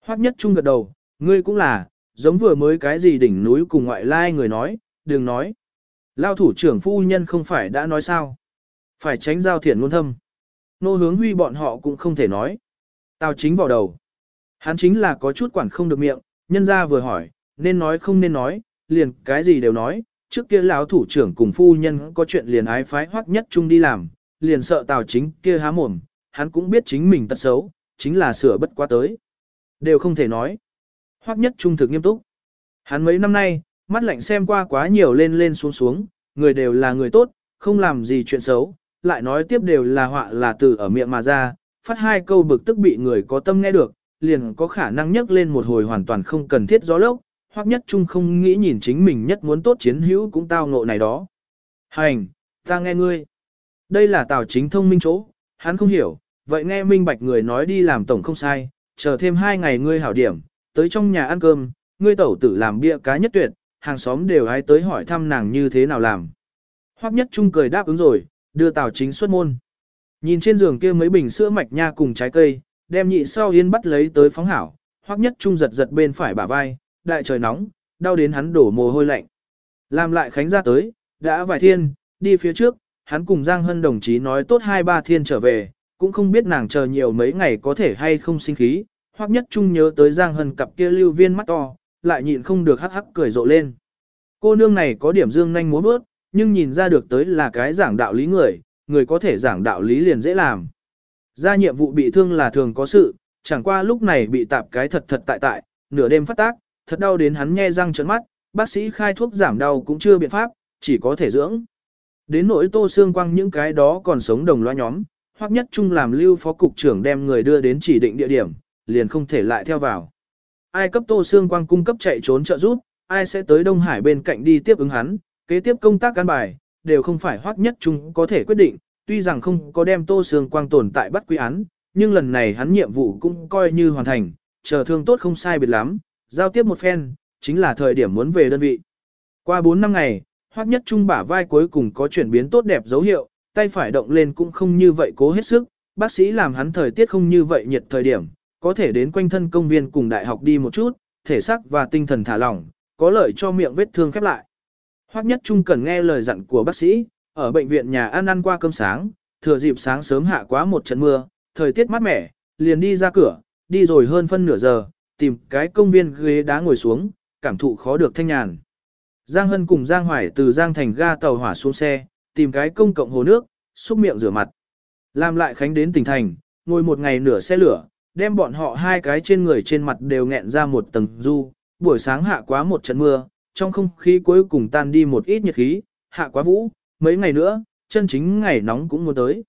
Hoắc nhất trung gật đầu, ngươi cũng là, giống vừa mới cái gì đỉnh núi cùng ngoại lai người nói, đừng nói. Lao thủ trưởng phu nhân không phải đã nói sao. Phải tránh giao thiện ngôn thâm. Nô hướng huy bọn họ cũng không thể nói. Tào chính vào đầu. Hắn chính là có chút quản không được miệng, nhân ra vừa hỏi, nên nói không nên nói, liền cái gì đều nói. Trước kia lão thủ trưởng cùng phu nhân có chuyện liền ái phái hoắc nhất trung đi làm, liền sợ tào chính kia há mồm, hắn cũng biết chính mình tật xấu, chính là sửa bất quá tới. Đều không thể nói. Hoắc nhất trung thực nghiêm túc. Hắn mấy năm nay, mắt lạnh xem qua quá nhiều lên lên xuống xuống, người đều là người tốt, không làm gì chuyện xấu, lại nói tiếp đều là họa là từ ở miệng mà ra, phát hai câu bực tức bị người có tâm nghe được, liền có khả năng nhấc lên một hồi hoàn toàn không cần thiết gió lốc, hoặc nhất chung không nghĩ nhìn chính mình nhất muốn tốt chiến hữu cũng tao ngộ này đó. Hành, ta nghe ngươi. Đây là tào chính thông minh chỗ, hắn không hiểu, vậy nghe minh bạch người nói đi làm tổng không sai, chờ thêm hai ngày ngươi hảo điểm, tới trong nhà ăn cơm, ngươi tẩu tử làm bia cá nhất tuyệt, hàng xóm đều ai tới hỏi thăm nàng như thế nào làm. Hoắc nhất trung cười đáp ứng rồi, đưa tào chính xuất môn. Nhìn trên giường kia mấy bình sữa mạch nha cùng trái cây, đem nhị sau yên bắt lấy tới phóng hảo, Hoắc nhất trung giật giật bên phải bả vai, đại trời nóng, đau đến hắn đổ mồ hôi lạnh. Làm lại khánh ra tới, đã vài thiên, đi phía trước, hắn cùng Giang Hân đồng chí nói tốt hai ba thiên trở về, cũng không biết nàng chờ nhiều mấy ngày có thể hay không sinh khí, hoặc nhất trung nhớ tới Giang Hân cặp kia lưu viên mắt to, lại nhịn không được hắc hắc cười rộ lên. Cô nương này có điểm dương nhanh múa bước, nhưng nhìn ra được tới là cái giảng đạo lý người, người có thể giảng đạo lý liền dễ làm. Ra nhiệm vụ bị thương là thường có sự, chẳng qua lúc này bị tạp cái thật thật tại tại, nửa đêm phát tác, thật đau đến hắn nhe răng trợn mắt, bác sĩ khai thuốc giảm đau cũng chưa biện pháp, chỉ có thể dưỡng. Đến nỗi tô xương quăng những cái đó còn sống đồng loa nhóm, hoặc nhất chung làm lưu phó cục trưởng đem người đưa đến chỉ định địa điểm, liền không thể lại theo vào. Ai cấp tô xương quang cung cấp chạy trốn trợ giúp, ai sẽ tới Đông Hải bên cạnh đi tiếp ứng hắn, kế tiếp công tác cán bài, đều không phải hoắc nhất chúng có thể quyết định, tuy rằng không có đem tô xương quang tồn tại bắt quy án, nhưng lần này hắn nhiệm vụ cũng coi như hoàn thành, chờ thương tốt không sai biệt lắm, giao tiếp một phen, chính là thời điểm muốn về đơn vị. Qua 4 năm ngày, hoắc nhất trung bả vai cuối cùng có chuyển biến tốt đẹp dấu hiệu, tay phải động lên cũng không như vậy cố hết sức, bác sĩ làm hắn thời tiết không như vậy nhiệt thời điểm, có thể đến quanh thân công viên cùng đại học đi một chút, thể xác và tinh thần thả lỏng, có lợi cho miệng vết thương khép lại. Hoắc nhất trung cần nghe lời dặn của bác sĩ, ở bệnh viện nhà ăn ăn qua cơm sáng, thừa dịp sáng sớm hạ quá một trận mưa, thời tiết mát mẻ, liền đi ra cửa, đi rồi hơn phân nửa giờ, tìm cái công viên ghế đá ngồi xuống, cảm thụ khó được thanh nhàn. Giang Hân cùng Giang Hoài từ Giang Thành ga tàu hỏa xuống xe, tìm cái công cộng hồ nước, xúc miệng rửa mặt. Làm lại khánh đến tỉnh thành, ngồi một ngày nửa xe lửa, đem bọn họ hai cái trên người trên mặt đều nghẹn ra một tầng du, buổi sáng hạ quá một trận mưa, trong không khí cuối cùng tan đi một ít nhiệt khí, hạ quá vũ, mấy ngày nữa, chân chính ngày nóng cũng muốn tới.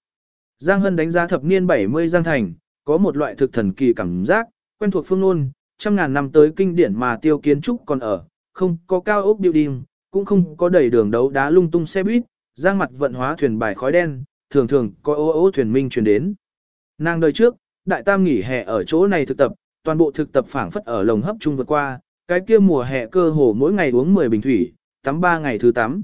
Giang Hân đánh giá thập niên 70 Giang Thành, có một loại thực thần kỳ cảm giác, quen thuộc phương nôn, trăm ngàn năm tới kinh điển mà tiêu kiến trúc còn ở, không có cao ốc building, cũng không có đầy đường đấu đá lung tung xe buýt, giang mặt vận hóa thuyền bài khói đen, thường thường có ô ô thuyền minh truyền đến. Nàng đời trước, đại tam nghỉ hè ở chỗ này thực tập, toàn bộ thực tập phảng phất ở lồng hấp chung vượt qua, cái kia mùa hè cơ hồ mỗi ngày uống 10 bình thủy, tắm 3 ngày thứ tắm.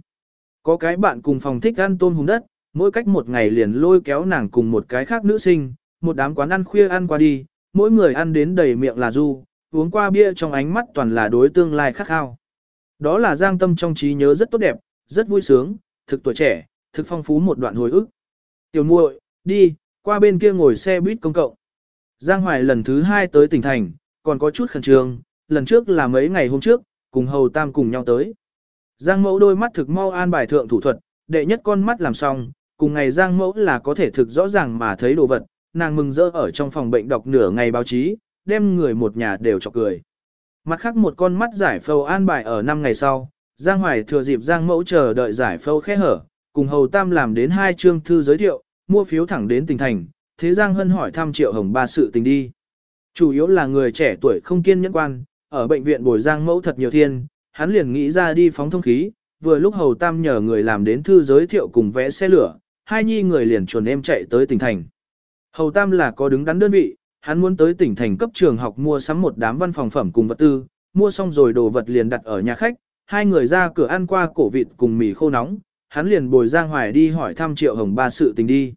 Có cái bạn cùng phòng thích ăn tôm hùm đất, mỗi cách một ngày liền lôi kéo nàng cùng một cái khác nữ sinh, một đám quán ăn khuya ăn qua đi, mỗi người ăn đến đầy miệng là du, uống qua bia trong ánh mắt toàn là đối tương lai khắc khao. Đó là giang tâm trong trí nhớ rất tốt đẹp, rất vui sướng, thực tuổi trẻ, thực phong phú một đoạn hồi ức. Tiểu muội, đi, qua bên kia ngồi xe buýt công cộng. Giang Hoài lần thứ hai tới tỉnh thành, còn có chút khẩn trương, lần trước là mấy ngày hôm trước, cùng Hầu Tam cùng nhau tới. Giang mẫu đôi mắt thực mau an bài thượng thủ thuật, đệ nhất con mắt làm xong, cùng ngày Giang mẫu là có thể thực rõ ràng mà thấy đồ vật, nàng mừng rỡ ở trong phòng bệnh đọc nửa ngày báo chí, đem người một nhà đều chọc cười. Mặt khác một con mắt giải phâu an bài ở năm ngày sau, Giang Hoài thừa dịp Giang Mẫu chờ đợi giải phâu khẽ hở, cùng Hầu Tam làm đến hai chương thư giới thiệu, mua phiếu thẳng đến tỉnh thành, thế Giang Hân hỏi thăm Triệu Hồng ba sự tình đi. Chủ yếu là người trẻ tuổi không kiên nhẫn quan, ở bệnh viện bồi Giang Mẫu thật nhiều thiên, hắn liền nghĩ ra đi phóng thông khí, vừa lúc Hầu Tam nhờ người làm đến thư giới thiệu cùng vẽ xe lửa, hai nhi người liền chuồn em chạy tới tỉnh thành. Hầu Tam là có đứng đắn đơn vị, hắn muốn tới tỉnh thành cấp trường học mua sắm một đám văn phòng phẩm cùng vật tư, mua xong rồi đồ vật liền đặt ở nhà khách, hai người ra cửa ăn qua cổ vịt cùng mì khô nóng, hắn liền bồi Giang Hoài đi hỏi thăm Triệu Hồng ba sự tình đi.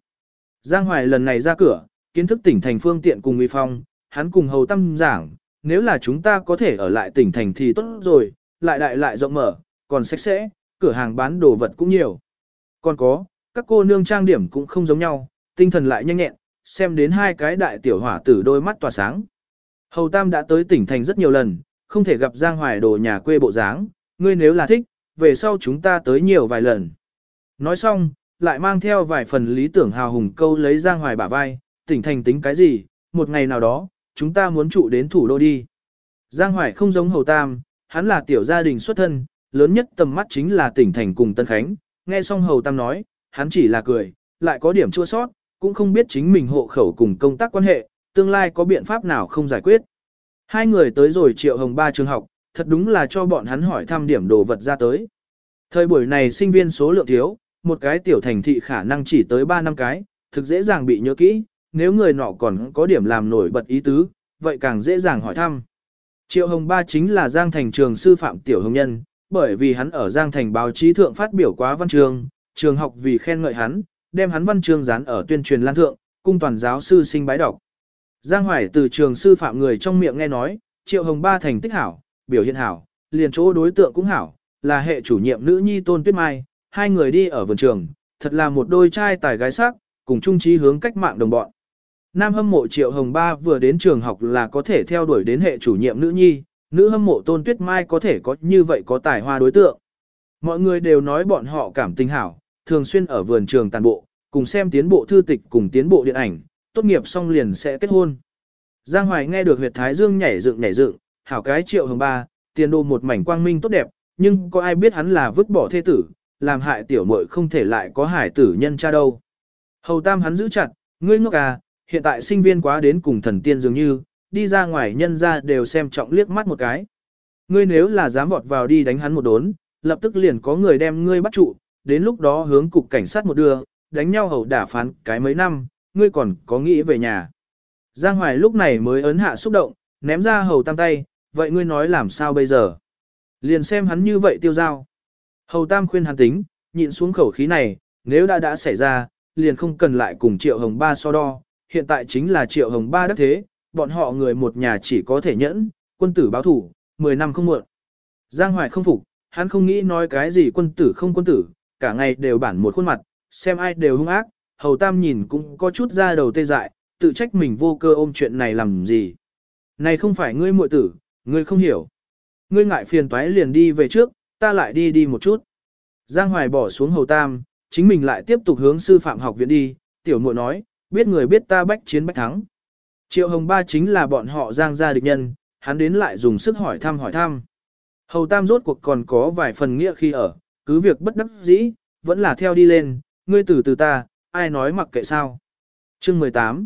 Giang Hoài lần này ra cửa, kiến thức tỉnh thành phương tiện cùng uy phong, hắn cùng hầu tâm giảng, nếu là chúng ta có thể ở lại tỉnh thành thì tốt rồi, lại đại lại rộng mở, còn sạch sẽ, cửa hàng bán đồ vật cũng nhiều. Còn có, các cô nương trang điểm cũng không giống nhau, tinh thần lại nhanh nhẹn, xem đến hai cái đại tiểu hỏa tử đôi mắt tỏa sáng. Hầu Tam đã tới tỉnh thành rất nhiều lần, không thể gặp Giang Hoài đồ nhà quê bộ dáng, ngươi nếu là thích, về sau chúng ta tới nhiều vài lần. Nói xong, lại mang theo vài phần lý tưởng hào hùng câu lấy Giang Hoài bả vai, tỉnh thành tính cái gì, một ngày nào đó, chúng ta muốn trụ đến thủ đô đi. Giang Hoài không giống Hầu Tam, hắn là tiểu gia đình xuất thân, lớn nhất tầm mắt chính là tỉnh thành cùng Tân Khánh, nghe xong Hầu Tam nói, hắn chỉ là cười, lại có điểm chua sót, cũng không biết chính mình hộ khẩu cùng công tác quan hệ, tương lai có biện pháp nào không giải quyết. Hai người tới rồi triệu hồng ba trường học, thật đúng là cho bọn hắn hỏi thăm điểm đồ vật ra tới. Thời buổi này sinh viên số lượng thiếu, một cái tiểu thành thị khả năng chỉ tới 3 năm cái, thực dễ dàng bị nhớ kỹ, nếu người nọ còn có điểm làm nổi bật ý tứ, vậy càng dễ dàng hỏi thăm. Triệu Hồng Ba chính là Giang Thành trường sư phạm tiểu hồng nhân, bởi vì hắn ở Giang Thành báo chí thượng phát biểu quá văn trường, trường học vì khen ngợi hắn, đem hắn văn chương dán ở tuyên truyền lan thượng, cung toàn giáo sư sinh bái đọc. Giang Hoài từ trường sư phạm người trong miệng nghe nói, Triệu Hồng Ba thành tích hảo, biểu hiện hảo, liền chỗ đối tượng cũng hảo, là hệ chủ nhiệm nữ nhi Tôn Tuyết Mai, hai người đi ở vườn trường, thật là một đôi trai tài gái sắc, cùng chung chí hướng cách mạng đồng bọn. Nam hâm mộ Triệu Hồng Ba vừa đến trường học là có thể theo đuổi đến hệ chủ nhiệm nữ nhi, nữ hâm mộ Tôn Tuyết Mai có thể có như vậy có tài hoa đối tượng. Mọi người đều nói bọn họ cảm tình hảo, thường xuyên ở vườn trường tàn bộ, cùng xem tiến bộ thư tịch cùng tiến bộ điện ảnh, tốt nghiệp xong liền sẽ kết hôn. Giang Hoài nghe được huyệt thái dương nhảy dựng nhảy dựng, hảo cái triệu hồng ba, tiền đồ một mảnh quang minh tốt đẹp, nhưng có ai biết hắn là vứt bỏ thê tử, làm hại tiểu muội không thể lại có hải tử nhân cha đâu. Hầu tam hắn giữ chặt, ngươi ngốc à, hiện tại sinh viên quá đến cùng thần tiên dường như, đi ra ngoài nhân ra đều xem trọng liếc mắt một cái. Ngươi nếu là dám vọt vào đi đánh hắn một đốn, lập tức liền có người đem ngươi bắt trụ, đến lúc đó hướng cục cảnh sát một đưa, đánh nhau hầu đả phán cái mấy năm, ngươi còn có nghĩ về nhà. Giang Hoài lúc này mới ấn hạ xúc động, ném ra hầu tam tay, vậy ngươi nói làm sao bây giờ? Liền xem hắn như vậy tiêu dao. Hầu tam khuyên hắn tính, nhịn xuống khẩu khí này, nếu đã đã xảy ra, liền không cần lại cùng triệu hồng ba so đo, hiện tại chính là triệu hồng ba đắc thế, bọn họ người một nhà chỉ có thể nhẫn, quân tử báo thủ, 10 năm không muộn. Giang Hoài không phục, hắn không nghĩ nói cái gì quân tử không quân tử, cả ngày đều bản một khuôn mặt, xem ai đều hung ác, hầu tam nhìn cũng có chút ra đầu tê dại, tự trách mình vô cơ ôm chuyện này làm gì. Này không phải ngươi muội tử, ngươi không hiểu. Ngươi ngại phiền toái liền đi về trước, ta lại đi đi một chút. Giang Hoài bỏ xuống hầu tam, chính mình lại tiếp tục hướng sư phạm học viện đi, tiểu muội nói, biết người biết ta bách chiến bách thắng. Triệu Hồng Ba chính là bọn họ Giang gia địch nhân, hắn đến lại dùng sức hỏi thăm hỏi thăm. Hầu Tam rốt cuộc còn có vài phần nghĩa khi ở, cứ việc bất đắc dĩ, vẫn là theo đi lên, ngươi từ từ ta, ai nói mặc kệ sao. Chương 18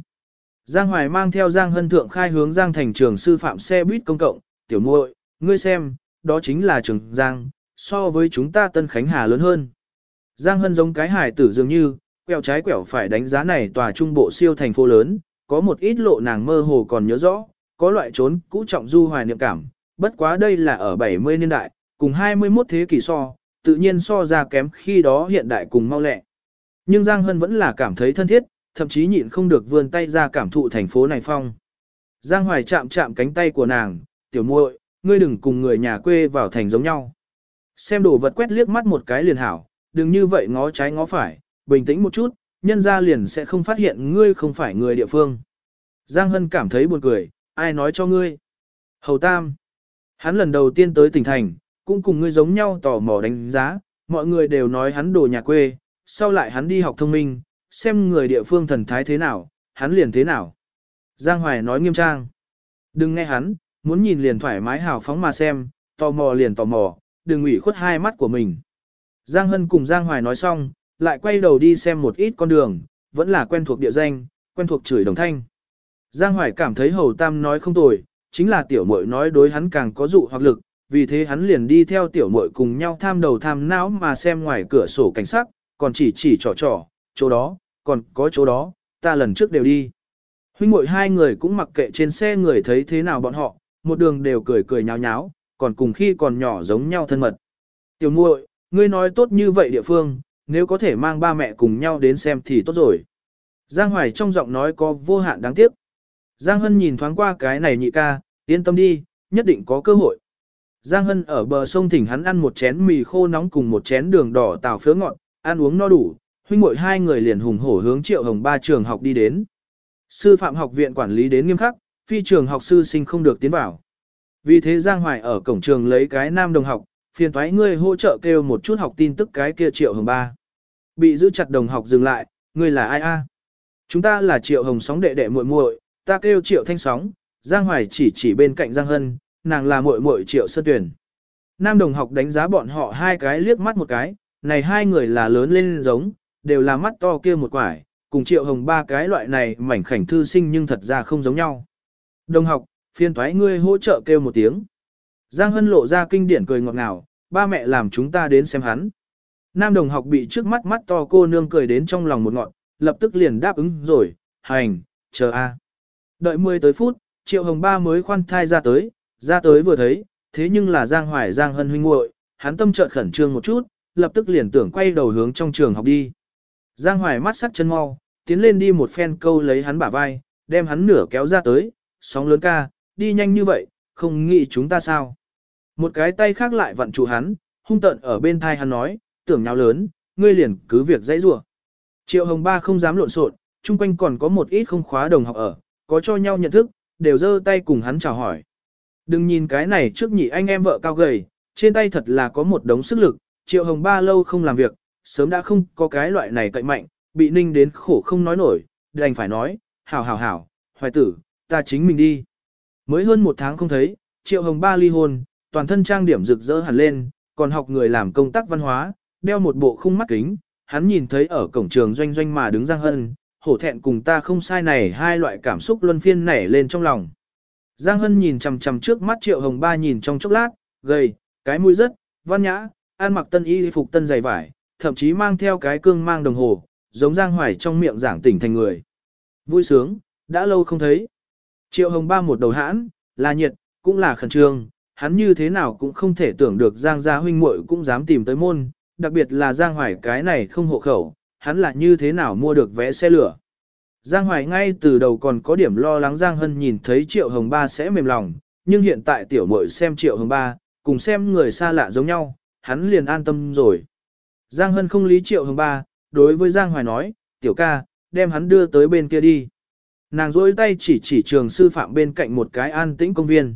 Giang Hoài mang theo Giang Hân Thượng khai hướng Giang thành trường sư phạm xe buýt công cộng, tiểu muội, ngươi xem, đó chính là trường Giang, so với chúng ta Tân Khánh Hà lớn hơn. Giang Hân giống cái hải tử dường như, quẹo trái quẹo phải đánh giá này tòa trung bộ siêu thành phố lớn, có một ít lộ nàng mơ hồ còn nhớ rõ, có loại trốn cũ trọng du hoài niệm cảm, bất quá đây là ở 70 niên đại, cùng 21 thế kỷ so, tự nhiên so ra kém khi đó hiện đại cùng mau lẹ. Nhưng Giang Hân vẫn là cảm thấy thân thiết, thậm chí nhịn không được vươn tay ra cảm thụ thành phố này phong. Giang Hoài chạm chạm cánh tay của nàng, tiểu muội, ngươi đừng cùng người nhà quê vào thành giống nhau. Xem đồ vật quét liếc mắt một cái liền hảo, đừng như vậy ngó trái ngó phải, bình tĩnh một chút, nhân ra liền sẽ không phát hiện ngươi không phải người địa phương. Giang Hân cảm thấy buồn cười, ai nói cho ngươi. Hầu Tam. Hắn lần đầu tiên tới tỉnh thành, cũng cùng ngươi giống nhau tò mò đánh giá, mọi người đều nói hắn đồ nhà quê, sau lại hắn đi học thông minh, xem người địa phương thần thái thế nào, hắn liền thế nào. Giang Hoài nói nghiêm trang. Đừng nghe hắn, muốn nhìn liền thoải mái hào phóng mà xem, tò mò liền tò mò, đừng ủy khuất hai mắt của mình. Giang Hân cùng Giang Hoài nói xong, lại quay đầu đi xem một ít con đường, vẫn là quen thuộc địa danh, quen thuộc chửi đồng thanh. Giang Hoài cảm thấy Hầu Tam nói không tồi, chính là tiểu muội nói đối hắn càng có dụ hoặc lực, vì thế hắn liền đi theo tiểu muội cùng nhau tham đầu tham não mà xem ngoài cửa sổ cảnh sắc, còn chỉ chỉ trò trò, chỗ đó, còn có chỗ đó, ta lần trước đều đi. Huynh muội hai người cũng mặc kệ trên xe người thấy thế nào bọn họ, một đường đều cười cười nháo nháo, còn cùng khi còn nhỏ giống nhau thân mật. Tiểu muội, ngươi nói tốt như vậy địa phương, nếu có thể mang ba mẹ cùng nhau đến xem thì tốt rồi. Giang Hoài trong giọng nói có vô hạn đáng tiếc. Giang Hân nhìn thoáng qua cái này nhị ca, yên tâm đi, nhất định có cơ hội. Giang Hân ở bờ sông thỉnh hắn ăn một chén mì khô nóng cùng một chén đường đỏ tàu phớ ngọt, ăn uống no đủ, huynh muội hai người liền hùng hổ hướng Triệu Hồng ba trường học đi đến. Sư phạm học viện quản lý đến nghiêm khắc, phi trường học sư sinh không được tiến vào. Vì thế Giang Hoài ở cổng trường lấy cái nam đồng học, phiền thoái ngươi hỗ trợ kêu một chút học tin tức cái kia Triệu Hồng ba. Bị giữ chặt đồng học dừng lại, ngươi là ai a? Chúng ta là Triệu Hồng sóng đệ đệ muội muội, ta kêu Triệu Thanh sóng, Giang Hoài chỉ chỉ bên cạnh Giang Hân, nàng là muội muội Triệu Sơn Tuyển. Nam đồng học đánh giá bọn họ hai cái liếc mắt một cái, này hai người là lớn lên giống, đều là mắt to kia một quải, cùng Triệu Hồng ba cái loại này mảnh khảnh thư sinh nhưng thật ra không giống nhau. Đồng học, phiên thoái ngươi hỗ trợ kêu một tiếng. Giang Hân lộ ra kinh điển cười ngọt ngào, ba mẹ làm chúng ta đến xem hắn. Nam đồng học bị trước mắt mắt to cô nương cười đến trong lòng một ngọn, lập tức liền đáp ứng rồi, hành, chờ a. Đợi 10 tới phút, Triệu Hồng Ba mới khoan thai ra tới, ra tới vừa thấy, thế nhưng là Giang Hoài Giang Hân huynh muội, hắn tâm chợt khẩn trương một chút, lập tức liền tưởng quay đầu hướng trong trường học đi. Giang Hoài mắt sắc chân mau, tiến lên đi một phen câu lấy hắn bả vai, đem hắn nửa kéo ra tới, sóng lớn ca, đi nhanh như vậy, không nghĩ chúng ta sao. Một cái tay khác lại vặn trụ hắn, hung tận ở bên thai hắn nói, tưởng nháo lớn, ngươi liền cứ việc dãy rủa. Triệu Hồng Ba không dám lộn xộn, chung quanh còn có một ít không khóa đồng học ở, có cho nhau nhận thức, đều giơ tay cùng hắn chào hỏi. Đừng nhìn cái này trước nhị anh em vợ cao gầy, trên tay thật là có một đống sức lực, Triệu Hồng Ba lâu không làm việc, sớm đã không có cái loại này cậy mạnh, bị ninh đến khổ không nói nổi, đành phải nói, hảo hảo hảo, hoài tử, ta chính mình đi. Mới hơn một tháng không thấy, Triệu Hồng Ba ly hôn, toàn thân trang điểm rực rỡ hẳn lên, còn học người làm công tác văn hóa, đeo một bộ khung mắt kính, hắn nhìn thấy ở cổng trường doanh doanh mà đứng Giang Hân, hổ thẹn cùng ta không sai này hai loại cảm xúc luân phiên nảy lên trong lòng. Giang Hân nhìn chằm chằm trước mắt Triệu Hồng Ba nhìn trong chốc lát, gầy, cái mũi rất, văn nhã, ăn mặc tân y phục tân dày vải, thậm chí mang theo cái cương mang đồng hồ, giống Giang Hoài trong miệng giảng tỉnh thành người. Vui sướng, đã lâu không thấy. Triệu Hồng Ba một đầu hãn, là nhiệt, cũng là khẩn trương, hắn như thế nào cũng không thể tưởng được Giang gia huynh muội cũng dám tìm tới môn, đặc biệt là Giang Hoài cái này không hộ khẩu, hắn là như thế nào mua được vé xe lửa. Giang Hoài ngay từ đầu còn có điểm lo lắng Giang Hân nhìn thấy Triệu Hồng Ba sẽ mềm lòng, nhưng hiện tại tiểu muội xem Triệu Hồng Ba, cùng xem người xa lạ giống nhau, hắn liền an tâm rồi. Giang Hân không lý Triệu Hồng Ba, đối với Giang Hoài nói, tiểu ca, đem hắn đưa tới bên kia đi. Nàng rôi tay chỉ chỉ trường sư phạm bên cạnh một cái an tĩnh công viên.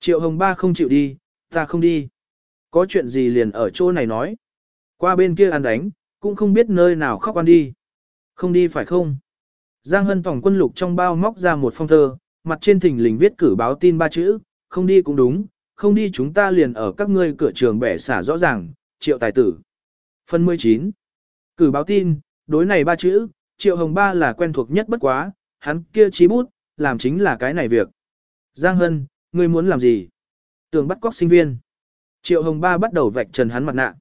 Triệu Hồng Ba không chịu đi, ta không đi. Có chuyện gì liền ở chỗ này nói. Qua bên kia ăn đánh, cũng không biết nơi nào khóc ăn đi. Không đi phải không? Giang Hân tổng quân lục trong bao móc ra một phong thơ, mặt trên thỉnh lình viết cử báo tin ba chữ, không đi cũng đúng, không đi chúng ta liền ở các ngươi cửa trường bẻ xả rõ ràng, triệu tài tử. Phần 19. Cử báo tin, đối này ba chữ, triệu hồng ba là quen thuộc nhất bất quá, hắn kia chí bút, làm chính là cái này việc. Giang Hân, ngươi muốn làm gì? Tường bắt cóc sinh viên. Triệu hồng ba bắt đầu vạch trần hắn mặt nạ.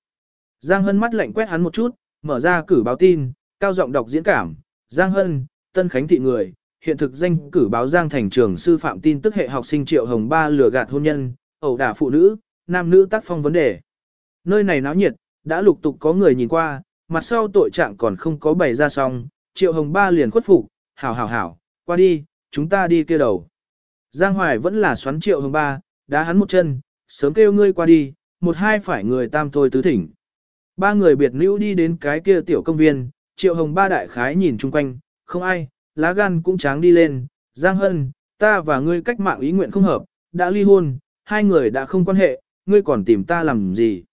Giang Hân mắt lạnh quét hắn một chút, mở ra cử báo tin, cao giọng đọc diễn cảm. Giang Hân, Tân Khánh thị người, hiện thực danh cử báo Giang thành trường sư phạm tin tức hệ học sinh Triệu Hồng Ba lừa gạt hôn nhân, ẩu đả phụ nữ, nam nữ tác phong vấn đề. Nơi này náo nhiệt, đã lục tục có người nhìn qua, mặt sau tội trạng còn không có bày ra xong, Triệu Hồng Ba liền khuất phục, hảo hảo hảo, qua đi, chúng ta đi kia đầu. Giang Hoài vẫn là xoắn Triệu Hồng Ba, đá hắn một chân, sớm kêu ngươi qua đi, một hai phải người tam thôi tứ thỉnh. Ba người biệt nữ đi đến cái kia tiểu công viên, Triệu Hồng Ba đại khái nhìn chung quanh, không ai, lá gan cũng tráng đi lên, Giang Hân, ta và ngươi cách mạng ý nguyện không hợp, đã ly hôn, hai người đã không quan hệ, ngươi còn tìm ta làm gì.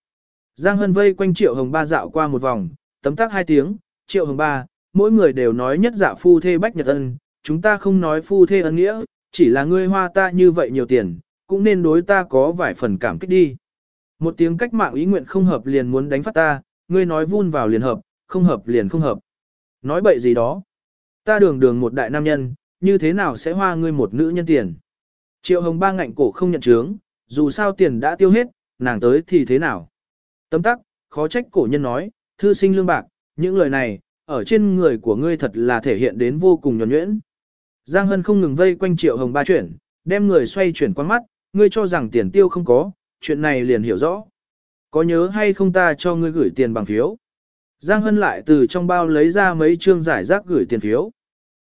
Giang Hân vây quanh Triệu Hồng Ba dạo qua một vòng, tấm tắc hai tiếng, Triệu Hồng Ba, mỗi người đều nói nhất giả phu thê bách nhật ân, chúng ta không nói phu thê ân nghĩa, chỉ là ngươi hoa ta như vậy nhiều tiền, cũng nên đối ta có vài phần cảm kích đi. Một tiếng cách mạng ý nguyện không hợp liền muốn đánh phát ta, ngươi nói vun vào liền hợp, không hợp liền không hợp. Nói bậy gì đó. Ta đường đường một đại nam nhân, như thế nào sẽ hoa ngươi một nữ nhân tiền. Triệu hồng ba ngạnh cổ không nhận chướng, dù sao tiền đã tiêu hết, nàng tới thì thế nào. Tấm tắc, khó trách cổ nhân nói, thư sinh lương bạc, những lời này, ở trên người của ngươi thật là thể hiện đến vô cùng nhuẩn nhuyễn. Giang Hân không ngừng vây quanh triệu hồng ba chuyển, đem người xoay chuyển quan mắt, ngươi cho rằng tiền tiêu không có, chuyện này liền hiểu rõ. Có nhớ hay không ta cho ngươi gửi tiền bằng phiếu? Giang Hân lại từ trong bao lấy ra mấy trương giải rác gửi tiền phiếu.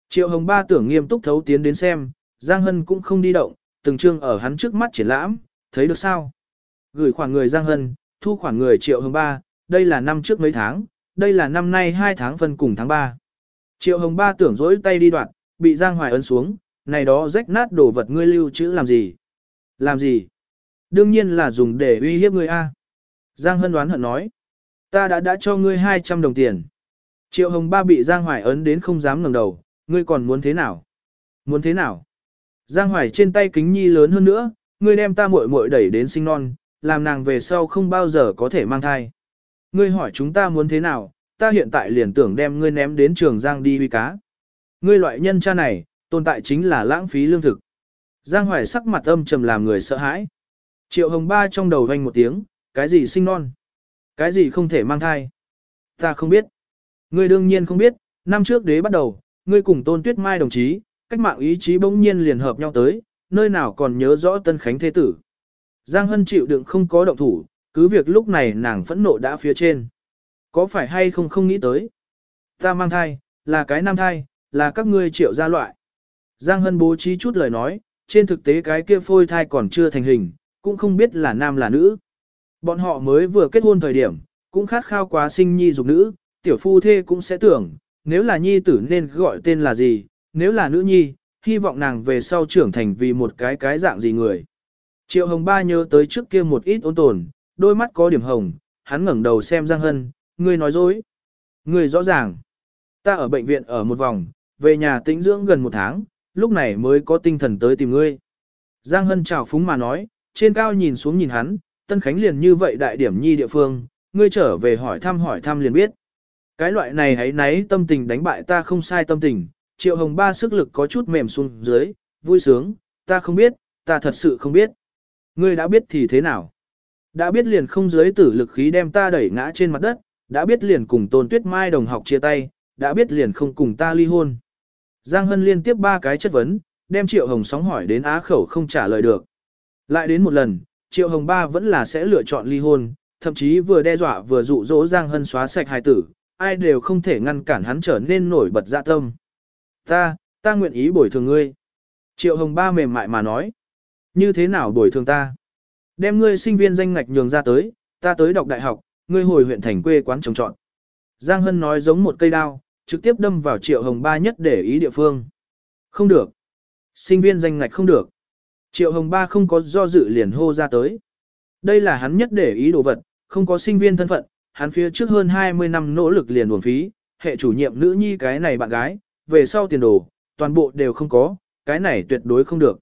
Triệu Hồng Ba tưởng nghiêm túc thấu tiến đến xem, Giang Hân cũng không đi động, từng trương ở hắn trước mắt triển lãm, thấy được sao? Gửi khoản người Giang Hân, thu khoản người Triệu Hồng Ba, đây là năm trước mấy tháng, đây là năm nay 2 tháng phân cùng tháng 3. Triệu Hồng Ba tưởng dỗi tay đi đoạn, bị Giang Hoài ấn xuống, này đó rách nát đồ vật ngươi lưu trữ làm gì? Làm gì? Đương nhiên là dùng để uy hiếp ngươi A. Giang Hân đoán hận nói. Ta đã đã cho ngươi 200 đồng tiền. Triệu Hồng Ba bị Giang Hoài ấn đến không dám ngẩng đầu, ngươi còn muốn thế nào? Muốn thế nào? Giang Hoài trên tay kính nhi lớn hơn nữa, ngươi đem ta muội muội đẩy đến sinh non, làm nàng về sau không bao giờ có thể mang thai. Ngươi hỏi chúng ta muốn thế nào, ta hiện tại liền tưởng đem ngươi ném đến trường Giang đi huy cá. Ngươi loại nhân cha này, tồn tại chính là lãng phí lương thực. Giang Hoài sắc mặt âm trầm làm người sợ hãi. Triệu Hồng Ba trong đầu vang một tiếng, cái gì sinh non? Cái gì không thể mang thai? Ta không biết. Ngươi đương nhiên không biết, năm trước đế bắt đầu, ngươi cùng Tôn Tuyết Mai đồng chí, cách mạng ý chí bỗng nhiên liền hợp nhau tới, nơi nào còn nhớ rõ Tân Khánh Thế Tử. Giang Hân chịu đựng không có động thủ, cứ việc lúc này nàng phẫn nộ đã phía trên. Có phải hay không không nghĩ tới? Ta mang thai, là cái nam thai, là các ngươi triệu gia loại. Giang Hân bố trí chút lời nói, trên thực tế cái kia phôi thai còn chưa thành hình, cũng không biết là nam là nữ. Bọn họ mới vừa kết hôn thời điểm, cũng khát khao quá sinh nhi dục nữ, tiểu phu thê cũng sẽ tưởng, nếu là nhi tử nên gọi tên là gì, nếu là nữ nhi, hy vọng nàng về sau trưởng thành vì một cái cái dạng gì người. Triệu Hồng Ba nhớ tới trước kia một ít ôn tồn, đôi mắt có điểm hồng, hắn ngẩng đầu xem Giang Hân, ngươi nói dối. Ngươi rõ ràng. Ta ở bệnh viện ở một vòng, về nhà tĩnh dưỡng gần một tháng, lúc này mới có tinh thần tới tìm ngươi. Giang Hân chào phúng mà nói, trên cao nhìn xuống nhìn hắn, Tân Khánh liền như vậy đại điểm nhi địa phương, ngươi trở về hỏi thăm hỏi thăm liền biết. Cái loại này hãy náy tâm tình đánh bại ta không sai tâm tình, triệu hồng ba sức lực có chút mềm xuống dưới, vui sướng, ta không biết, ta thật sự không biết. Ngươi đã biết thì thế nào? Đã biết liền không dưới tử lực khí đem ta đẩy ngã trên mặt đất, đã biết liền cùng tôn tuyết mai đồng học chia tay, đã biết liền không cùng ta ly hôn. Giang Hân liên tiếp ba cái chất vấn, đem Triệu Hồng sóng hỏi đến á khẩu không trả lời được. Lại đến một lần, Triệu Hồng Ba vẫn là sẽ lựa chọn ly hôn, thậm chí vừa đe dọa vừa dụ dỗ Giang Hân xóa sạch hài tử, ai đều không thể ngăn cản hắn trở nên nổi bật dạ tâm. Ta, ta nguyện ý bồi thường ngươi. Triệu Hồng Ba mềm mại mà nói. Như thế nào bồi thường ta? Đem ngươi sinh viên danh ngạch nhường ra tới, ta tới đọc đại học, ngươi hồi huyện thành quê quán trồng trọn. Giang Hân nói giống một cây đao, trực tiếp đâm vào Triệu Hồng Ba nhất để ý địa phương. Không được. Sinh viên danh ngạch không được. Triệu Hồng Ba không có do dự liền hô ra tới. Đây là hắn nhất để ý đồ vật, không có sinh viên thân phận, hắn phía trước hơn 20 năm nỗ lực liền uổng phí, hệ chủ nhiệm nữ nhi cái này bạn gái, về sau tiền đồ, toàn bộ đều không có, cái này tuyệt đối không được.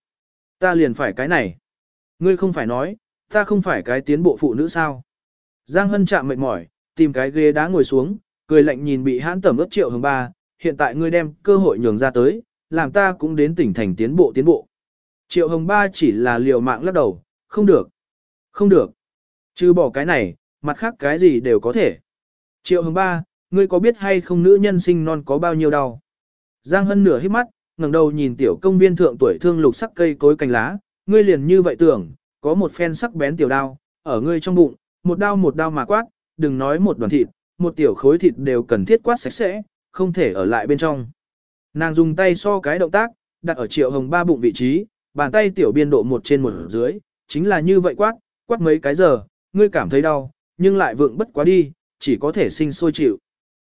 Ta liền phải cái này. Ngươi không phải nói, ta không phải cái tiến bộ phụ nữ sao. Giang Hân chạm mệt mỏi, tìm cái ghế đá ngồi xuống, cười lạnh nhìn bị hãn tẩm ướp triệu hồng ba, hiện tại ngươi đem cơ hội nhường ra tới, làm ta cũng đến tỉnh thành tiến bộ tiến bộ. Triệu hồng ba chỉ là liều mạng lắc đầu, không được, không được. Chứ bỏ cái này, mặt khác cái gì đều có thể. Triệu hồng ba, ngươi có biết hay không nữ nhân sinh non có bao nhiêu đau? Giang Hân nửa hít mắt, ngẩng đầu nhìn tiểu công viên thượng tuổi thương lục sắc cây cối cành lá, ngươi liền như vậy tưởng, có một phen sắc bén tiểu đao, ở ngươi trong bụng, một đao một đao mà quát, đừng nói một đoàn thịt, một tiểu khối thịt đều cần thiết quát sạch sẽ, không thể ở lại bên trong. Nàng dùng tay so cái động tác, đặt ở triệu hồng ba bụng vị trí, bàn tay tiểu biên độ một trên một dưới, chính là như vậy quát, quát mấy cái giờ, ngươi cảm thấy đau, nhưng lại vượng bất quá đi, chỉ có thể sinh sôi chịu.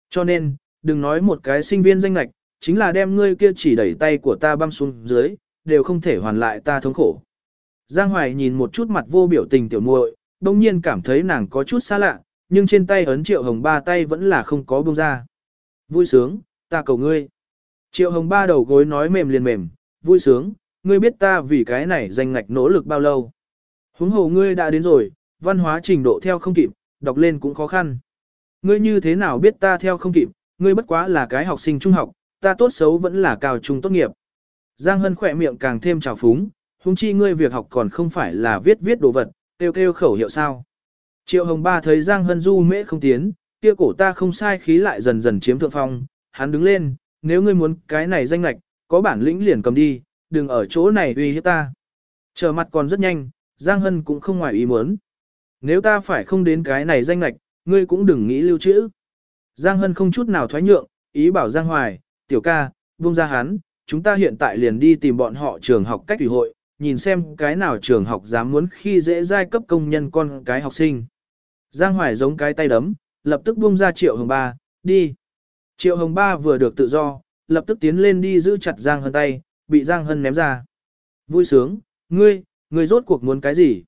Cho nên, đừng nói một cái sinh viên danh lạch, chính là đem ngươi kia chỉ đẩy tay của ta băm xuống dưới, đều không thể hoàn lại ta thống khổ. Giang Hoài nhìn một chút mặt vô biểu tình tiểu muội, đồng nhiên cảm thấy nàng có chút xa lạ, nhưng trên tay ấn triệu hồng ba tay vẫn là không có buông ra. Vui sướng, ta cầu ngươi. Triệu hồng ba đầu gối nói mềm liền mềm, vui sướng, ngươi biết ta vì cái này danh ngạch nỗ lực bao lâu. Huống hồ ngươi đã đến rồi, văn hóa trình độ theo không kịp, đọc lên cũng khó khăn. Ngươi như thế nào biết ta theo không kịp, ngươi bất quá là cái học sinh trung học, ta tốt xấu vẫn là cao trung tốt nghiệp. Giang Hân khỏe miệng càng thêm trào phúng, huống chi ngươi việc học còn không phải là viết viết đồ vật, kêu kêu khẩu hiệu sao. Triệu Hồng Ba thấy Giang Hân du mễ không tiến, kia cổ ta không sai khí lại dần dần chiếm thượng phong, hắn đứng lên, nếu ngươi muốn cái này danh lạch, có bản lĩnh liền cầm đi, đừng ở chỗ này uy hiếp ta. Trở mặt còn rất nhanh, Giang Hân cũng không ngoài ý muốn. Nếu ta phải không đến cái này danh lạch, ngươi cũng đừng nghĩ lưu trữ. Giang Hân không chút nào thoái nhượng, ý bảo Giang Hoài, tiểu ca, buông ra hắn, chúng ta hiện tại liền đi tìm bọn họ trường học cách ủy hội, nhìn xem cái nào trường học dám muốn khi dễ giai cấp công nhân con cái học sinh. Giang Hoài giống cái tay đấm, lập tức buông ra Triệu Hồng Ba, đi. Triệu Hồng Ba vừa được tự do, lập tức tiến lên đi giữ chặt Giang Hân tay, bị Giang Hân ném ra. Vui sướng, ngươi, ngươi rốt cuộc muốn cái gì?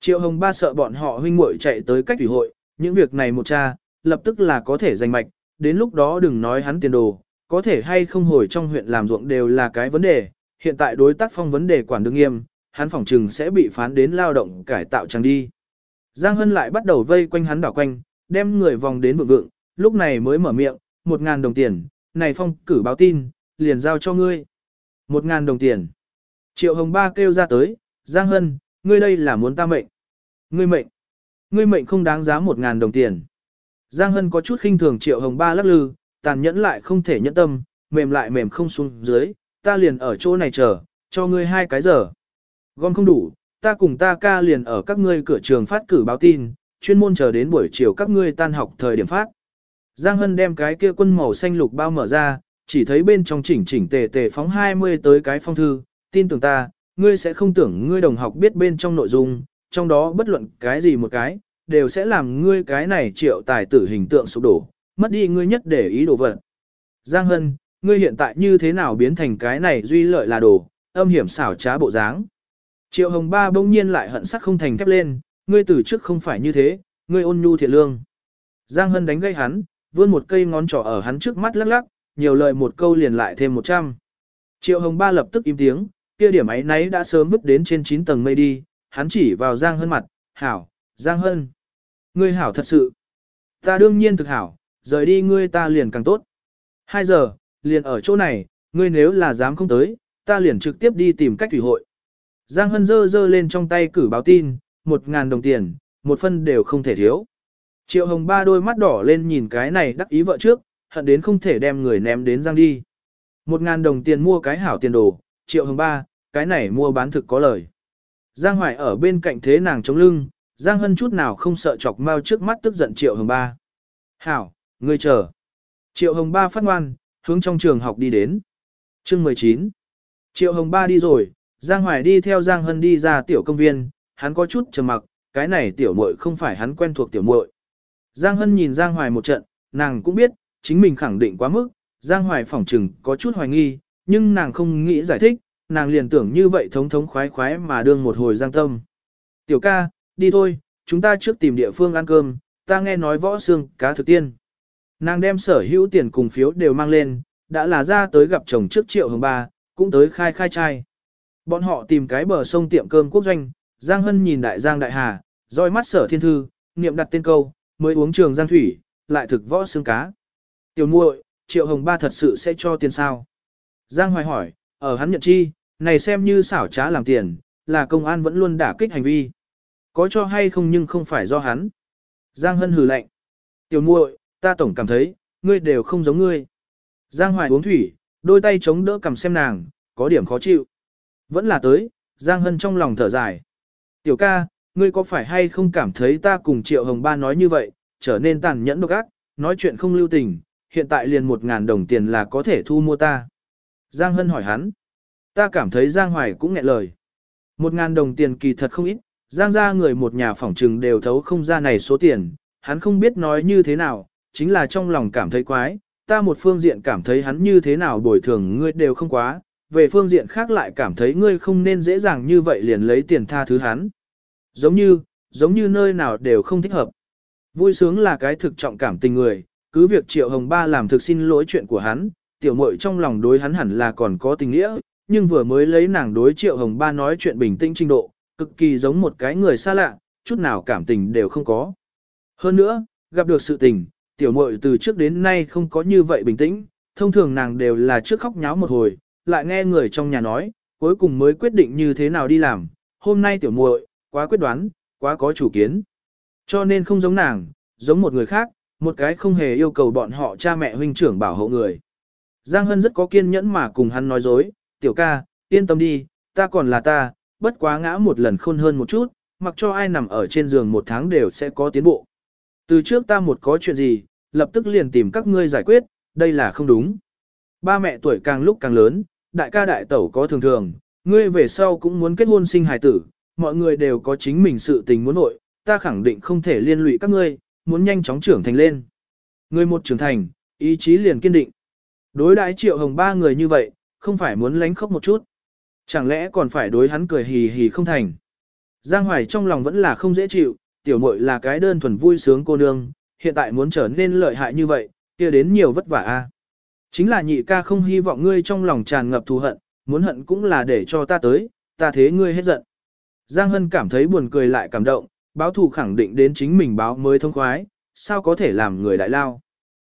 Triệu Hồng Ba sợ bọn họ huynh muội chạy tới cách ủy hội, những việc này một cha, lập tức là có thể giành mạch, đến lúc đó đừng nói hắn tiền đồ, có thể hay không hồi trong huyện làm ruộng đều là cái vấn đề, hiện tại đối tác phong vấn đề quản đương nghiêm, hắn phỏng trừng sẽ bị phán đến lao động cải tạo chẳng đi. Giang Hân lại bắt đầu vây quanh hắn đảo quanh, đem người vòng đến vượng vượng, lúc này mới mở miệng, một ngàn đồng tiền, này phong cử báo tin, liền giao cho ngươi. Một ngàn đồng tiền. Triệu Hồng Ba kêu ra tới, Giang Hân, ngươi đây là muốn ta mệnh. Ngươi mệnh. Ngươi mệnh không đáng giá một ngàn đồng tiền. Giang Hân có chút khinh thường Triệu Hồng Ba lắc lư, tàn nhẫn lại không thể nhẫn tâm, mềm lại mềm không xuống dưới, ta liền ở chỗ này chờ, cho ngươi hai cái giờ. Gom không đủ, ta cùng ta ca liền ở các ngươi cửa trường phát cử báo tin, chuyên môn chờ đến buổi chiều các ngươi tan học thời điểm phát. Giang Hân đem cái kia quân màu xanh lục bao mở ra, chỉ thấy bên trong chỉnh chỉnh tề tề phóng 20 tới cái phong thư, tin tưởng ta, ngươi sẽ không tưởng ngươi đồng học biết bên trong nội dung, trong đó bất luận cái gì một cái, đều sẽ làm ngươi cái này triệu tài tử hình tượng sụp đổ, mất đi ngươi nhất để ý đồ vật. Giang Hân, ngươi hiện tại như thế nào biến thành cái này duy lợi là đồ, âm hiểm xảo trá bộ dáng. Triệu Hồng Ba bỗng nhiên lại hận sắc không thành thép lên, ngươi từ trước không phải như thế, ngươi ôn nhu thiện lương. Giang Hân đánh gây hắn, vươn một cây ngón trỏ ở hắn trước mắt lắc lắc, nhiều lời một câu liền lại thêm một trăm. Triệu Hồng Ba lập tức im tiếng, kia điểm ấy nấy đã sớm vứt đến trên 9 tầng mây đi, hắn chỉ vào Giang Hân mặt, hảo, Giang Hân. Ngươi hảo thật sự. Ta đương nhiên thực hảo, rời đi ngươi ta liền càng tốt. Hai giờ, liền ở chỗ này, ngươi nếu là dám không tới, ta liền trực tiếp đi tìm cách thủy hội. Giang Hân dơ dơ lên trong tay cử báo tin, một ngàn đồng tiền, một phân đều không thể thiếu. Triệu Hồng ba đôi mắt đỏ lên nhìn cái này đắc ý vợ trước, hận đến không thể đem người ném đến Giang đi. Một ngàn đồng tiền mua cái hảo tiền đồ, Triệu Hồng ba, cái này mua bán thực có lời. Giang Hoài ở bên cạnh thế nàng chống lưng, Giang Hân chút nào không sợ chọc mau trước mắt tức giận Triệu Hồng ba. Hảo, ngươi chờ. Triệu Hồng ba phát ngoan, hướng trong trường học đi đến. Chương 19 Triệu Hồng ba đi rồi, Giang Hoài đi theo Giang Hân đi ra tiểu công viên, hắn có chút trầm mặc, cái này tiểu muội không phải hắn quen thuộc tiểu muội. Giang Hân nhìn Giang Hoài một trận, nàng cũng biết, chính mình khẳng định quá mức, Giang Hoài phỏng trừng có chút hoài nghi, nhưng nàng không nghĩ giải thích, nàng liền tưởng như vậy thống thống khoái khoái mà đương một hồi giang tâm. Tiểu ca, đi thôi, chúng ta trước tìm địa phương ăn cơm, ta nghe nói võ xương cá thực tiên. Nàng đem sở hữu tiền cùng phiếu đều mang lên, đã là ra tới gặp chồng trước triệu hồng ba, cũng tới khai khai trai. Bọn họ tìm cái bờ sông tiệm cơm quốc doanh, Giang Hân nhìn đại Giang Đại Hà, roi mắt sở thiên thư, niệm đặt tên câu, mới uống trường Giang Thủy, lại thực võ xương cá. Tiểu muội, triệu hồng ba thật sự sẽ cho tiền sao? Giang Hoài hỏi, ở hắn nhận chi, này xem như xảo trá làm tiền, là công an vẫn luôn đả kích hành vi. Có cho hay không nhưng không phải do hắn. Giang Hân hừ lạnh. Tiểu muội, ta tổng cảm thấy, ngươi đều không giống ngươi. Giang Hoài uống thủy, đôi tay chống đỡ cầm xem nàng, có điểm khó chịu. Vẫn là tới, Giang Hân trong lòng thở dài. Tiểu ca, ngươi có phải hay không cảm thấy ta cùng Triệu Hồng Ba nói như vậy, trở nên tàn nhẫn độc ác, nói chuyện không lưu tình, hiện tại liền một ngàn đồng tiền là có thể thu mua ta. Giang Hân hỏi hắn. Ta cảm thấy Giang Hoài cũng nghẹn lời. Một ngàn đồng tiền kỳ thật không ít, Giang ra người một nhà phỏng trừng đều thấu không ra này số tiền, hắn không biết nói như thế nào, chính là trong lòng cảm thấy quái, ta một phương diện cảm thấy hắn như thế nào bồi thường ngươi đều không quá, về phương diện khác lại cảm thấy ngươi không nên dễ dàng như vậy liền lấy tiền tha thứ hắn. Giống như, giống như nơi nào đều không thích hợp. Vui sướng là cái thực trọng cảm tình người, cứ việc Triệu Hồng Ba làm thực xin lỗi chuyện của hắn, tiểu muội trong lòng đối hắn hẳn là còn có tình nghĩa, nhưng vừa mới lấy nàng đối Triệu Hồng Ba nói chuyện bình tĩnh trình độ, cực kỳ giống một cái người xa lạ, chút nào cảm tình đều không có. Hơn nữa, gặp được sự tình, tiểu muội từ trước đến nay không có như vậy bình tĩnh, thông thường nàng đều là trước khóc nháo một hồi, lại nghe người trong nhà nói, cuối cùng mới quyết định như thế nào đi làm. Hôm nay tiểu muội quá quyết đoán, quá có chủ kiến. Cho nên không giống nàng, giống một người khác, một cái không hề yêu cầu bọn họ cha mẹ huynh trưởng bảo hộ người. Giang Hân rất có kiên nhẫn mà cùng hắn nói dối, tiểu ca, yên tâm đi, ta còn là ta, bất quá ngã một lần khôn hơn một chút, mặc cho ai nằm ở trên giường một tháng đều sẽ có tiến bộ. Từ trước ta một có chuyện gì, lập tức liền tìm các ngươi giải quyết, đây là không đúng. Ba mẹ tuổi càng lúc càng lớn, đại ca đại tẩu có thường thường, ngươi về sau cũng muốn kết hôn sinh hài tử, mọi người đều có chính mình sự tình muốn nội, ta khẳng định không thể liên lụy các ngươi, muốn nhanh chóng trưởng thành lên. Người một trưởng thành, ý chí liền kiên định. Đối đãi triệu hồng ba người như vậy, không phải muốn lánh khóc một chút. Chẳng lẽ còn phải đối hắn cười hì hì không thành. Giang Hoài trong lòng vẫn là không dễ chịu, tiểu muội là cái đơn thuần vui sướng cô nương, hiện tại muốn trở nên lợi hại như vậy, kia đến nhiều vất vả a. Chính là nhị ca không hy vọng ngươi trong lòng tràn ngập thù hận, muốn hận cũng là để cho ta tới, ta thế ngươi hết giận. Giang Hân cảm thấy buồn cười lại cảm động, báo thù khẳng định đến chính mình báo mới thông khoái, sao có thể làm người đại lao.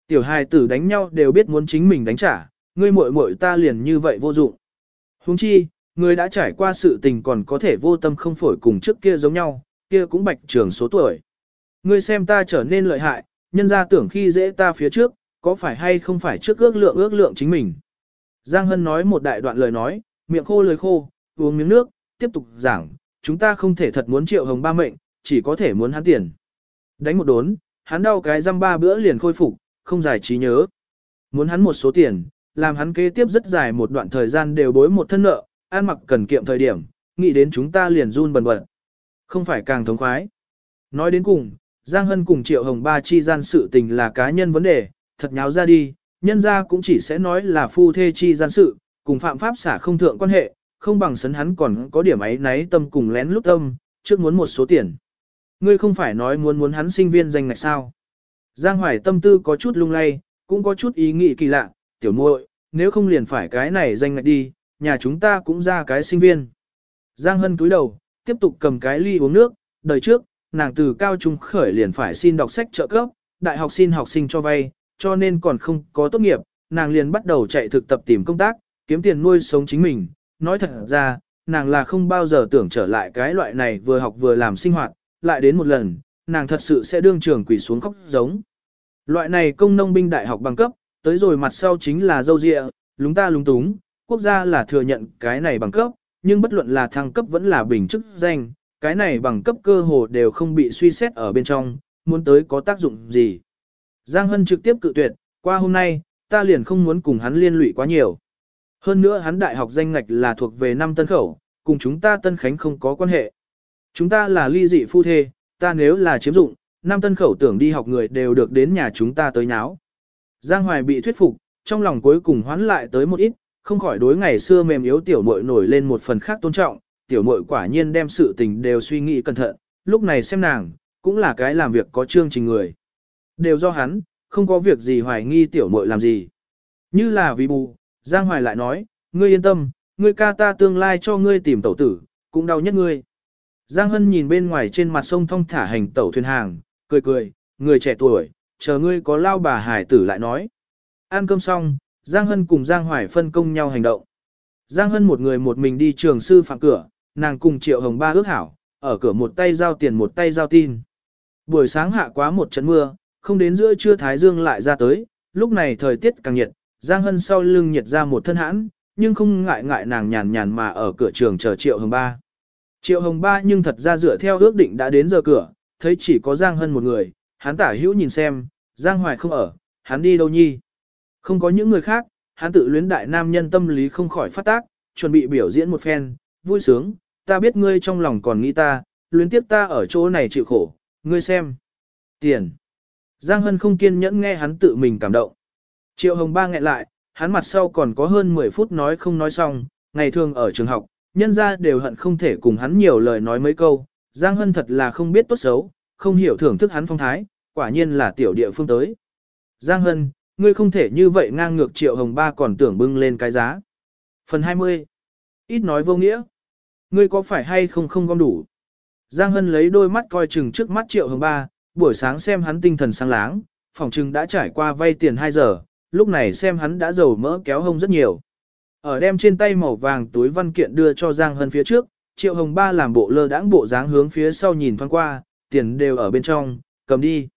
Tiểu hài tử đánh nhau đều biết muốn chính mình đánh trả, ngươi muội muội ta liền như vậy vô dụng. Huống chi, người đã trải qua sự tình còn có thể vô tâm không phổi cùng trước kia giống nhau, kia cũng bạch trường số tuổi. Ngươi xem ta trở nên lợi hại, nhân ra tưởng khi dễ ta phía trước, có phải hay không phải trước ước lượng ước lượng chính mình. Giang Hân nói một đại đoạn lời nói, miệng khô lời khô, uống miếng nước, tiếp tục giảng, chúng ta không thể thật muốn triệu hồng ba mệnh, chỉ có thể muốn hắn tiền. Đánh một đốn, hắn đau cái răm ba bữa liền khôi phục, không giải trí nhớ. Muốn hắn một số tiền, làm hắn kế tiếp rất dài một đoạn thời gian đều bối một thân nợ, ăn mặc cần kiệm thời điểm, nghĩ đến chúng ta liền run bần bật. Không phải càng thống khoái. Nói đến cùng, Giang Hân cùng Triệu Hồng Ba chi gian sự tình là cá nhân vấn đề, thật nháo ra đi, nhân ra cũng chỉ sẽ nói là phu thê chi gian sự, cùng phạm pháp xả không thượng quan hệ, không bằng sấn hắn còn có điểm ấy náy tâm cùng lén lút tâm, trước muốn một số tiền. Ngươi không phải nói muốn muốn hắn sinh viên danh ngạch sao. Giang Hoài tâm tư có chút lung lay, cũng có chút ý nghĩ kỳ lạ, tiểu muội, nếu không liền phải cái này danh ngạch đi, nhà chúng ta cũng ra cái sinh viên. Giang Hân cúi đầu, tiếp tục cầm cái ly uống nước, đời trước, nàng từ cao trung khởi liền phải xin đọc sách trợ cấp, đại học xin học sinh cho vay, cho nên còn không có tốt nghiệp, nàng liền bắt đầu chạy thực tập tìm công tác, kiếm tiền nuôi sống chính mình. Nói thật ra, nàng là không bao giờ tưởng trở lại cái loại này vừa học vừa làm sinh hoạt, lại đến một lần, nàng thật sự sẽ đương trường quỷ xuống khóc giống. Loại này công nông binh đại học bằng cấp, tới rồi mặt sau chính là dâu dịa, lúng ta lúng túng, quốc gia là thừa nhận cái này bằng cấp, nhưng bất luận là thăng cấp vẫn là bình chức danh, cái này bằng cấp cơ hồ đều không bị suy xét ở bên trong, muốn tới có tác dụng gì. Giang Hân trực tiếp cự tuyệt, qua hôm nay, ta liền không muốn cùng hắn liên lụy quá nhiều. Hơn nữa hắn đại học danh ngạch là thuộc về năm tân khẩu, cùng chúng ta tân khánh không có quan hệ. Chúng ta là ly dị phu thê, ta nếu là chiếm dụng, năm tân khẩu tưởng đi học người đều được đến nhà chúng ta tới nháo. Giang Hoài bị thuyết phục, trong lòng cuối cùng hoán lại tới một ít, không khỏi đối ngày xưa mềm yếu tiểu muội nổi lên một phần khác tôn trọng, tiểu muội quả nhiên đem sự tình đều suy nghĩ cẩn thận, lúc này xem nàng, cũng là cái làm việc có chương trình người. Đều do hắn, không có việc gì hoài nghi tiểu muội làm gì. Như là vì bù, Giang Hoài lại nói, ngươi yên tâm, ngươi ca ta tương lai cho ngươi tìm tẩu tử, cũng đau nhất ngươi. Giang Hân nhìn bên ngoài trên mặt sông thong thả hành tẩu thuyền hàng, cười cười, người trẻ tuổi, chờ ngươi có lao bà hải tử lại nói. Ăn cơm xong, Giang Hân cùng Giang Hoài phân công nhau hành động. Giang Hân một người một mình đi trường sư phạm cửa, nàng cùng Triệu Hồng Ba ước hảo, ở cửa một tay giao tiền một tay giao tin. Buổi sáng hạ quá một trận mưa, không đến giữa trưa Thái Dương lại ra tới, lúc này thời tiết càng nhiệt, Giang Hân sau lưng nhiệt ra một thân hãn, nhưng không ngại ngại nàng nhàn nhàn mà ở cửa trường chờ Triệu Hồng Ba. Triệu Hồng Ba nhưng thật ra dựa theo ước định đã đến giờ cửa, thấy chỉ có Giang Hân một người, hắn tả hữu nhìn xem, Giang Hoài không ở, hắn đi đâu nhi. Không có những người khác, hắn tự luyến đại nam nhân tâm lý không khỏi phát tác, chuẩn bị biểu diễn một phen, vui sướng, ta biết ngươi trong lòng còn nghĩ ta, luyến tiếp ta ở chỗ này chịu khổ, ngươi xem. Tiền. Giang Hân không kiên nhẫn nghe hắn tự mình cảm động. Triệu Hồng Ba nghẹn lại, hắn mặt sau còn có hơn 10 phút nói không nói xong, ngày thường ở trường học, nhân ra đều hận không thể cùng hắn nhiều lời nói mấy câu, Giang Hân thật là không biết tốt xấu, không hiểu thưởng thức hắn phong thái, quả nhiên là tiểu địa phương tới. Giang Hân, ngươi không thể như vậy ngang ngược triệu hồng ba còn tưởng bưng lên cái giá. Phần 20. Ít nói vô nghĩa. Ngươi có phải hay không không gom đủ? Giang Hân lấy đôi mắt coi chừng trước mắt triệu hồng ba, buổi sáng xem hắn tinh thần sáng láng, phòng trừng đã trải qua vay tiền 2 giờ, lúc này xem hắn đã dầu mỡ kéo hông rất nhiều. Ở đem trên tay màu vàng túi văn kiện đưa cho Giang Hân phía trước, Triệu Hồng Ba làm bộ lơ đãng bộ dáng hướng phía sau nhìn thoáng qua, tiền đều ở bên trong, cầm đi.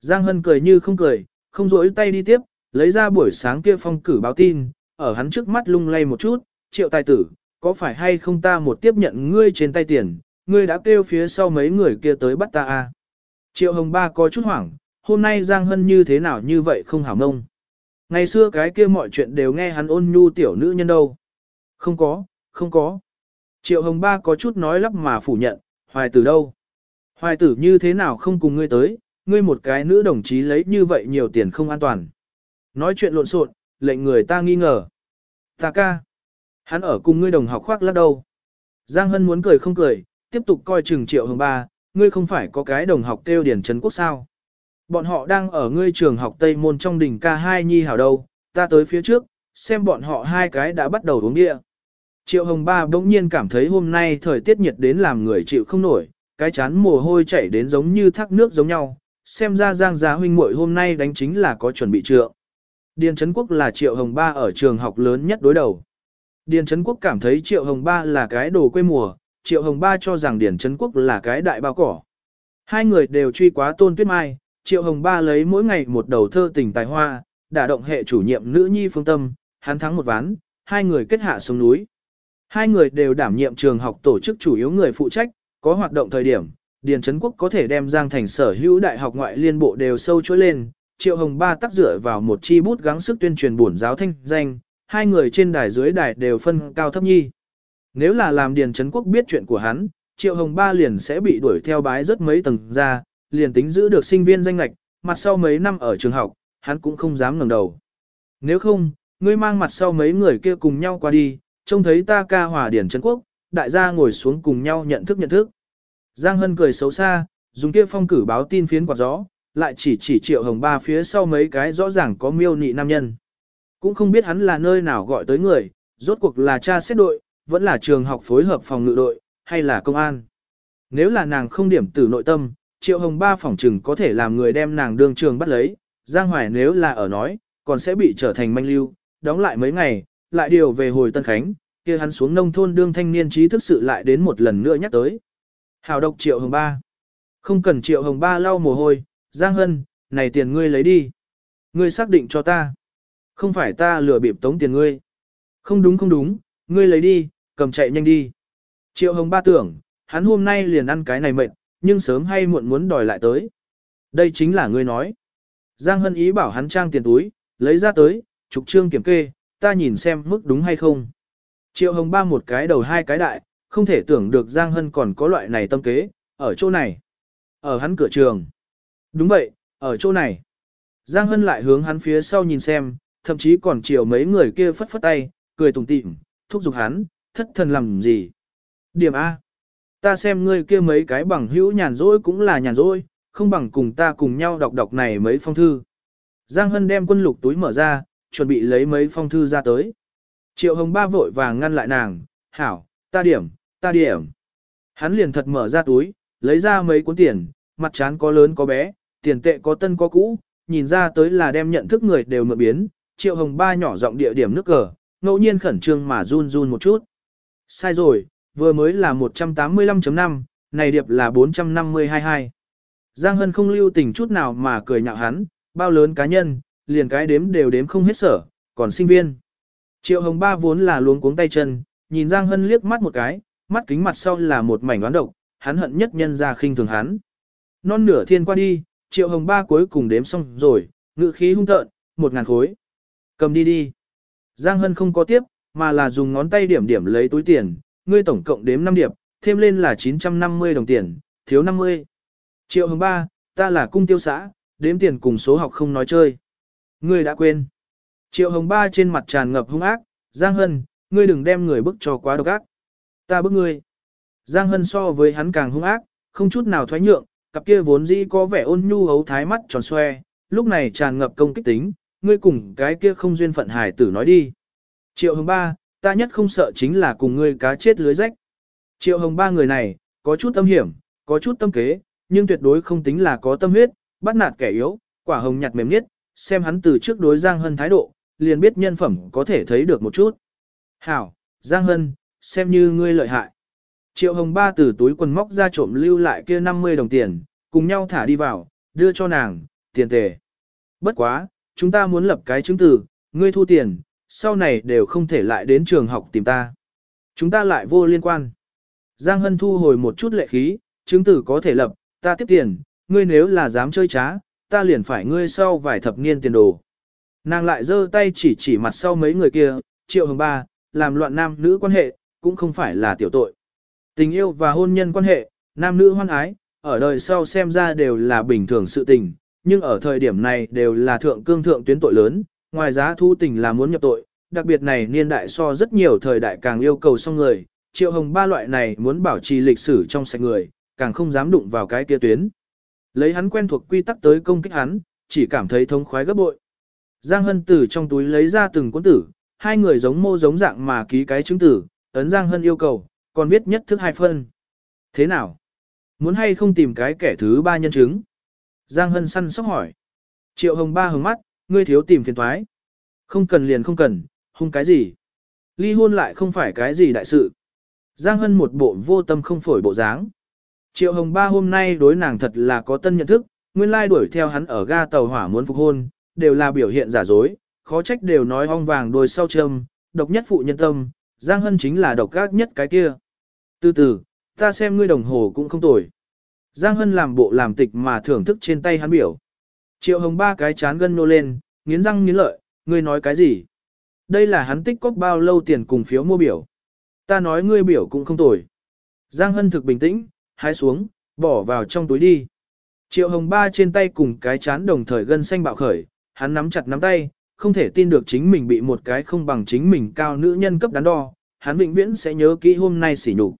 Giang Hân cười như không cười, không rỗi tay đi tiếp, lấy ra buổi sáng kia phong cử báo tin, ở hắn trước mắt lung lay một chút, Triệu tài tử, có phải hay không ta một tiếp nhận ngươi trên tay tiền, ngươi đã kêu phía sau mấy người kia tới bắt ta à. Triệu Hồng Ba có chút hoảng, hôm nay Giang Hân như thế nào như vậy không hảo mông. Ngày xưa cái kia mọi chuyện đều nghe hắn ôn nhu tiểu nữ nhân đâu. Không có, không có. Triệu Hồng Ba có chút nói lắp mà phủ nhận, hoài tử đâu. Hoài tử như thế nào không cùng ngươi tới, ngươi một cái nữ đồng chí lấy như vậy nhiều tiền không an toàn. Nói chuyện lộn xộn, lệnh người ta nghi ngờ. Ta ca. Hắn ở cùng ngươi đồng học khoác lắc đâu. Giang Hân muốn cười không cười, tiếp tục coi chừng triệu hồng ba, ngươi không phải có cái đồng học kêu điển trấn quốc sao. Bọn họ đang ở ngươi trường học Tây Môn trong đỉnh ca hai nhi hảo đâu, ta tới phía trước, xem bọn họ hai cái đã bắt đầu uống địa. Triệu hồng ba bỗng nhiên cảm thấy hôm nay thời tiết nhiệt đến làm người chịu không nổi, cái chán mồ hôi chảy đến giống như thác nước giống nhau, xem ra Giang Giá huynh muội hôm nay đánh chính là có chuẩn bị trượng. Điền Trấn Quốc là Triệu Hồng Ba ở trường học lớn nhất đối đầu. Điền Trấn Quốc cảm thấy Triệu Hồng Ba là cái đồ quê mùa, Triệu Hồng Ba cho rằng Điền Trấn Quốc là cái đại bao cỏ. Hai người đều truy quá tôn tuyết mai, Triệu Hồng Ba lấy mỗi ngày một đầu thơ tình tài hoa, đả động hệ chủ nhiệm nữ nhi phương tâm, hắn thắng một ván, hai người kết hạ xuống núi. Hai người đều đảm nhiệm trường học tổ chức chủ yếu người phụ trách, có hoạt động thời điểm, Điền Trấn Quốc có thể đem Giang Thành sở hữu đại học ngoại liên bộ đều sâu chối lên, Triệu Hồng Ba tác dựa vào một chi bút gắng sức tuyên truyền bổn giáo thanh danh, hai người trên đài dưới đài đều phân cao thấp nhi. Nếu là làm Điền Trấn Quốc biết chuyện của hắn, Triệu Hồng Ba liền sẽ bị đuổi theo bái rất mấy tầng ra, liền tính giữ được sinh viên danh lạch, mặt sau mấy năm ở trường học, hắn cũng không dám ngẩng đầu. Nếu không, ngươi mang mặt sau mấy người kia cùng nhau qua đi, trông thấy ta ca hòa Điền Trấn Quốc, đại gia ngồi xuống cùng nhau nhận thức nhận thức. Giang Hân cười xấu xa, dùng kia phong cử báo tin phiến quạt gió, lại chỉ chỉ triệu hồng ba phía sau mấy cái rõ ràng có miêu nị nam nhân. Cũng không biết hắn là nơi nào gọi tới người, rốt cuộc là cha xét đội, vẫn là trường học phối hợp phòng ngự đội, hay là công an. Nếu là nàng không điểm tử nội tâm, triệu hồng ba phỏng trừng có thể làm người đem nàng đương trường bắt lấy, Giang Hoài nếu là ở nói, còn sẽ bị trở thành manh lưu, đóng lại mấy ngày, lại điều về hồi Tân Khánh, kia hắn xuống nông thôn đương thanh niên trí thức sự lại đến một lần nữa nhắc tới. Hào độc triệu hồng ba. Không cần triệu hồng ba lau mồ hôi, Giang Hân, này tiền ngươi lấy đi. Ngươi xác định cho ta. Không phải ta lừa bịp tống tiền ngươi. Không đúng không đúng, ngươi lấy đi, cầm chạy nhanh đi. Triệu hồng ba tưởng, hắn hôm nay liền ăn cái này mệt, nhưng sớm hay muộn muốn đòi lại tới. Đây chính là ngươi nói. Giang Hân ý bảo hắn trang tiền túi, lấy ra tới, trục trương kiểm kê, ta nhìn xem mức đúng hay không. Triệu hồng ba một cái đầu hai cái đại, không thể tưởng được Giang Hân còn có loại này tâm kế, ở chỗ này. Ở hắn cửa trường. Đúng vậy, ở chỗ này. Giang Hân lại hướng hắn phía sau nhìn xem, thậm chí còn chiều mấy người kia phất phất tay, cười tủm tỉm, thúc giục hắn, thất thần làm gì. Điểm A. Ta xem ngươi kia mấy cái bằng hữu nhàn rỗi cũng là nhàn rỗi, không bằng cùng ta cùng nhau đọc đọc này mấy phong thư. Giang Hân đem quân lục túi mở ra, chuẩn bị lấy mấy phong thư ra tới. Triệu Hồng Ba vội vàng ngăn lại nàng, hảo, ta điểm, ta điểm. Hắn liền thật mở ra túi, lấy ra mấy cuốn tiền, mặt trán có lớn có bé, tiền tệ có tân có cũ, nhìn ra tới là đem nhận thức người đều mượn biến, triệu hồng ba nhỏ giọng địa điểm nước cờ, ngẫu nhiên khẩn trương mà run run một chút. Sai rồi, vừa mới là 185.5, này điệp là 452. Giang Hân không lưu tình chút nào mà cười nhạo hắn, bao lớn cá nhân, liền cái đếm đều đếm không hết sở, còn sinh viên. Triệu Hồng Ba vốn là luống cuống tay chân, nhìn Giang Hân liếc mắt một cái, mắt kính mặt sau là một mảnh oán độc, hắn hận nhất nhân ra khinh thường hắn. Non nửa thiên qua đi, Triệu Hồng Ba cuối cùng đếm xong rồi, ngự khí hung tợn, một ngàn khối. Cầm đi đi. Giang Hân không có tiếp, mà là dùng ngón tay điểm điểm lấy túi tiền, ngươi tổng cộng đếm 5 điệp, thêm lên là 950 đồng tiền, thiếu 50. Triệu Hồng Ba, ta là cung tiêu xã, đếm tiền cùng số học không nói chơi. Ngươi đã quên. Triệu Hồng Ba trên mặt tràn ngập hung ác, Giang Hân, ngươi đừng đem người bức cho quá độc ác. Ta bức ngươi. Giang Hân so với hắn càng hung ác, không chút nào thoái nhượng, cặp kia vốn dĩ có vẻ ôn nhu hấu thái mắt tròn xoe, lúc này tràn ngập công kích tính, ngươi cùng cái kia không duyên phận hài tử nói đi. Triệu Hồng Ba, ta nhất không sợ chính là cùng ngươi cá chết lưới rách. Triệu Hồng Ba người này, có chút tâm hiểm, có chút tâm kế, nhưng tuyệt đối không tính là có tâm huyết, bắt nạt kẻ yếu, quả hồng nhặt mềm nhất, xem hắn từ trước đối Giang Hân thái độ, liền biết nhân phẩm có thể thấy được một chút. Hảo, Giang Hân, xem như ngươi lợi hại. Triệu Hồng Ba từ túi quần móc ra trộm lưu lại kia 50 đồng tiền, cùng nhau thả đi vào, đưa cho nàng, tiền tề. Bất quá, chúng ta muốn lập cái chứng từ, ngươi thu tiền, sau này đều không thể lại đến trường học tìm ta. Chúng ta lại vô liên quan. Giang Hân thu hồi một chút lệ khí, chứng tử có thể lập, ta tiếp tiền, ngươi nếu là dám chơi trá, ta liền phải ngươi sau vài thập niên tiền đồ. Nàng lại giơ tay chỉ chỉ mặt sau mấy người kia, triệu hồng ba, làm loạn nam nữ quan hệ, cũng không phải là tiểu tội. Tình yêu và hôn nhân quan hệ, nam nữ hoan ái, ở đời sau xem ra đều là bình thường sự tình, nhưng ở thời điểm này đều là thượng cương thượng tuyến tội lớn, ngoài giá thu tình là muốn nhập tội, đặc biệt này niên đại so rất nhiều thời đại càng yêu cầu song người, triệu hồng ba loại này muốn bảo trì lịch sử trong sạch người, càng không dám đụng vào cái kia tuyến. Lấy hắn quen thuộc quy tắc tới công kích hắn, chỉ cảm thấy thống khoái gấp bội. Giang Hân từ trong túi lấy ra từng cuốn tử, hai người giống mô giống dạng mà ký cái chứng tử, ấn Giang Hân yêu cầu, còn viết nhất thức hai phân. Thế nào? Muốn hay không tìm cái kẻ thứ ba nhân chứng? Giang Hân săn sóc hỏi. Triệu Hồng ba hướng mắt, ngươi thiếu tìm phiền thoái. Không cần liền không cần, hung cái gì? Ly hôn lại không phải cái gì đại sự. Giang Hân một bộ vô tâm không phổi bộ dáng. Triệu Hồng Ba hôm nay đối nàng thật là có tân nhận thức, nguyên lai đuổi theo hắn ở ga tàu hỏa muốn phục hôn, đều là biểu hiện giả dối, khó trách đều nói ong vàng đôi sau châm, độc nhất phụ nhân tâm, Giang Hân chính là độc gác nhất cái kia. Từ từ, ta xem ngươi đồng hồ cũng không tồi. Giang Hân làm bộ làm tịch mà thưởng thức trên tay hắn biểu. Triệu Hồng Ba cái chán gân nô lên, nghiến răng nghiến lợi, ngươi nói cái gì? Đây là hắn tích cóp bao lâu tiền cùng phiếu mua biểu. Ta nói ngươi biểu cũng không tồi. Giang Hân thực bình tĩnh, hái xuống, bỏ vào trong túi đi. Triệu hồng ba trên tay cùng cái chán đồng thời gân xanh bạo khởi, hắn nắm chặt nắm tay, không thể tin được chính mình bị một cái không bằng chính mình cao nữ nhân cấp đắn đo, hắn vĩnh viễn sẽ nhớ kỹ hôm nay xỉ nhục.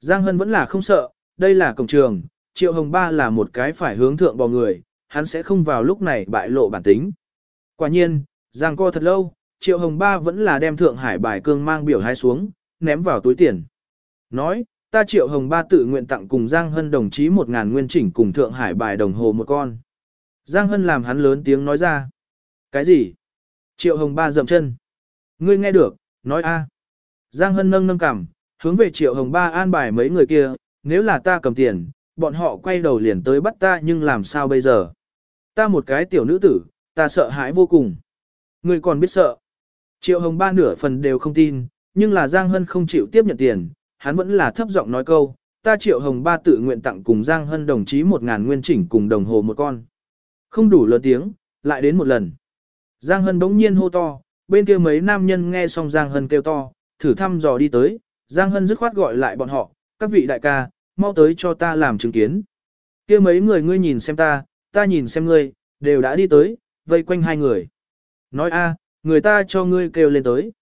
Giang Hân vẫn là không sợ, đây là cổng trường, Triệu Hồng Ba là một cái phải hướng thượng bò người, hắn sẽ không vào lúc này bại lộ bản tính. Quả nhiên, Giang co thật lâu, Triệu Hồng Ba vẫn là đem Thượng Hải bài cương mang biểu hai xuống, ném vào túi tiền. Nói, ta Triệu Hồng Ba tự nguyện tặng cùng Giang Hân đồng chí một ngàn nguyên chỉnh cùng Thượng Hải bài đồng hồ một con. Giang Hân làm hắn lớn tiếng nói ra. Cái gì? Triệu Hồng Ba dậm chân. Ngươi nghe được, nói a. Giang Hân nâng nâng cằm, hướng về Triệu Hồng Ba an bài mấy người kia, nếu là ta cầm tiền, bọn họ quay đầu liền tới bắt ta nhưng làm sao bây giờ? Ta một cái tiểu nữ tử, ta sợ hãi vô cùng. người còn biết sợ. Triệu Hồng Ba nửa phần đều không tin, nhưng là Giang Hân không chịu tiếp nhận tiền, hắn vẫn là thấp giọng nói câu, ta Triệu Hồng Ba tự nguyện tặng cùng Giang Hân đồng chí một ngàn nguyên chỉnh cùng đồng hồ một con. Không đủ lớn tiếng, lại đến một lần. Giang Hân bỗng nhiên hô to, bên kia mấy nam nhân nghe xong Giang Hân kêu to, thử thăm dò đi tới, Giang Hân dứt khoát gọi lại bọn họ, các vị đại ca, mau tới cho ta làm chứng kiến. kia mấy người ngươi nhìn xem ta, ta nhìn xem ngươi, đều đã đi tới, vây quanh hai người. Nói a, người ta cho ngươi kêu lên tới.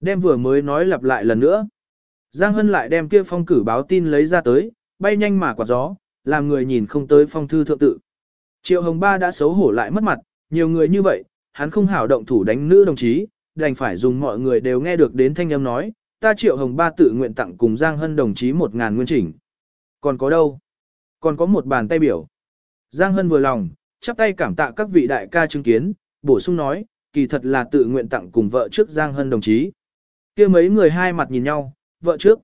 Đem vừa mới nói lặp lại lần nữa. Giang Hân lại đem kia phong cử báo tin lấy ra tới, bay nhanh mà quạt gió, làm người nhìn không tới phong thư thượng tự. Triệu Hồng Ba đã xấu hổ lại mất mặt, nhiều người như vậy, hắn không hảo động thủ đánh nữ đồng chí, đành phải dùng mọi người đều nghe được đến thanh âm nói, ta Triệu Hồng Ba tự nguyện tặng cùng Giang Hân đồng chí một ngàn nguyên chỉnh. Còn có đâu? Còn có một bàn tay biểu. Giang Hân vừa lòng, chắp tay cảm tạ các vị đại ca chứng kiến, bổ sung nói, kỳ thật là tự nguyện tặng cùng vợ trước Giang Hân đồng chí. kia mấy người hai mặt nhìn nhau, vợ trước.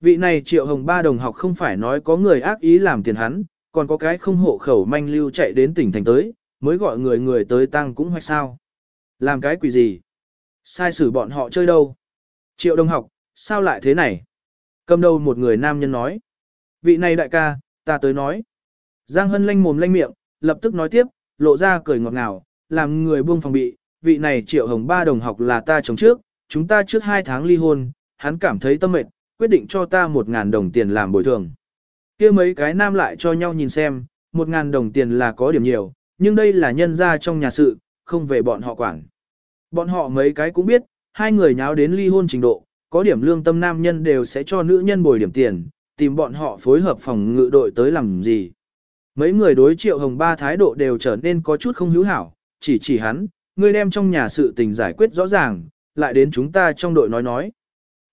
Vị này triệu hồng ba đồng học không phải nói có người ác ý làm tiền hắn, còn có cái không hộ khẩu manh lưu chạy đến tỉnh thành tới, mới gọi người người tới tăng cũng hoạch sao. Làm cái quỷ gì? Sai xử bọn họ chơi đâu? Triệu đồng học, sao lại thế này? Cầm đầu một người nam nhân nói. Vị này đại ca, ta tới nói. Giang Hân lanh mồm lanh miệng, lập tức nói tiếp, lộ ra cười ngọt ngào, làm người buông phòng bị, vị này triệu hồng ba đồng học là ta chồng trước, chúng ta trước hai tháng ly hôn, hắn cảm thấy tâm mệt, quyết định cho ta một ngàn đồng tiền làm bồi thường. kia mấy cái nam lại cho nhau nhìn xem, một ngàn đồng tiền là có điểm nhiều, nhưng đây là nhân ra trong nhà sự, không về bọn họ quản. Bọn họ mấy cái cũng biết, hai người nháo đến ly hôn trình độ, có điểm lương tâm nam nhân đều sẽ cho nữ nhân bồi điểm tiền, tìm bọn họ phối hợp phòng ngự đội tới làm gì. Mấy người đối triệu hồng ba thái độ đều trở nên có chút không hữu hảo, chỉ chỉ hắn, ngươi đem trong nhà sự tình giải quyết rõ ràng, lại đến chúng ta trong đội nói nói.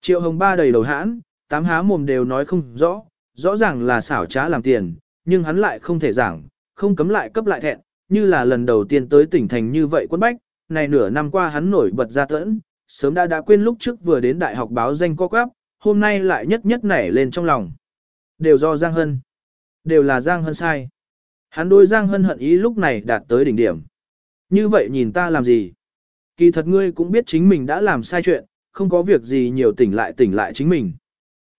Triệu hồng ba đầy đầu hãn, tám há mồm đều nói không rõ, rõ ràng là xảo trá làm tiền, nhưng hắn lại không thể giảng, không cấm lại cấp lại thẹn, như là lần đầu tiên tới tỉnh thành như vậy quân bách, này nửa năm qua hắn nổi bật ra tẫn, sớm đã đã quên lúc trước vừa đến đại học báo danh co quắp, hôm nay lại nhất nhất nảy lên trong lòng. Đều do Giang Hân. Đều là Giang Hân sai. Hắn đôi Giang Hân hận ý lúc này đạt tới đỉnh điểm. Như vậy nhìn ta làm gì? Kỳ thật ngươi cũng biết chính mình đã làm sai chuyện, không có việc gì nhiều tỉnh lại tỉnh lại chính mình.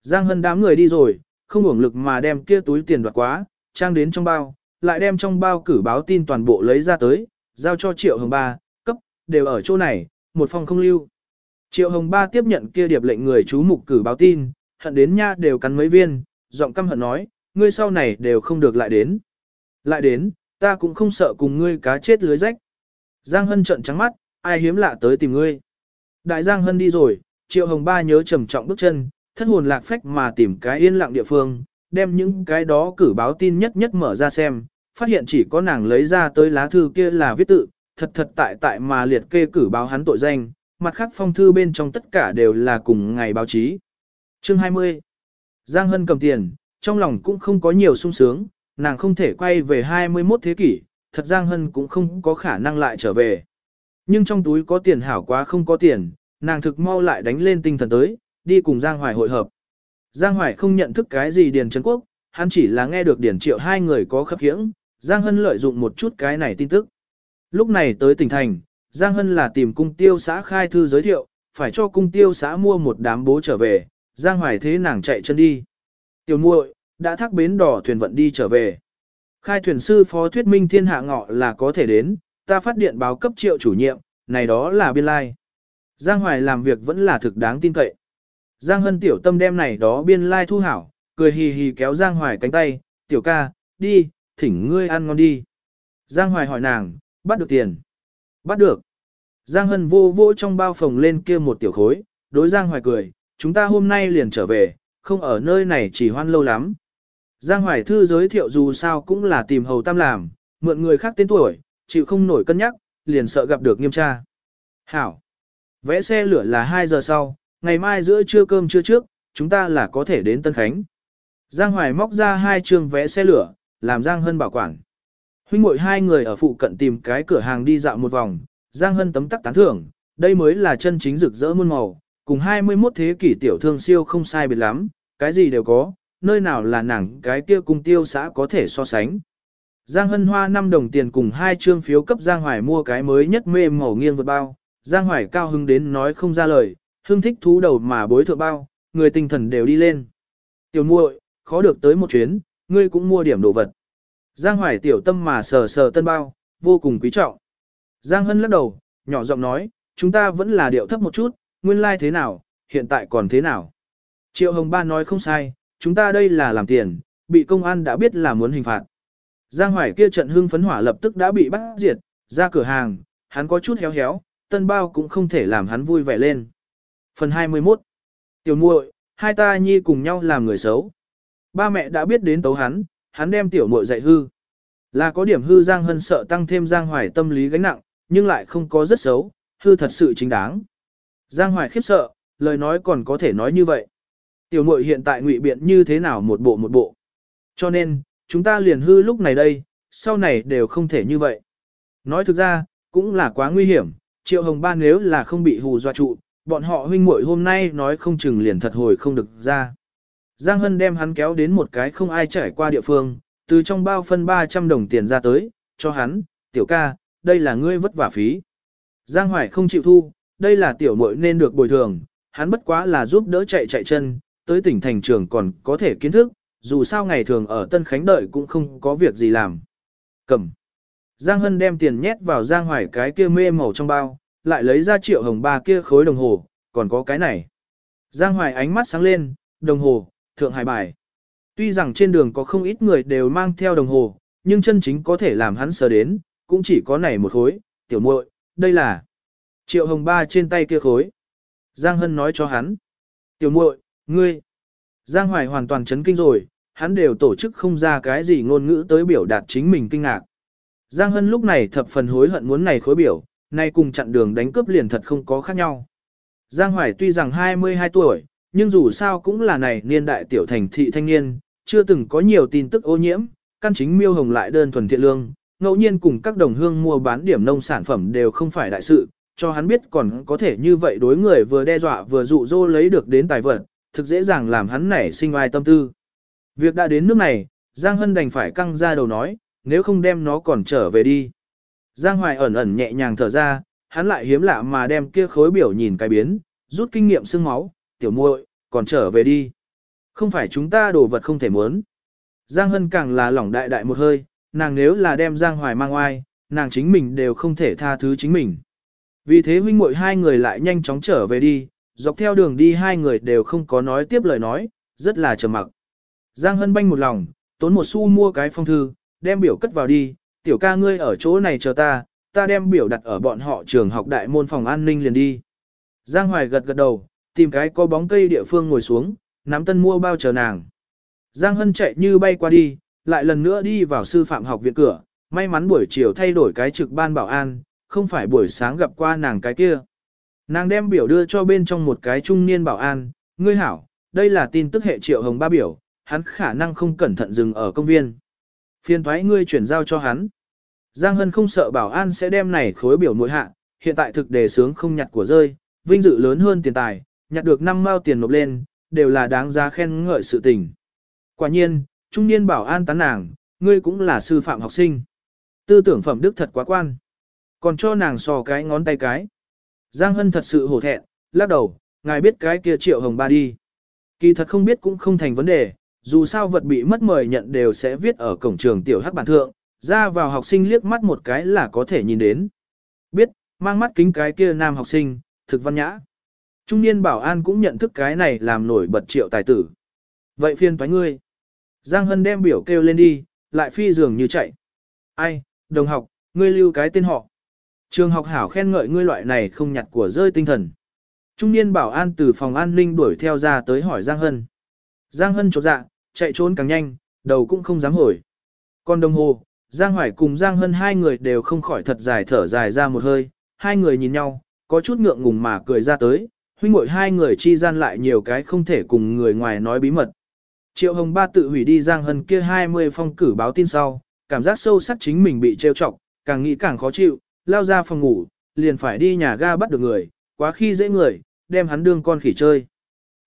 Giang Hân đám người đi rồi, không uổng lực mà đem kia túi tiền đoạt quá, trang đến trong bao, lại đem trong bao cử báo tin toàn bộ lấy ra tới, giao cho Triệu Hồng Ba, cấp, đều ở chỗ này, một phòng không lưu. Triệu Hồng Ba tiếp nhận kia điệp lệnh người chú mục cử báo tin, hận đến nha đều cắn mấy viên, giọng căm hận nói, ngươi sau này đều không được lại đến. Lại đến, ta cũng không sợ cùng ngươi cá chết lưới rách. Giang Hân trợn trắng mắt, ai hiếm lạ tới tìm ngươi. Đại Giang Hân đi rồi, Triệu Hồng Ba nhớ trầm trọng bước chân, thất hồn lạc phách mà tìm cái yên lặng địa phương, đem những cái đó cử báo tin nhất nhất mở ra xem, phát hiện chỉ có nàng lấy ra tới lá thư kia là viết tự, thật thật tại tại mà liệt kê cử báo hắn tội danh, mặt khác phong thư bên trong tất cả đều là cùng ngày báo chí. Chương 20 Giang Hân cầm tiền, trong lòng cũng không có nhiều sung sướng, nàng không thể quay về 21 thế kỷ, thật Giang Hân cũng không có khả năng lại trở về. Nhưng trong túi có tiền hảo quá không có tiền, nàng thực mau lại đánh lên tinh thần tới, đi cùng Giang Hoài hội hợp. Giang Hoài không nhận thức cái gì Điền Trấn Quốc, hắn chỉ là nghe được Điền Triệu hai người có khắp khiễng, Giang Hân lợi dụng một chút cái này tin tức. Lúc này tới tỉnh thành, Giang Hân là tìm cung tiêu xã khai thư giới thiệu, phải cho cung tiêu xã mua một đám bố trở về, Giang Hoài thế nàng chạy chân đi. Tiểu muội đã thác bến đỏ thuyền vận đi trở về. Khai thuyền sư phó thuyết minh thiên hạ ngọ là có thể đến, ta phát điện báo cấp triệu chủ nhiệm, này đó là biên lai. Giang Hoài làm việc vẫn là thực đáng tin cậy. Giang Hân tiểu tâm đem này đó biên lai thu hảo, cười hì hì kéo Giang Hoài cánh tay, tiểu ca, đi, thỉnh ngươi ăn ngon đi. Giang Hoài hỏi nàng, bắt được tiền. Bắt được. Giang Hân vô vô trong bao phòng lên kia một tiểu khối, đối Giang Hoài cười, chúng ta hôm nay liền trở về, không ở nơi này chỉ hoan lâu lắm. Giang Hoài Thư giới thiệu dù sao cũng là tìm hầu tam làm, mượn người khác tên tuổi, chịu không nổi cân nhắc, liền sợ gặp được nghiêm tra. Hảo. Vẽ xe lửa là 2 giờ sau, ngày mai giữa trưa cơm trưa trước, chúng ta là có thể đến Tân Khánh. Giang Hoài móc ra hai trường vẽ xe lửa, làm Giang Hân bảo quản. Huynh muội hai người ở phụ cận tìm cái cửa hàng đi dạo một vòng, Giang Hân tấm tắc tán thưởng, đây mới là chân chính rực rỡ muôn màu, cùng 21 thế kỷ tiểu thương siêu không sai biệt lắm, cái gì đều có, nơi nào là nàng cái kia cung tiêu xã có thể so sánh. Giang Hân hoa 5 đồng tiền cùng hai trương phiếu cấp Giang Hoài mua cái mới nhất mê màu nghiêng vượt bao, Giang Hoài cao hưng đến nói không ra lời, hưng thích thú đầu mà bối thượng bao, người tinh thần đều đi lên. Tiểu muội, khó được tới một chuyến, ngươi cũng mua điểm đồ vật. Giang Hoài tiểu tâm mà sờ sờ tân bao, vô cùng quý trọng. Giang Hân lắc đầu, nhỏ giọng nói, chúng ta vẫn là điệu thấp một chút, nguyên lai like thế nào, hiện tại còn thế nào. Triệu Hồng Ba nói không sai, chúng ta đây là làm tiền, bị công an đã biết là muốn hình phạt. Giang Hoài kia trận hưng phấn hỏa lập tức đã bị bắt diệt, ra cửa hàng, hắn có chút héo héo, tân bao cũng không thể làm hắn vui vẻ lên. Phần 21 Tiểu muội, hai ta nhi cùng nhau làm người xấu. Ba mẹ đã biết đến tấu hắn, hắn đem tiểu muội dạy hư. Là có điểm hư Giang Hân sợ tăng thêm Giang Hoài tâm lý gánh nặng, nhưng lại không có rất xấu, hư thật sự chính đáng. Giang Hoài khiếp sợ, lời nói còn có thể nói như vậy. Tiểu muội hiện tại ngụy biện như thế nào một bộ một bộ. Cho nên, chúng ta liền hư lúc này đây, sau này đều không thể như vậy. Nói thực ra, cũng là quá nguy hiểm, Triệu Hồng Ba nếu là không bị hù dọa trụ, bọn họ huynh muội hôm nay nói không chừng liền thật hồi không được ra. Giang Hân đem hắn kéo đến một cái không ai trải qua địa phương, từ trong bao phân 300 đồng tiền ra tới, cho hắn, tiểu ca, đây là ngươi vất vả phí. Giang Hoài không chịu thu, đây là tiểu muội nên được bồi thường, hắn bất quá là giúp đỡ chạy chạy chân, tới tỉnh thành trường còn có thể kiến thức, dù sao ngày thường ở Tân Khánh đợi cũng không có việc gì làm. Cầm. Giang Hân đem tiền nhét vào Giang Hoài cái kia mê màu trong bao, lại lấy ra triệu hồng ba kia khối đồng hồ, còn có cái này. Giang Hoài ánh mắt sáng lên, đồng hồ, thượng hải bài. Tuy rằng trên đường có không ít người đều mang theo đồng hồ, nhưng chân chính có thể làm hắn sờ đến, cũng chỉ có này một khối, tiểu muội, đây là triệu hồng ba trên tay kia khối. Giang Hân nói cho hắn, tiểu muội, ngươi, Giang Hoài hoàn toàn chấn kinh rồi, hắn đều tổ chức không ra cái gì ngôn ngữ tới biểu đạt chính mình kinh ngạc. Giang Hân lúc này thập phần hối hận muốn này khối biểu, nay cùng chặn đường đánh cướp liền thật không có khác nhau. Giang Hoài tuy rằng 22 tuổi, nhưng dù sao cũng là này niên đại tiểu thành thị thanh niên, chưa từng có nhiều tin tức ô nhiễm, căn chính miêu hồng lại đơn thuần thiện lương, ngẫu nhiên cùng các đồng hương mua bán điểm nông sản phẩm đều không phải đại sự, cho hắn biết còn có thể như vậy đối người vừa đe dọa vừa dụ dỗ lấy được đến tài vật, thực dễ dàng làm hắn nảy sinh oai tâm tư. Việc đã đến nước này, Giang Hân đành phải căng ra đầu nói, nếu không đem nó còn trở về đi. Giang Hoài ẩn ẩn nhẹ nhàng thở ra, hắn lại hiếm lạ mà đem kia khối biểu nhìn cái biến, rút kinh nghiệm xương máu, tiểu muội, còn trở về đi. Không phải chúng ta đồ vật không thể muốn. Giang Hân càng là lỏng đại đại một hơi, nàng nếu là đem Giang Hoài mang oai, nàng chính mình đều không thể tha thứ chính mình. Vì thế huynh muội hai người lại nhanh chóng trở về đi, dọc theo đường đi hai người đều không có nói tiếp lời nói, rất là trầm mặc. Giang Hân banh một lòng, tốn một xu mua cái phong thư, đem biểu cất vào đi, tiểu ca ngươi ở chỗ này chờ ta, ta đem biểu đặt ở bọn họ trường học đại môn phòng an ninh liền đi. Giang Hoài gật gật đầu, tìm cái có bóng cây địa phương ngồi xuống, nắm tân mua bao chờ nàng. Giang Hân chạy như bay qua đi, lại lần nữa đi vào sư phạm học viện cửa, may mắn buổi chiều thay đổi cái trực ban bảo an, không phải buổi sáng gặp qua nàng cái kia. Nàng đem biểu đưa cho bên trong một cái trung niên bảo an, ngươi hảo, đây là tin tức hệ triệu hồng ba biểu, hắn khả năng không cẩn thận dừng ở công viên. Phiên thoái ngươi chuyển giao cho hắn. Giang Hân không sợ bảo an sẽ đem này khối biểu nội hạ, hiện tại thực đề sướng không nhặt của rơi, vinh dự lớn hơn tiền tài, nhặt được 5 mao tiền nộp lên, đều là đáng giá khen ngợi sự tình. Quả nhiên, trung niên bảo an tán nàng, ngươi cũng là sư phạm học sinh. Tư tưởng phẩm đức thật quá quan. Còn cho nàng sò cái ngón tay cái. Giang Hân thật sự hổ thẹn, lắc đầu, ngài biết cái kia triệu hồng ba đi. Kỳ thật không biết cũng không thành vấn đề, dù sao vật bị mất mời nhận đều sẽ viết ở cổng trường tiểu hắc bản thượng, ra vào học sinh liếc mắt một cái là có thể nhìn đến. Biết, mang mắt kính cái kia nam học sinh, thực văn nhã. Trung niên bảo an cũng nhận thức cái này làm nổi bật triệu tài tử. Vậy phiên thoái ngươi. Giang Hân đem biểu kêu lên đi, lại phi dường như chạy. Ai, đồng học, ngươi lưu cái tên họ. Trường học hảo khen ngợi ngươi loại này không nhặt của rơi tinh thần. Trung niên bảo an từ phòng an ninh đuổi theo ra tới hỏi Giang Hân. Giang Hân chột dạ, chạy trốn càng nhanh, đầu cũng không dám hồi. Còn đồng hồ, Giang Hoài cùng Giang Hân hai người đều không khỏi thật dài thở dài ra một hơi, hai người nhìn nhau, có chút ngượng ngùng mà cười ra tới, huynh muội hai người chi gian lại nhiều cái không thể cùng người ngoài nói bí mật. Triệu Hồng Ba tự hủy đi Giang Hân kia 20 phong cử báo tin sau, cảm giác sâu sắc chính mình bị trêu chọc, càng nghĩ càng khó chịu, lao ra phòng ngủ, liền phải đi nhà ga bắt được người, quá khi dễ người, đem hắn đương con khỉ chơi.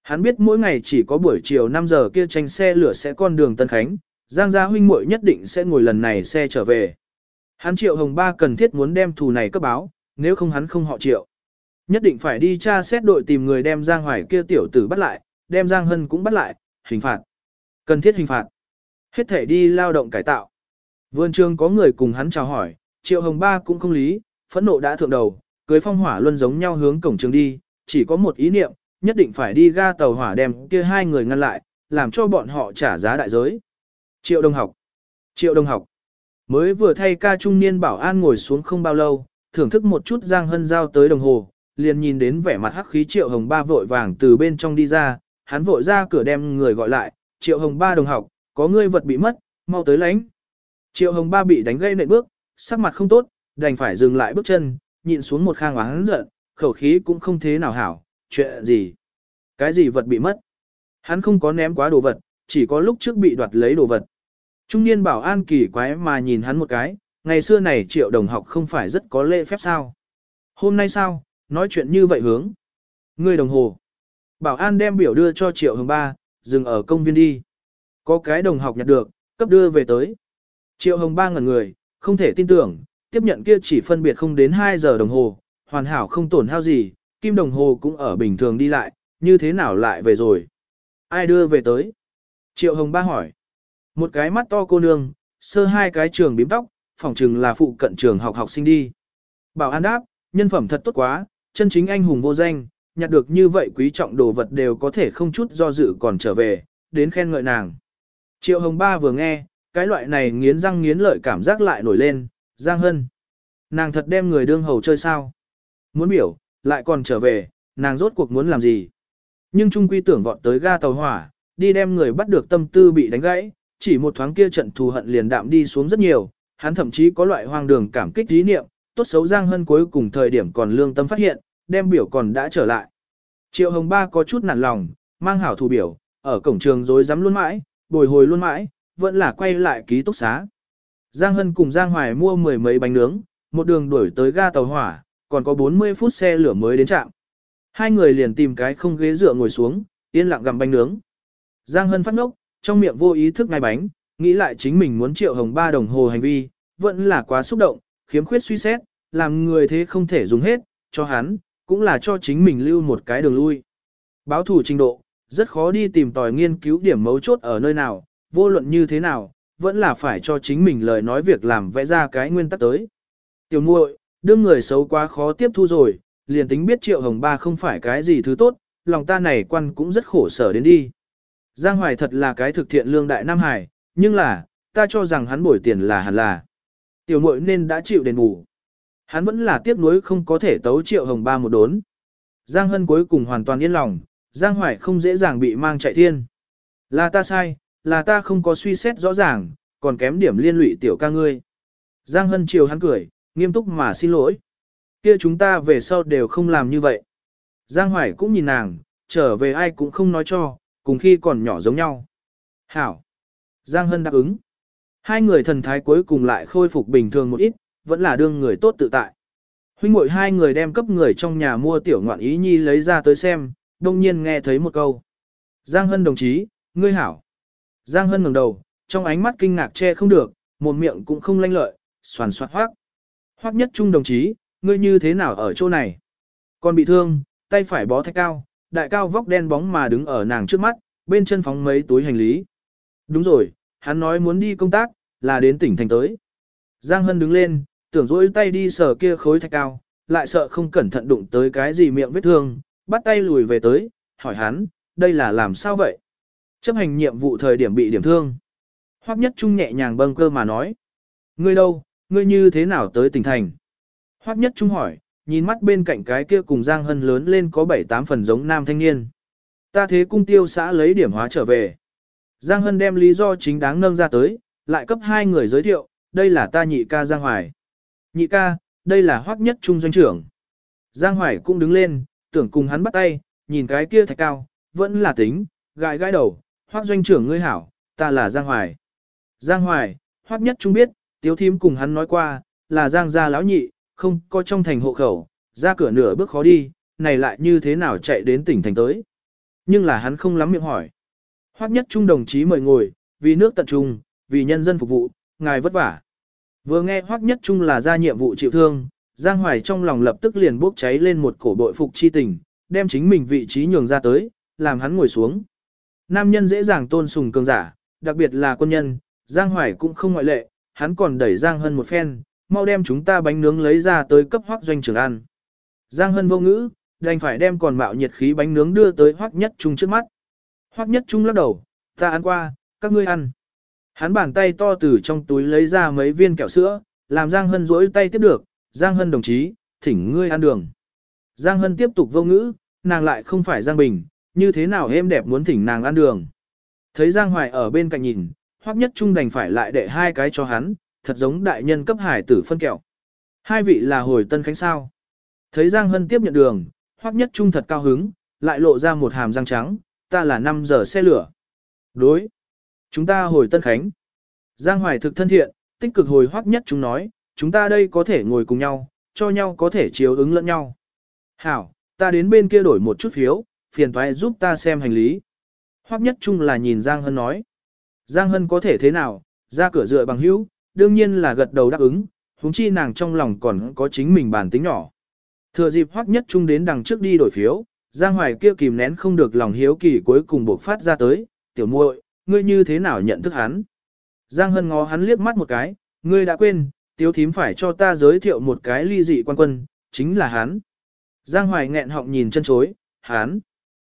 Hắn biết mỗi ngày chỉ có buổi chiều 5 giờ kia tranh xe lửa sẽ con đường Tân Khánh, Giang gia huynh muội nhất định sẽ ngồi lần này xe trở về. Hắn Triệu Hồng Ba cần thiết muốn đem thù này cấp báo, nếu không hắn không họ Triệu. Nhất định phải đi tra xét đội tìm người đem Giang Hoài kia tiểu tử bắt lại, đem Giang Hân cũng bắt lại, hình phạt. Cần thiết hình phạt. Hết thể đi lao động cải tạo. Vườn trường có người cùng hắn chào hỏi, Triệu Hồng Ba cũng không lý, phẫn nộ đã thượng đầu, cưới phong hỏa luân giống nhau hướng cổng trường đi, chỉ có một ý niệm, nhất định phải đi ga tàu hỏa đem kia hai người ngăn lại, làm cho bọn họ trả giá đại giới. Triệu Đông học. Triệu Đông học. Mới vừa thay ca trung niên bảo an ngồi xuống không bao lâu, thưởng thức một chút Giang Hân giao tới đồng hồ, liền nhìn đến vẻ mặt hắc khí Triệu Hồng Ba vội vàng từ bên trong đi ra, hắn vội ra cửa đem người gọi lại, Triệu Hồng Ba đồng học, có ngươi vật bị mất, mau tới lãnh. Triệu Hồng Ba bị đánh gây nệ bước, sắc mặt không tốt, đành phải dừng lại bước chân, nhịn xuống một khang oán giận, khẩu khí cũng không thế nào hảo, chuyện gì? Cái gì vật bị mất? Hắn không có ném quá đồ vật, chỉ có lúc trước bị đoạt lấy đồ vật. Trung niên bảo an kỳ quái mà nhìn hắn một cái, ngày xưa này triệu đồng học không phải rất có lễ phép sao? Hôm nay sao, nói chuyện như vậy hướng. Ngươi đồng hồ. Bảo an đem biểu đưa cho triệu hồng ba, dừng ở công viên đi. Có cái đồng học nhặt được, cấp đưa về tới. Triệu hồng ba ngẩn người, không thể tin tưởng, tiếp nhận kia chỉ phân biệt không đến 2 giờ đồng hồ, hoàn hảo không tổn hao gì, kim đồng hồ cũng ở bình thường đi lại, như thế nào lại về rồi? Ai đưa về tới? Triệu hồng ba hỏi. Một cái mắt to cô nương, sơ hai cái trường bím tóc, phỏng chừng là phụ cận trường học học sinh đi. Bảo an đáp, nhân phẩm thật tốt quá, chân chính anh hùng vô danh, nhặt được như vậy quý trọng đồ vật đều có thể không chút do dự còn trở về, đến khen ngợi nàng. Triệu Hồng Ba vừa nghe, cái loại này nghiến răng nghiến lợi cảm giác lại nổi lên, Giang Hân. Nàng thật đem người đương hầu chơi sao? Muốn biểu, lại còn trở về, nàng rốt cuộc muốn làm gì? Nhưng Trung Quy tưởng vọt tới ga tàu hỏa, đi đem người bắt được tâm tư bị đánh gãy, chỉ một thoáng kia trận thù hận liền đạm đi xuống rất nhiều, hắn thậm chí có loại hoang đường cảm kích dí niệm, tốt xấu Giang Hân cuối cùng thời điểm còn lương tâm phát hiện, đem biểu còn đã trở lại. Triệu Hồng Ba có chút nản lòng, mang hảo thủ biểu, ở cổng trường rối rắm luôn mãi, bồi hồi luôn mãi, vẫn là quay lại ký túc xá. Giang Hân cùng Giang Hoài mua mười mấy bánh nướng, một đường đuổi tới ga tàu hỏa, còn có 40 phút xe lửa mới đến trạm. Hai người liền tìm cái không ghế dựa ngồi xuống, yên lặng gặm bánh nướng. Giang Hân phát ngốc, trong miệng vô ý thức ngay bánh, nghĩ lại chính mình muốn triệu hồng ba đồng hồ hành vi, vẫn là quá xúc động, khiếm khuyết suy xét, làm người thế không thể dùng hết, cho hắn, cũng là cho chính mình lưu một cái đường lui. Báo thủ trình độ, rất khó đi tìm tòi nghiên cứu điểm mấu chốt ở nơi nào, vô luận như thế nào, vẫn là phải cho chính mình lời nói việc làm vẽ ra cái nguyên tắc tới. Tiểu muội, đương người xấu quá khó tiếp thu rồi, liền tính biết triệu hồng ba không phải cái gì thứ tốt, lòng ta này quan cũng rất khổ sở đến đi. Giang Hoài thật là cái thực thiện lương đại Nam Hải, nhưng là, ta cho rằng hắn bồi tiền là hẳn là. Tiểu muội nên đã chịu đền bù. Hắn vẫn là tiếc nuối không có thể tấu triệu hồng ba một đốn. Giang Hân cuối cùng hoàn toàn yên lòng, Giang Hoài không dễ dàng bị mang chạy thiên. Là ta sai, là ta không có suy xét rõ ràng, còn kém điểm liên lụy tiểu ca ngươi. Giang Hân chiều hắn cười, nghiêm túc mà xin lỗi. Kia chúng ta về sau đều không làm như vậy. Giang Hoài cũng nhìn nàng, trở về ai cũng không nói cho, cùng khi còn nhỏ giống nhau. Hảo. Giang Hân đáp ứng. Hai người thần thái cuối cùng lại khôi phục bình thường một ít, vẫn là đương người tốt tự tại. Huynh muội hai người đem cấp người trong nhà mua tiểu ngoạn ý nhi lấy ra tới xem, đông nhiên nghe thấy một câu. Giang Hân đồng chí, ngươi hảo. Giang Hân ngẩng đầu, trong ánh mắt kinh ngạc che không được, một miệng cũng không lanh lợi, soàn soạt hoác. Hoác nhất trung đồng chí, ngươi như thế nào ở chỗ này? Còn bị thương, tay phải bó thách cao, đại cao vóc đen bóng mà đứng ở nàng trước mắt, bên chân phóng mấy túi hành lý. Đúng rồi, hắn nói muốn đi công tác, là đến tỉnh thành tới. Giang Hân đứng lên, tưởng dỗi tay đi sờ kia khối thạch cao, lại sợ không cẩn thận đụng tới cái gì miệng vết thương, bắt tay lùi về tới, hỏi hắn, đây là làm sao vậy? Chấp hành nhiệm vụ thời điểm bị điểm thương. Hoắc Nhất Trung nhẹ nhàng bâng cơ mà nói. Ngươi đâu, ngươi như thế nào tới tỉnh thành? Hoắc Nhất Trung hỏi, nhìn mắt bên cạnh cái kia cùng Giang Hân lớn lên có 7-8 phần giống nam thanh niên. Ta thế cung tiêu xã lấy điểm hóa trở về. Giang Hân đem lý do chính đáng nâng ra tới, lại cấp hai người giới thiệu, đây là ta nhị ca Giang Hoài. Nhị ca, đây là Hoắc Nhất Trung doanh trưởng. Giang Hoài cũng đứng lên, tưởng cùng hắn bắt tay, nhìn cái kia thạch cao, vẫn là tính, gãi gãi đầu, Hoắc doanh trưởng ngươi hảo, ta là Giang Hoài. Giang Hoài, Hoắc Nhất Trung biết, Tiếu Thím cùng hắn nói qua, là Giang gia lão nhị, không có trong thành hộ khẩu, ra cửa nửa bước khó đi, này lại như thế nào chạy đến tỉnh thành tới. Nhưng là hắn không lắm miệng hỏi. Hoắc Nhất Trung đồng chí mời ngồi, vì nước tận trung, vì nhân dân phục vụ, ngài vất vả. Vừa nghe Hoắc Nhất Trung là ra nhiệm vụ chịu thương, Giang Hoài trong lòng lập tức liền bốc cháy lên một cổ bội phục chi tình, đem chính mình vị trí nhường ra tới, làm hắn ngồi xuống. Nam nhân dễ dàng tôn sùng cường giả, đặc biệt là quân nhân, Giang Hoài cũng không ngoại lệ, hắn còn đẩy Giang Hân một phen, mau đem chúng ta bánh nướng lấy ra tới cấp hoác doanh trưởng ăn. Giang Hân vô ngữ, đành phải đem còn mạo nhiệt khí bánh nướng đưa tới hoác nhất trung trước mắt. Hoắc nhất trung lắc đầu, ta ăn qua, các ngươi ăn. Hắn bàn tay to từ trong túi lấy ra mấy viên kẹo sữa, làm Giang Hân rỗi tay tiếp được, Giang Hân đồng chí, thỉnh ngươi ăn đường. Giang Hân tiếp tục vô ngữ, nàng lại không phải Giang Bình, như thế nào êm đẹp muốn thỉnh nàng ăn đường. Thấy Giang Hoài ở bên cạnh nhìn, hoắc nhất trung đành phải lại đệ hai cái cho hắn, thật giống đại nhân cấp hải tử phân kẹo. Hai vị là hồi tân khánh sao. Thấy Giang Hân tiếp nhận đường, hoắc nhất trung thật cao hứng, lại lộ ra một hàm răng trắng, ta là 5 giờ xe lửa. Đối. Chúng ta hồi tân khánh. Giang Hoài thực thân thiện, tích cực hồi hoắc nhất chúng nói, chúng ta đây có thể ngồi cùng nhau, cho nhau có thể chiếu ứng lẫn nhau. Hảo, ta đến bên kia đổi một chút phiếu, phiền thoại giúp ta xem hành lý. Hoắc nhất trung là nhìn Giang Hân nói. Giang Hân có thể thế nào, ra cửa dựa bằng hữu, đương nhiên là gật đầu đáp ứng, huống chi nàng trong lòng còn có chính mình bản tính nhỏ. Thừa dịp Hoắc nhất trung đến đằng trước đi đổi phiếu, Giang Hoài kia kìm nén không được lòng hiếu kỳ cuối cùng buộc phát ra tới, tiểu muội, ngươi như thế nào nhận thức hắn? Giang Hân ngó hắn liếc mắt một cái, ngươi đã quên, tiếu thím phải cho ta giới thiệu một cái ly dị quan quân, chính là hắn. Giang Hoài nghẹn họng nhìn chân chối, hắn.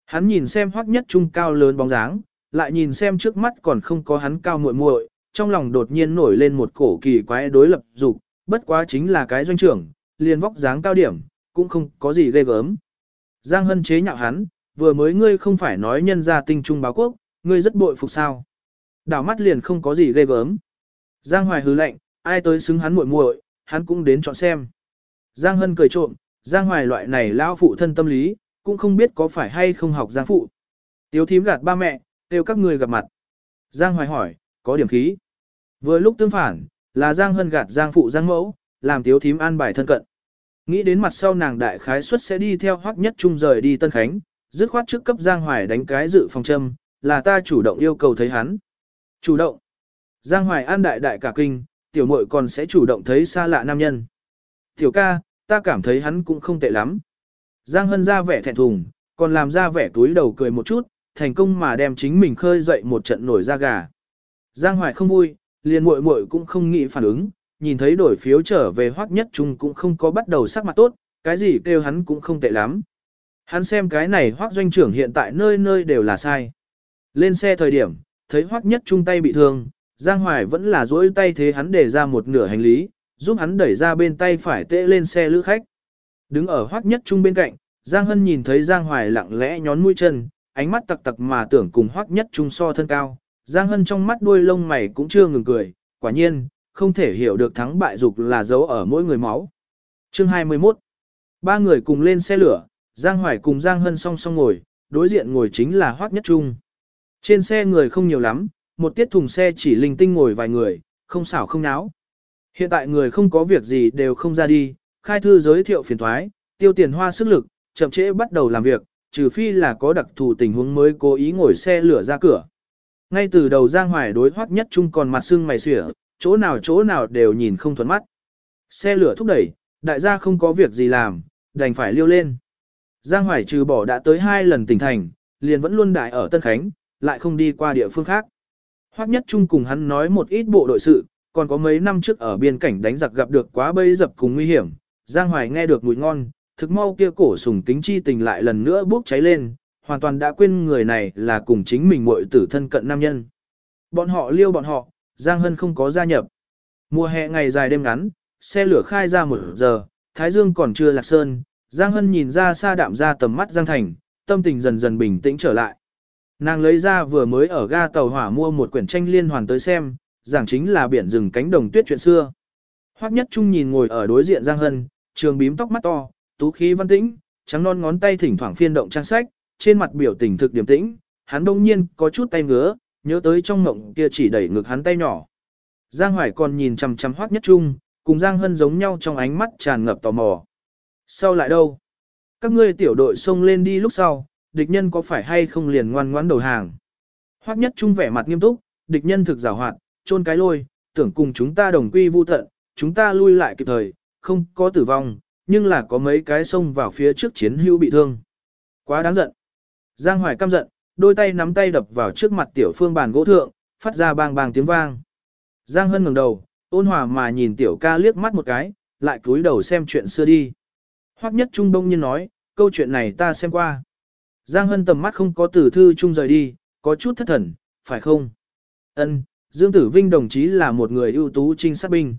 Hắn nhìn xem hoắc nhất trung cao lớn bóng dáng, lại nhìn xem trước mắt còn không có hắn cao muội muội, trong lòng đột nhiên nổi lên một cổ kỳ quái đối lập dục, bất quá chính là cái doanh trưởng, liền vóc dáng cao điểm, cũng không có gì ghê gớm. Giang Hân chế nhạo hắn, vừa mới ngươi không phải nói nhân gia tinh trung báo quốc, ngươi rất bội phục sao. Đảo mắt liền không có gì ghê gớm. Giang Hoài hứ lạnh, ai tới xứng hắn muội muội, hắn cũng đến chọn xem. Giang Hân cười trộm, Giang Hoài loại này lao phụ thân tâm lý, cũng không biết có phải hay không học Giang phụ. Tiếu thím gạt ba mẹ, kêu các người gặp mặt. Giang Hoài hỏi, có điểm khí. Vừa lúc tương phản, là Giang Hân gạt Giang phụ Giang mẫu, làm tiếu thím an bài thân cận. Nghĩ đến mặt sau nàng đại khái suất sẽ đi theo hoắc nhất trung rời đi Tân Khánh, dứt khoát trước cấp Giang Hoài đánh cái dự phòng châm, là ta chủ động yêu cầu thấy hắn. Chủ động. Giang Hoài an đại đại cả kinh, tiểu muội còn sẽ chủ động thấy xa lạ nam nhân. Tiểu ca, ta cảm thấy hắn cũng không tệ lắm. Giang Hân ra vẻ thẹn thùng, còn làm ra vẻ túi đầu cười một chút, thành công mà đem chính mình khơi dậy một trận nổi da gà. Giang Hoài không vui, liền muội muội cũng không nghĩ phản ứng, nhìn thấy đổi phiếu trở về Hoắc Nhất Trung cũng không có bắt đầu sắc mặt tốt, cái gì kêu hắn cũng không tệ lắm. Hắn xem cái này Hoắc doanh trưởng hiện tại nơi nơi đều là sai. Lên xe thời điểm, thấy Hoắc Nhất Trung tay bị thương, Giang Hoài vẫn là duỗi tay thế hắn để ra một nửa hành lý, giúp hắn đẩy ra bên tay phải tệ lên xe lữ khách. Đứng ở Hoắc Nhất Trung bên cạnh, Giang Hân nhìn thấy Giang Hoài lặng lẽ nhón mũi chân, ánh mắt tặc tặc mà tưởng cùng Hoắc Nhất Trung so thân cao. Giang Hân trong mắt đuôi lông mày cũng chưa ngừng cười, quả nhiên, không thể hiểu được thắng bại dục là dấu ở mỗi người máu. Chương 21 Ba người cùng lên xe lửa, Giang Hoài cùng Giang Hân song song ngồi, đối diện ngồi chính là Hoắc Nhất Trung. Trên xe người không nhiều lắm, một tiết thùng xe chỉ linh tinh ngồi vài người, không xảo không náo. Hiện tại người không có việc gì đều không ra đi, khai thư giới thiệu phiền thoái, tiêu tiền hoa sức lực, chậm trễ bắt đầu làm việc, trừ phi là có đặc thù tình huống mới cố ý ngồi xe lửa ra cửa. Ngay từ đầu Giang Hoài đối Hoắc Nhất Trung còn mặt sưng mày xỉa, chỗ nào chỗ nào đều nhìn không thuận mắt. Xe lửa thúc đẩy, đại gia không có việc gì làm, đành phải liêu lên. Giang Hoài trừ bỏ đã tới hai lần tỉnh thành, liền vẫn luôn đại ở Tân Khánh, lại không đi qua địa phương khác. Hoắc Nhất Trung cùng hắn nói một ít bộ đội sự, còn có mấy năm trước ở biên cảnh đánh giặc gặp được quá bây dập cùng nguy hiểm. Giang Hoài nghe được mùi ngon, thực mau kia cổ sùng kính chi tình lại lần nữa bốc cháy lên, hoàn toàn đã quên người này là cùng chính mình muội tử thân cận nam nhân. Bọn họ liêu bọn họ, Giang Hân không có gia nhập. Mùa hè ngày dài đêm ngắn, xe lửa khai ra một giờ, Thái Dương còn chưa lạc sơn, Giang Hân nhìn ra xa đạm ra tầm mắt Giang Thành, tâm tình dần dần bình tĩnh trở lại. Nàng lấy ra vừa mới ở ga tàu hỏa mua một quyển tranh liên hoàn tới xem, giảng chính là biển rừng cánh đồng tuyết chuyện xưa. Hoắc Nhất Trung nhìn ngồi ở đối diện Giang Hân, trường bím tóc mắt to, tú khí văn tĩnh, trắng non ngón tay thỉnh thoảng phiên động trang sách, trên mặt biểu tình thực điềm tĩnh, hắn đông nhiên có chút tay ngứa, nhớ tới trong ngộng kia chỉ đẩy ngực hắn tay nhỏ. Giang Hoài còn nhìn chằm chằm Hoắc Nhất Trung, cùng Giang Hân giống nhau trong ánh mắt tràn ngập tò mò. Sau lại đâu? Các ngươi tiểu đội xông lên đi lúc sau, địch nhân có phải hay không liền ngoan ngoãn đầu hàng? Hoắc Nhất Trung vẻ mặt nghiêm túc, địch nhân thực giảo hoạt, trôn cái lôi, tưởng cùng chúng ta đồng quy vu tận, chúng ta lui lại kịp thời, không có tử vong, nhưng là có mấy cái xông vào phía trước chiến hữu bị thương. Quá đáng giận. Giang Hoài căm giận, đôi tay nắm tay đập vào trước mặt tiểu phương bàn gỗ thượng, phát ra bang bang tiếng vang. Giang Hân ngẩng đầu, ôn hòa mà nhìn tiểu ca liếc mắt một cái, lại cúi đầu xem chuyện xưa đi. Hoắc nhất trung đông nhiên nói, câu chuyện này ta xem qua. Giang Hân tầm mắt không có từ thư trung rời đi, có chút thất thần, phải không? Ân, Dương Tử Vinh đồng chí là một người ưu tú trinh sát binh.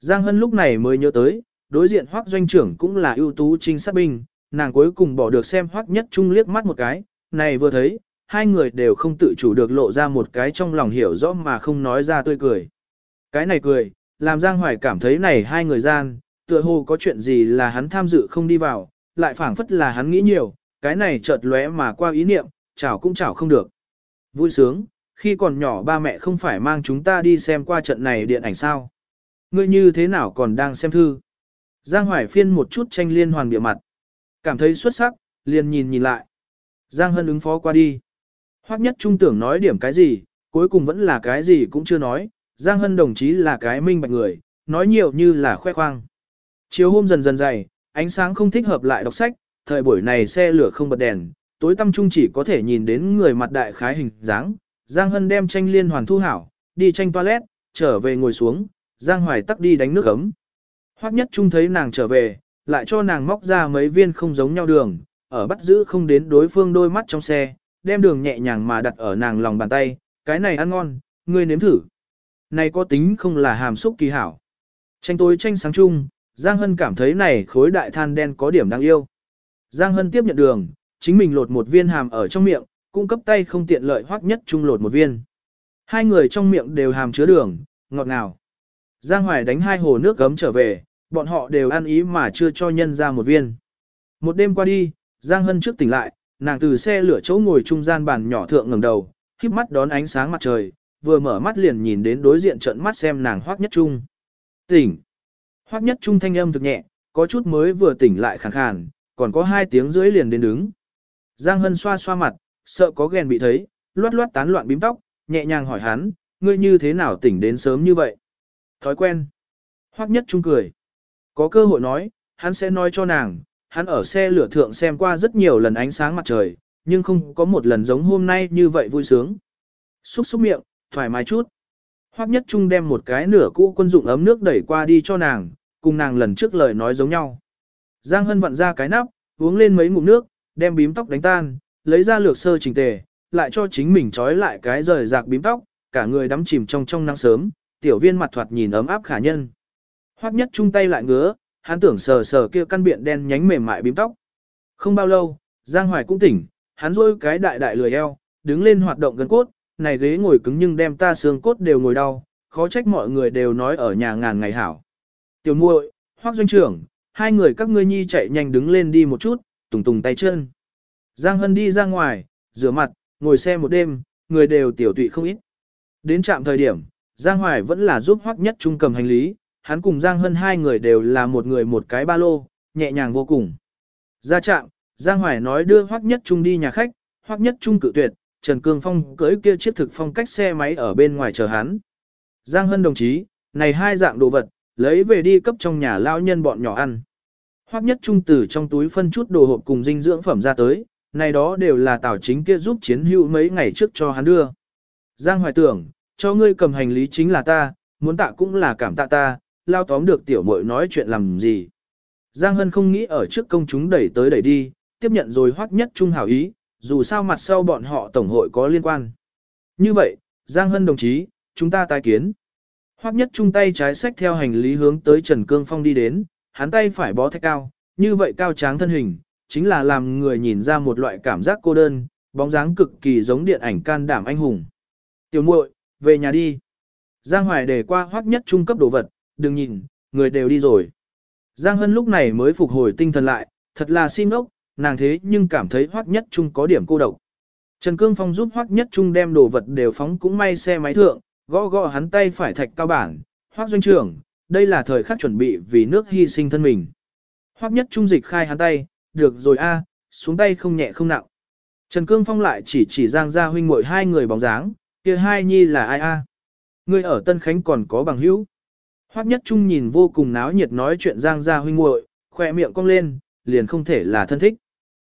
Giang Hân lúc này mới nhớ tới, đối diện Hoắc doanh trưởng cũng là ưu tú trinh sát binh, nàng cuối cùng bỏ được xem Hoắc nhất trung liếc mắt một cái, này vừa thấy, hai người đều không tự chủ được lộ ra một cái trong lòng hiểu rõ mà không nói ra tươi cười. Cái này cười, làm Giang Hoài cảm thấy này hai người gian, tựa hồ có chuyện gì là hắn tham dự không đi vào, lại phảng phất là hắn nghĩ nhiều, cái này chợt lóe mà qua ý niệm, chảo cũng chảo không được. Vui sướng, khi còn nhỏ ba mẹ không phải mang chúng ta đi xem qua trận này điện ảnh sao. Ngươi như thế nào còn đang xem thư? Giang Hoài phiên một chút tranh liên hoàn địa mặt. Cảm thấy xuất sắc, liền nhìn nhìn lại. Giang Hân ứng phó qua đi. Hoắc nhất trung tưởng nói điểm cái gì, cuối cùng vẫn là cái gì cũng chưa nói. Giang Hân đồng chí là cái minh bạch người, nói nhiều như là khoe khoang. Chiều hôm dần dần dày, ánh sáng không thích hợp lại đọc sách, thời buổi này xe lửa không bật đèn, tối tăm trung chỉ có thể nhìn đến người mặt đại khái hình dáng. Giang Hân đem tranh liên hoàn thu hảo, đi tranh toilet, trở về ngồi xuống, Giang Hoài tắc đi đánh nước ấm. Hoắc nhất trung thấy nàng trở về, lại cho nàng móc ra mấy viên không giống nhau đường, ở bắt giữ không đến đối phương đôi mắt trong xe, đem đường nhẹ nhàng mà đặt ở nàng lòng bàn tay, cái này ăn ngon, ngươi nếm thử. Này có tính không là hàm xúc kỳ hảo. Tranh tối tranh sáng chung, Giang Hân cảm thấy này khối đại than đen có điểm đáng yêu. Giang Hân tiếp nhận đường, chính mình lột một viên hàm ở trong miệng, cung cấp tay không tiện lợi hoắc nhất chung lột một viên. Hai người trong miệng đều hàm chứa đường, ngọt ngào. Giang Hoài đánh hai hồ nước gấm trở về, bọn họ đều ăn ý mà chưa cho nhân ra một viên. Một đêm qua đi, Giang Hân trước tỉnh lại, nàng từ xe lửa chỗ ngồi trung gian bàn nhỏ thượng ngẩng đầu, khép mắt đón ánh sáng mặt trời, vừa mở mắt liền nhìn đến đối diện trận mắt xem nàng Hoắc Nhất Trung. Tỉnh. Hoắc Nhất Trung thanh âm thực nhẹ, có chút mới vừa tỉnh lại khàn khàn, còn có hai tiếng rưỡi liền đến đứng. Giang Hân xoa xoa mặt, sợ có ghen bị thấy, loát loát tán loạn bím tóc, nhẹ nhàng hỏi hắn, ngươi như thế nào tỉnh đến sớm như vậy? Thói quen. Hoắc Nhất Trung cười. Có cơ hội nói, hắn sẽ nói cho nàng, hắn ở xe lửa thượng xem qua rất nhiều lần ánh sáng mặt trời, nhưng không có một lần giống hôm nay như vậy vui sướng. Xúc xúc miệng, thoải mái chút. Hoắc Nhất Trung đem một cái nửa cũ quân dụng ấm nước đẩy qua đi cho nàng, cùng nàng lần trước lời nói giống nhau. Giang Hân vặn ra cái nắp, uống lên mấy ngụm nước, đem bím tóc đánh tan, lấy ra lược sơ chỉnh tề, lại cho chính mình trói lại cái rời rạc bím tóc, cả người đắm chìm trong trong nắng sớm, tiểu viên mặt thoạt nhìn ấm áp khả nhân. Hoắc Nhất Trung tay lại ngứa, hắn tưởng sờ sờ kia căn biện đen nhánh mềm mại bím tóc. Không bao lâu, Giang Hoài cũng tỉnh, hắn rôi cái đại đại lười eo, đứng lên hoạt động gần cốt, này ghế ngồi cứng nhưng đem ta xương cốt đều ngồi đau, khó trách mọi người đều nói ở nhà ngàn ngày hảo. Tiểu muội, Hoắc doanh trưởng, hai người các ngươi nhi chạy nhanh đứng lên đi một chút, tùng tùng tay chân. Giang Hân đi ra ngoài, rửa mặt, ngồi xe một đêm, người đều tiểu tụy không ít. Đến trạm thời điểm, Giang Hoài vẫn là giúp Hoắc Nhất Trung cầm hành lý, hắn cùng Giang Hân hai người đều là một người một cái ba lô, nhẹ nhàng vô cùng. Ra trạm, Giang Hoài nói đưa Hoắc Nhất Trung đi nhà khách, Hoắc Nhất Trung cự tuyệt, Trần Cương Phong cưới kia chiếc thực phong cách xe máy ở bên ngoài chờ hắn. Giang Hân đồng chí, này hai dạng đồ vật, lấy về đi cấp trong nhà lao nhân bọn nhỏ ăn. Hoắc Nhất Trung từ trong túi phân chút đồ hộp cùng dinh dưỡng phẩm ra tới, này đó đều là tảo chính kia giúp chiến hữu mấy ngày trước cho hắn đưa. Giang Hoài tưởng, cho ngươi cầm hành lý chính là ta, muốn tạ cũng là cảm tạ ta, lao tóm được tiểu muội nói chuyện làm gì. Giang Hân không nghĩ ở trước công chúng đẩy tới đẩy đi, tiếp nhận rồi hoắc nhất trung hảo ý, dù sao mặt sau bọn họ tổng hội có liên quan. Như vậy, Giang Hân đồng chí, chúng ta tái kiến. Hoắc nhất trung tay trái xách theo hành lý hướng tới Trần Cương Phong đi đến, hắn tay phải bó thách cao, như vậy cao tráng thân hình, chính là làm người nhìn ra một loại cảm giác cô đơn, bóng dáng cực kỳ giống điện ảnh can đảm anh hùng. Tiểu muội, về nhà đi. Giang Hoài để qua hoắc nhất trung cấp đồ vật, đừng nhìn, người đều đi rồi. Giang Hân lúc này mới phục hồi tinh thần lại, thật là xin ốc, nàng thế nhưng cảm thấy hoắc nhất trung có điểm cô độc. Trần Cương Phong giúp hoắc nhất trung đem đồ vật đều phóng cũng may xe máy thượng, gõ gõ hắn tay phải thạch cao bản, hoắc doanh trưởng, đây là thời khắc chuẩn bị vì nước hy sinh thân mình. Hoắc nhất trung dịch khai hắn tay, được rồi a, xuống tay không nhẹ không nặng. Trần Cương Phong lại chỉ chỉ Giang gia huynh muội hai người bóng dáng, kia hai nhi là ai a? Ngươi ở Tân Khánh còn có bằng hữu. Hoắc Nhất Trung nhìn vô cùng náo nhiệt nói chuyện Giang gia huynh muội, khoe miệng cong lên, liền không thể là thân thích.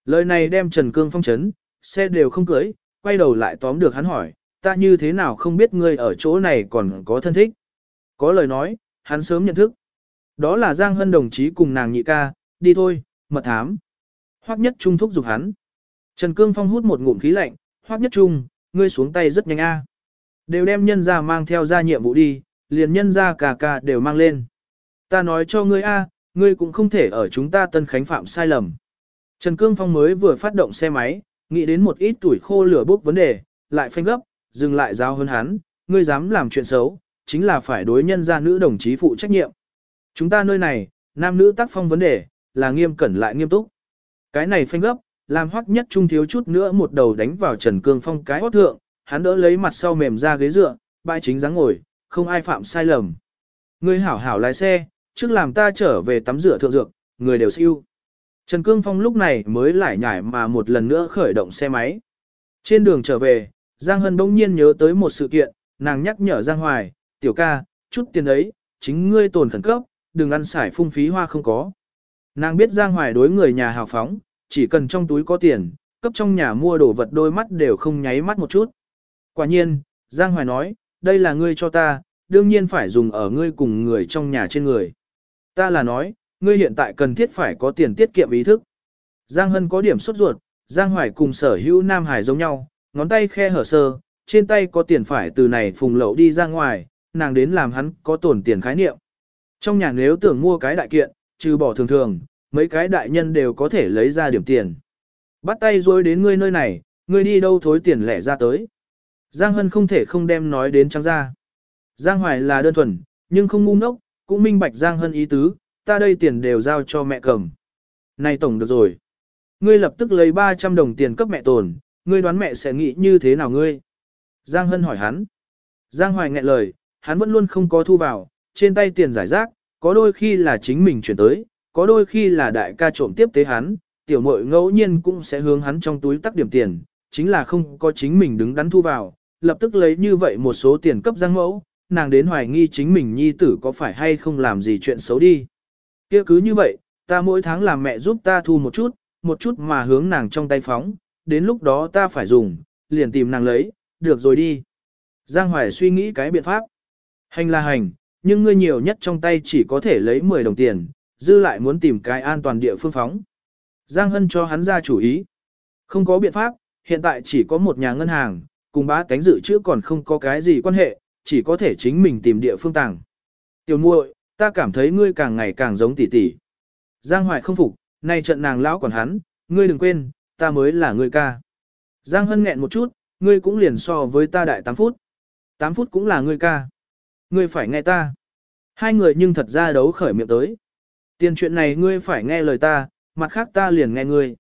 Lời này đem Trần Cương phong chấn, xe đều không cưới, quay đầu lại tóm được hắn hỏi, ta như thế nào không biết ngươi ở chỗ này còn có thân thích. Có lời nói, hắn sớm nhận thức. Đó là Giang Hân đồng chí cùng nàng nhị ca, đi thôi, mật thám. Hoắc Nhất Trung thúc giục hắn. Trần Cương Phong hút một ngụm khí lạnh, Hoắc Nhất Trung, ngươi xuống tay rất nhanh a. Đều đem nhân ra mang theo ra nhiệm vụ đi, liền nhân ra cà cà đều mang lên. Ta nói cho ngươi a, ngươi cũng không thể ở chúng ta Tân Khánh phạm sai lầm. Trần Cương Phong mới vừa phát động xe máy, nghĩ đến một ít tuổi khô lửa bốc vấn đề, lại phanh gấp, dừng lại giao hơn hắn, ngươi dám làm chuyện xấu, chính là phải đối nhân ra nữ đồng chí phụ trách nhiệm. Chúng ta nơi này, nam nữ tác phong vấn đề, là nghiêm cẩn lại nghiêm túc. Cái này phanh gấp, làm hoắc nhất trung thiếu chút nữa một đầu đánh vào Trần Cương Phong cái hót thượng, hắn đỡ lấy mặt sau mềm ra ghế dựa, bãi chính dáng ngồi, không ai phạm sai lầm. Ngươi hảo hảo lái xe, trước làm ta trở về tắm rửa thượng dược, người đều siêu. Trần Cương Phong lúc này mới lại nhảy mà một lần nữa khởi động xe máy. Trên đường trở về, Giang Hân bỗng nhiên nhớ tới một sự kiện, nàng nhắc nhở Giang Hoài, tiểu ca, chút tiền ấy, chính ngươi tồn khẩn cấp, đừng ăn xài phung phí hoa không có. Nàng biết Giang Hoài đối người nhà hào phóng, chỉ cần trong túi có tiền, cấp trong nhà mua đồ vật đôi mắt đều không nháy mắt một chút. Quả nhiên, Giang Hoài nói, đây là ngươi cho ta, đương nhiên phải dùng ở ngươi cùng người trong nhà trên người. Ta là nói, ngươi hiện tại cần thiết phải có tiền tiết kiệm ý thức. Giang Hân có điểm sốt ruột, Giang Hoài cùng sở hữu Nam Hải giống nhau, ngón tay khe hở sơ, trên tay có tiền phải từ này phùng lậu đi ra ngoài, nàng đến làm hắn có tổn tiền khái niệm. Trong nhà nếu tưởng mua cái đại kiện, trừ bỏ thường thường, mấy cái đại nhân đều có thể lấy ra điểm tiền. Bắt tay rồi đến ngươi nơi này, ngươi đi đâu thối tiền lẻ ra tới. Giang Hân không thể không đem nói đến trắng ra. Giang Hoài là đơn thuần, nhưng không ngu ngốc, cũng minh bạch Giang Hân ý tứ, ta đây tiền đều giao cho mẹ cầm. Này tổng được rồi. Ngươi lập tức lấy 300 đồng tiền cấp mẹ tồn, ngươi đoán mẹ sẽ nghĩ như thế nào ngươi? Giang Hân hỏi hắn. Giang Hoài nghẹn lời, hắn vẫn luôn không có thu vào, trên tay tiền giải rác, có đôi khi là chính mình chuyển tới, có đôi khi là đại ca trộm tiếp tế hắn, tiểu muội ngẫu nhiên cũng sẽ hướng hắn trong túi tắc điểm tiền, chính là không có chính mình đứng đắn thu vào, lập tức lấy như vậy một số tiền cấp giang mẫu, nàng đến hoài nghi chính mình nhi tử có phải hay không làm gì chuyện xấu đi. kia cứ như vậy, ta mỗi tháng làm mẹ giúp ta thu một chút, một chút mà hướng nàng trong tay phóng, đến lúc đó ta phải dùng, liền tìm nàng lấy, được rồi đi. Giang Hoài suy nghĩ cái biện pháp. Hành là hành, nhưng ngươi nhiều nhất trong tay chỉ có thể lấy 10 đồng tiền, dư lại muốn tìm cái an toàn địa phương phóng. Giang Hân cho hắn ra chủ ý. Không có biện pháp, hiện tại chỉ có một nhà ngân hàng, cùng bá tánh dự trữ còn không có cái gì quan hệ, chỉ có thể chính mình tìm địa phương tàng. Tiểu muội, ta cảm thấy ngươi càng ngày càng giống tỷ tỷ. Giang Hoài không phục, nay trận nàng lão còn hắn, ngươi đừng quên, ta mới là ngươi ca. Giang Hân nghẹn một chút, ngươi cũng liền so với ta đại 8 phút. 8 phút cũng là ngươi ca. Ngươi phải nghe ta. Hai người nhưng thật ra đấu khởi miệng tới. Tiền chuyện này ngươi phải nghe lời ta, mặt khác ta liền nghe ngươi.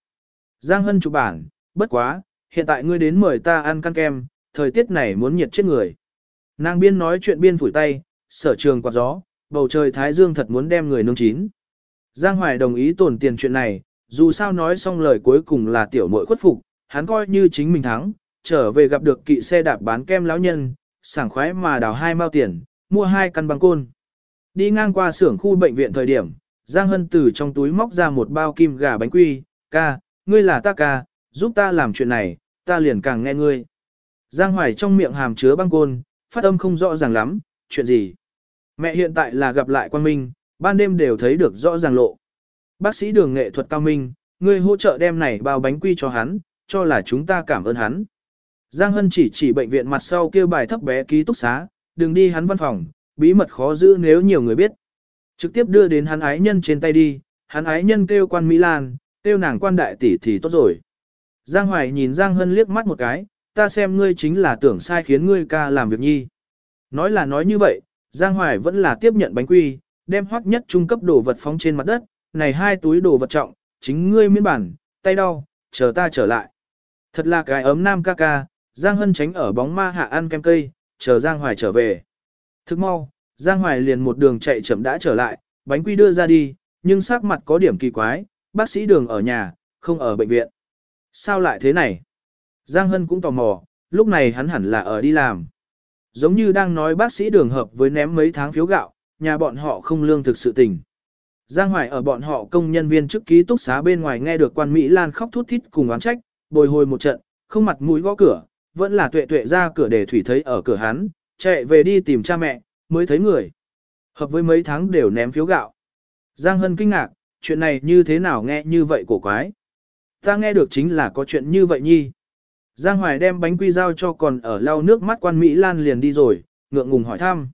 Giang Hân chụp bản, bất quá, hiện tại ngươi đến mời ta ăn căn kem, thời tiết này muốn nhiệt chết người. Nàng biên nói chuyện biên phủi tay, sở trường quạt gió, bầu trời thái dương thật muốn đem người nương chín. Giang Hoài đồng ý tổn tiền chuyện này, dù sao nói xong lời cuối cùng là tiểu muội khuất phục, hắn coi như chính mình thắng, trở về gặp được kỵ xe đạp bán kem lão nhân, sảng khoái mà đào hai mao tiền, mua hai căn băng côn. Đi ngang qua xưởng khu bệnh viện thời điểm, Giang Hân từ trong túi móc ra một bao kim gà bánh quy, ca, ngươi là ta ca, giúp ta làm chuyện này, ta liền càng nghe ngươi. Giang Hoài trong miệng hàm chứa băng côn, phát âm không rõ ràng lắm, chuyện gì. Mẹ hiện tại là gặp lại quan minh, ban đêm đều thấy được rõ ràng lộ. Bác sĩ đường nghệ thuật cao minh, ngươi hỗ trợ đem này bao bánh quy cho hắn, cho là chúng ta cảm ơn hắn. Giang Hân chỉ chỉ bệnh viện mặt sau kêu bài thấp bé ký túc xá, đừng đi hắn văn phòng, bí mật khó giữ nếu nhiều người biết. Trực tiếp đưa đến hắn ái nhân trên tay đi, hắn ái nhân kêu quan Mỹ Lan, kêu nàng quan đại tỷ thì tốt rồi. Giang Hoài nhìn Giang Hân liếc mắt một cái, ta xem ngươi chính là tưởng sai khiến ngươi ca làm việc nhi. Nói là nói như vậy, Giang Hoài vẫn là tiếp nhận bánh quy, đem hoắc nhất trung cấp đồ vật phóng trên mặt đất, này hai túi đồ vật trọng, chính ngươi miễn bản, tay đau, chờ ta trở lại. Thật là cái ấm nam ca ca, Giang Hân tránh ở bóng ma hạ ăn kem cây, chờ Giang Hoài trở về. Thức mau, Giang Hoài liền một đường chạy chậm đã trở lại, bánh quy đưa ra đi, nhưng sắc mặt có điểm kỳ quái, bác sĩ đường ở nhà, không ở bệnh viện. Sao lại thế này? Giang Hân cũng tò mò, lúc này hắn hẳn là ở đi làm. Giống như đang nói bác sĩ đường hợp với ném mấy tháng phiếu gạo, nhà bọn họ không lương thực sự tình. Giang Hoài ở bọn họ công nhân viên chức ký túc xá bên ngoài nghe được quan Mỹ Lan khóc thút thít cùng oán trách, bồi hồi một trận, không mặt mũi gõ cửa, vẫn là tuệ tuệ ra cửa để thủy thấy ở cửa hắn, chạy về đi tìm cha mẹ, mới thấy người. Hợp với mấy tháng đều ném phiếu gạo. Giang Hân kinh ngạc, chuyện này như thế nào nghe như vậy cổ quái. Ta nghe được chính là có chuyện như vậy nhi. Giang Hoài đem bánh quy giao cho còn ở lau nước mắt quan Mỹ Lan liền đi rồi, ngượng ngùng hỏi thăm.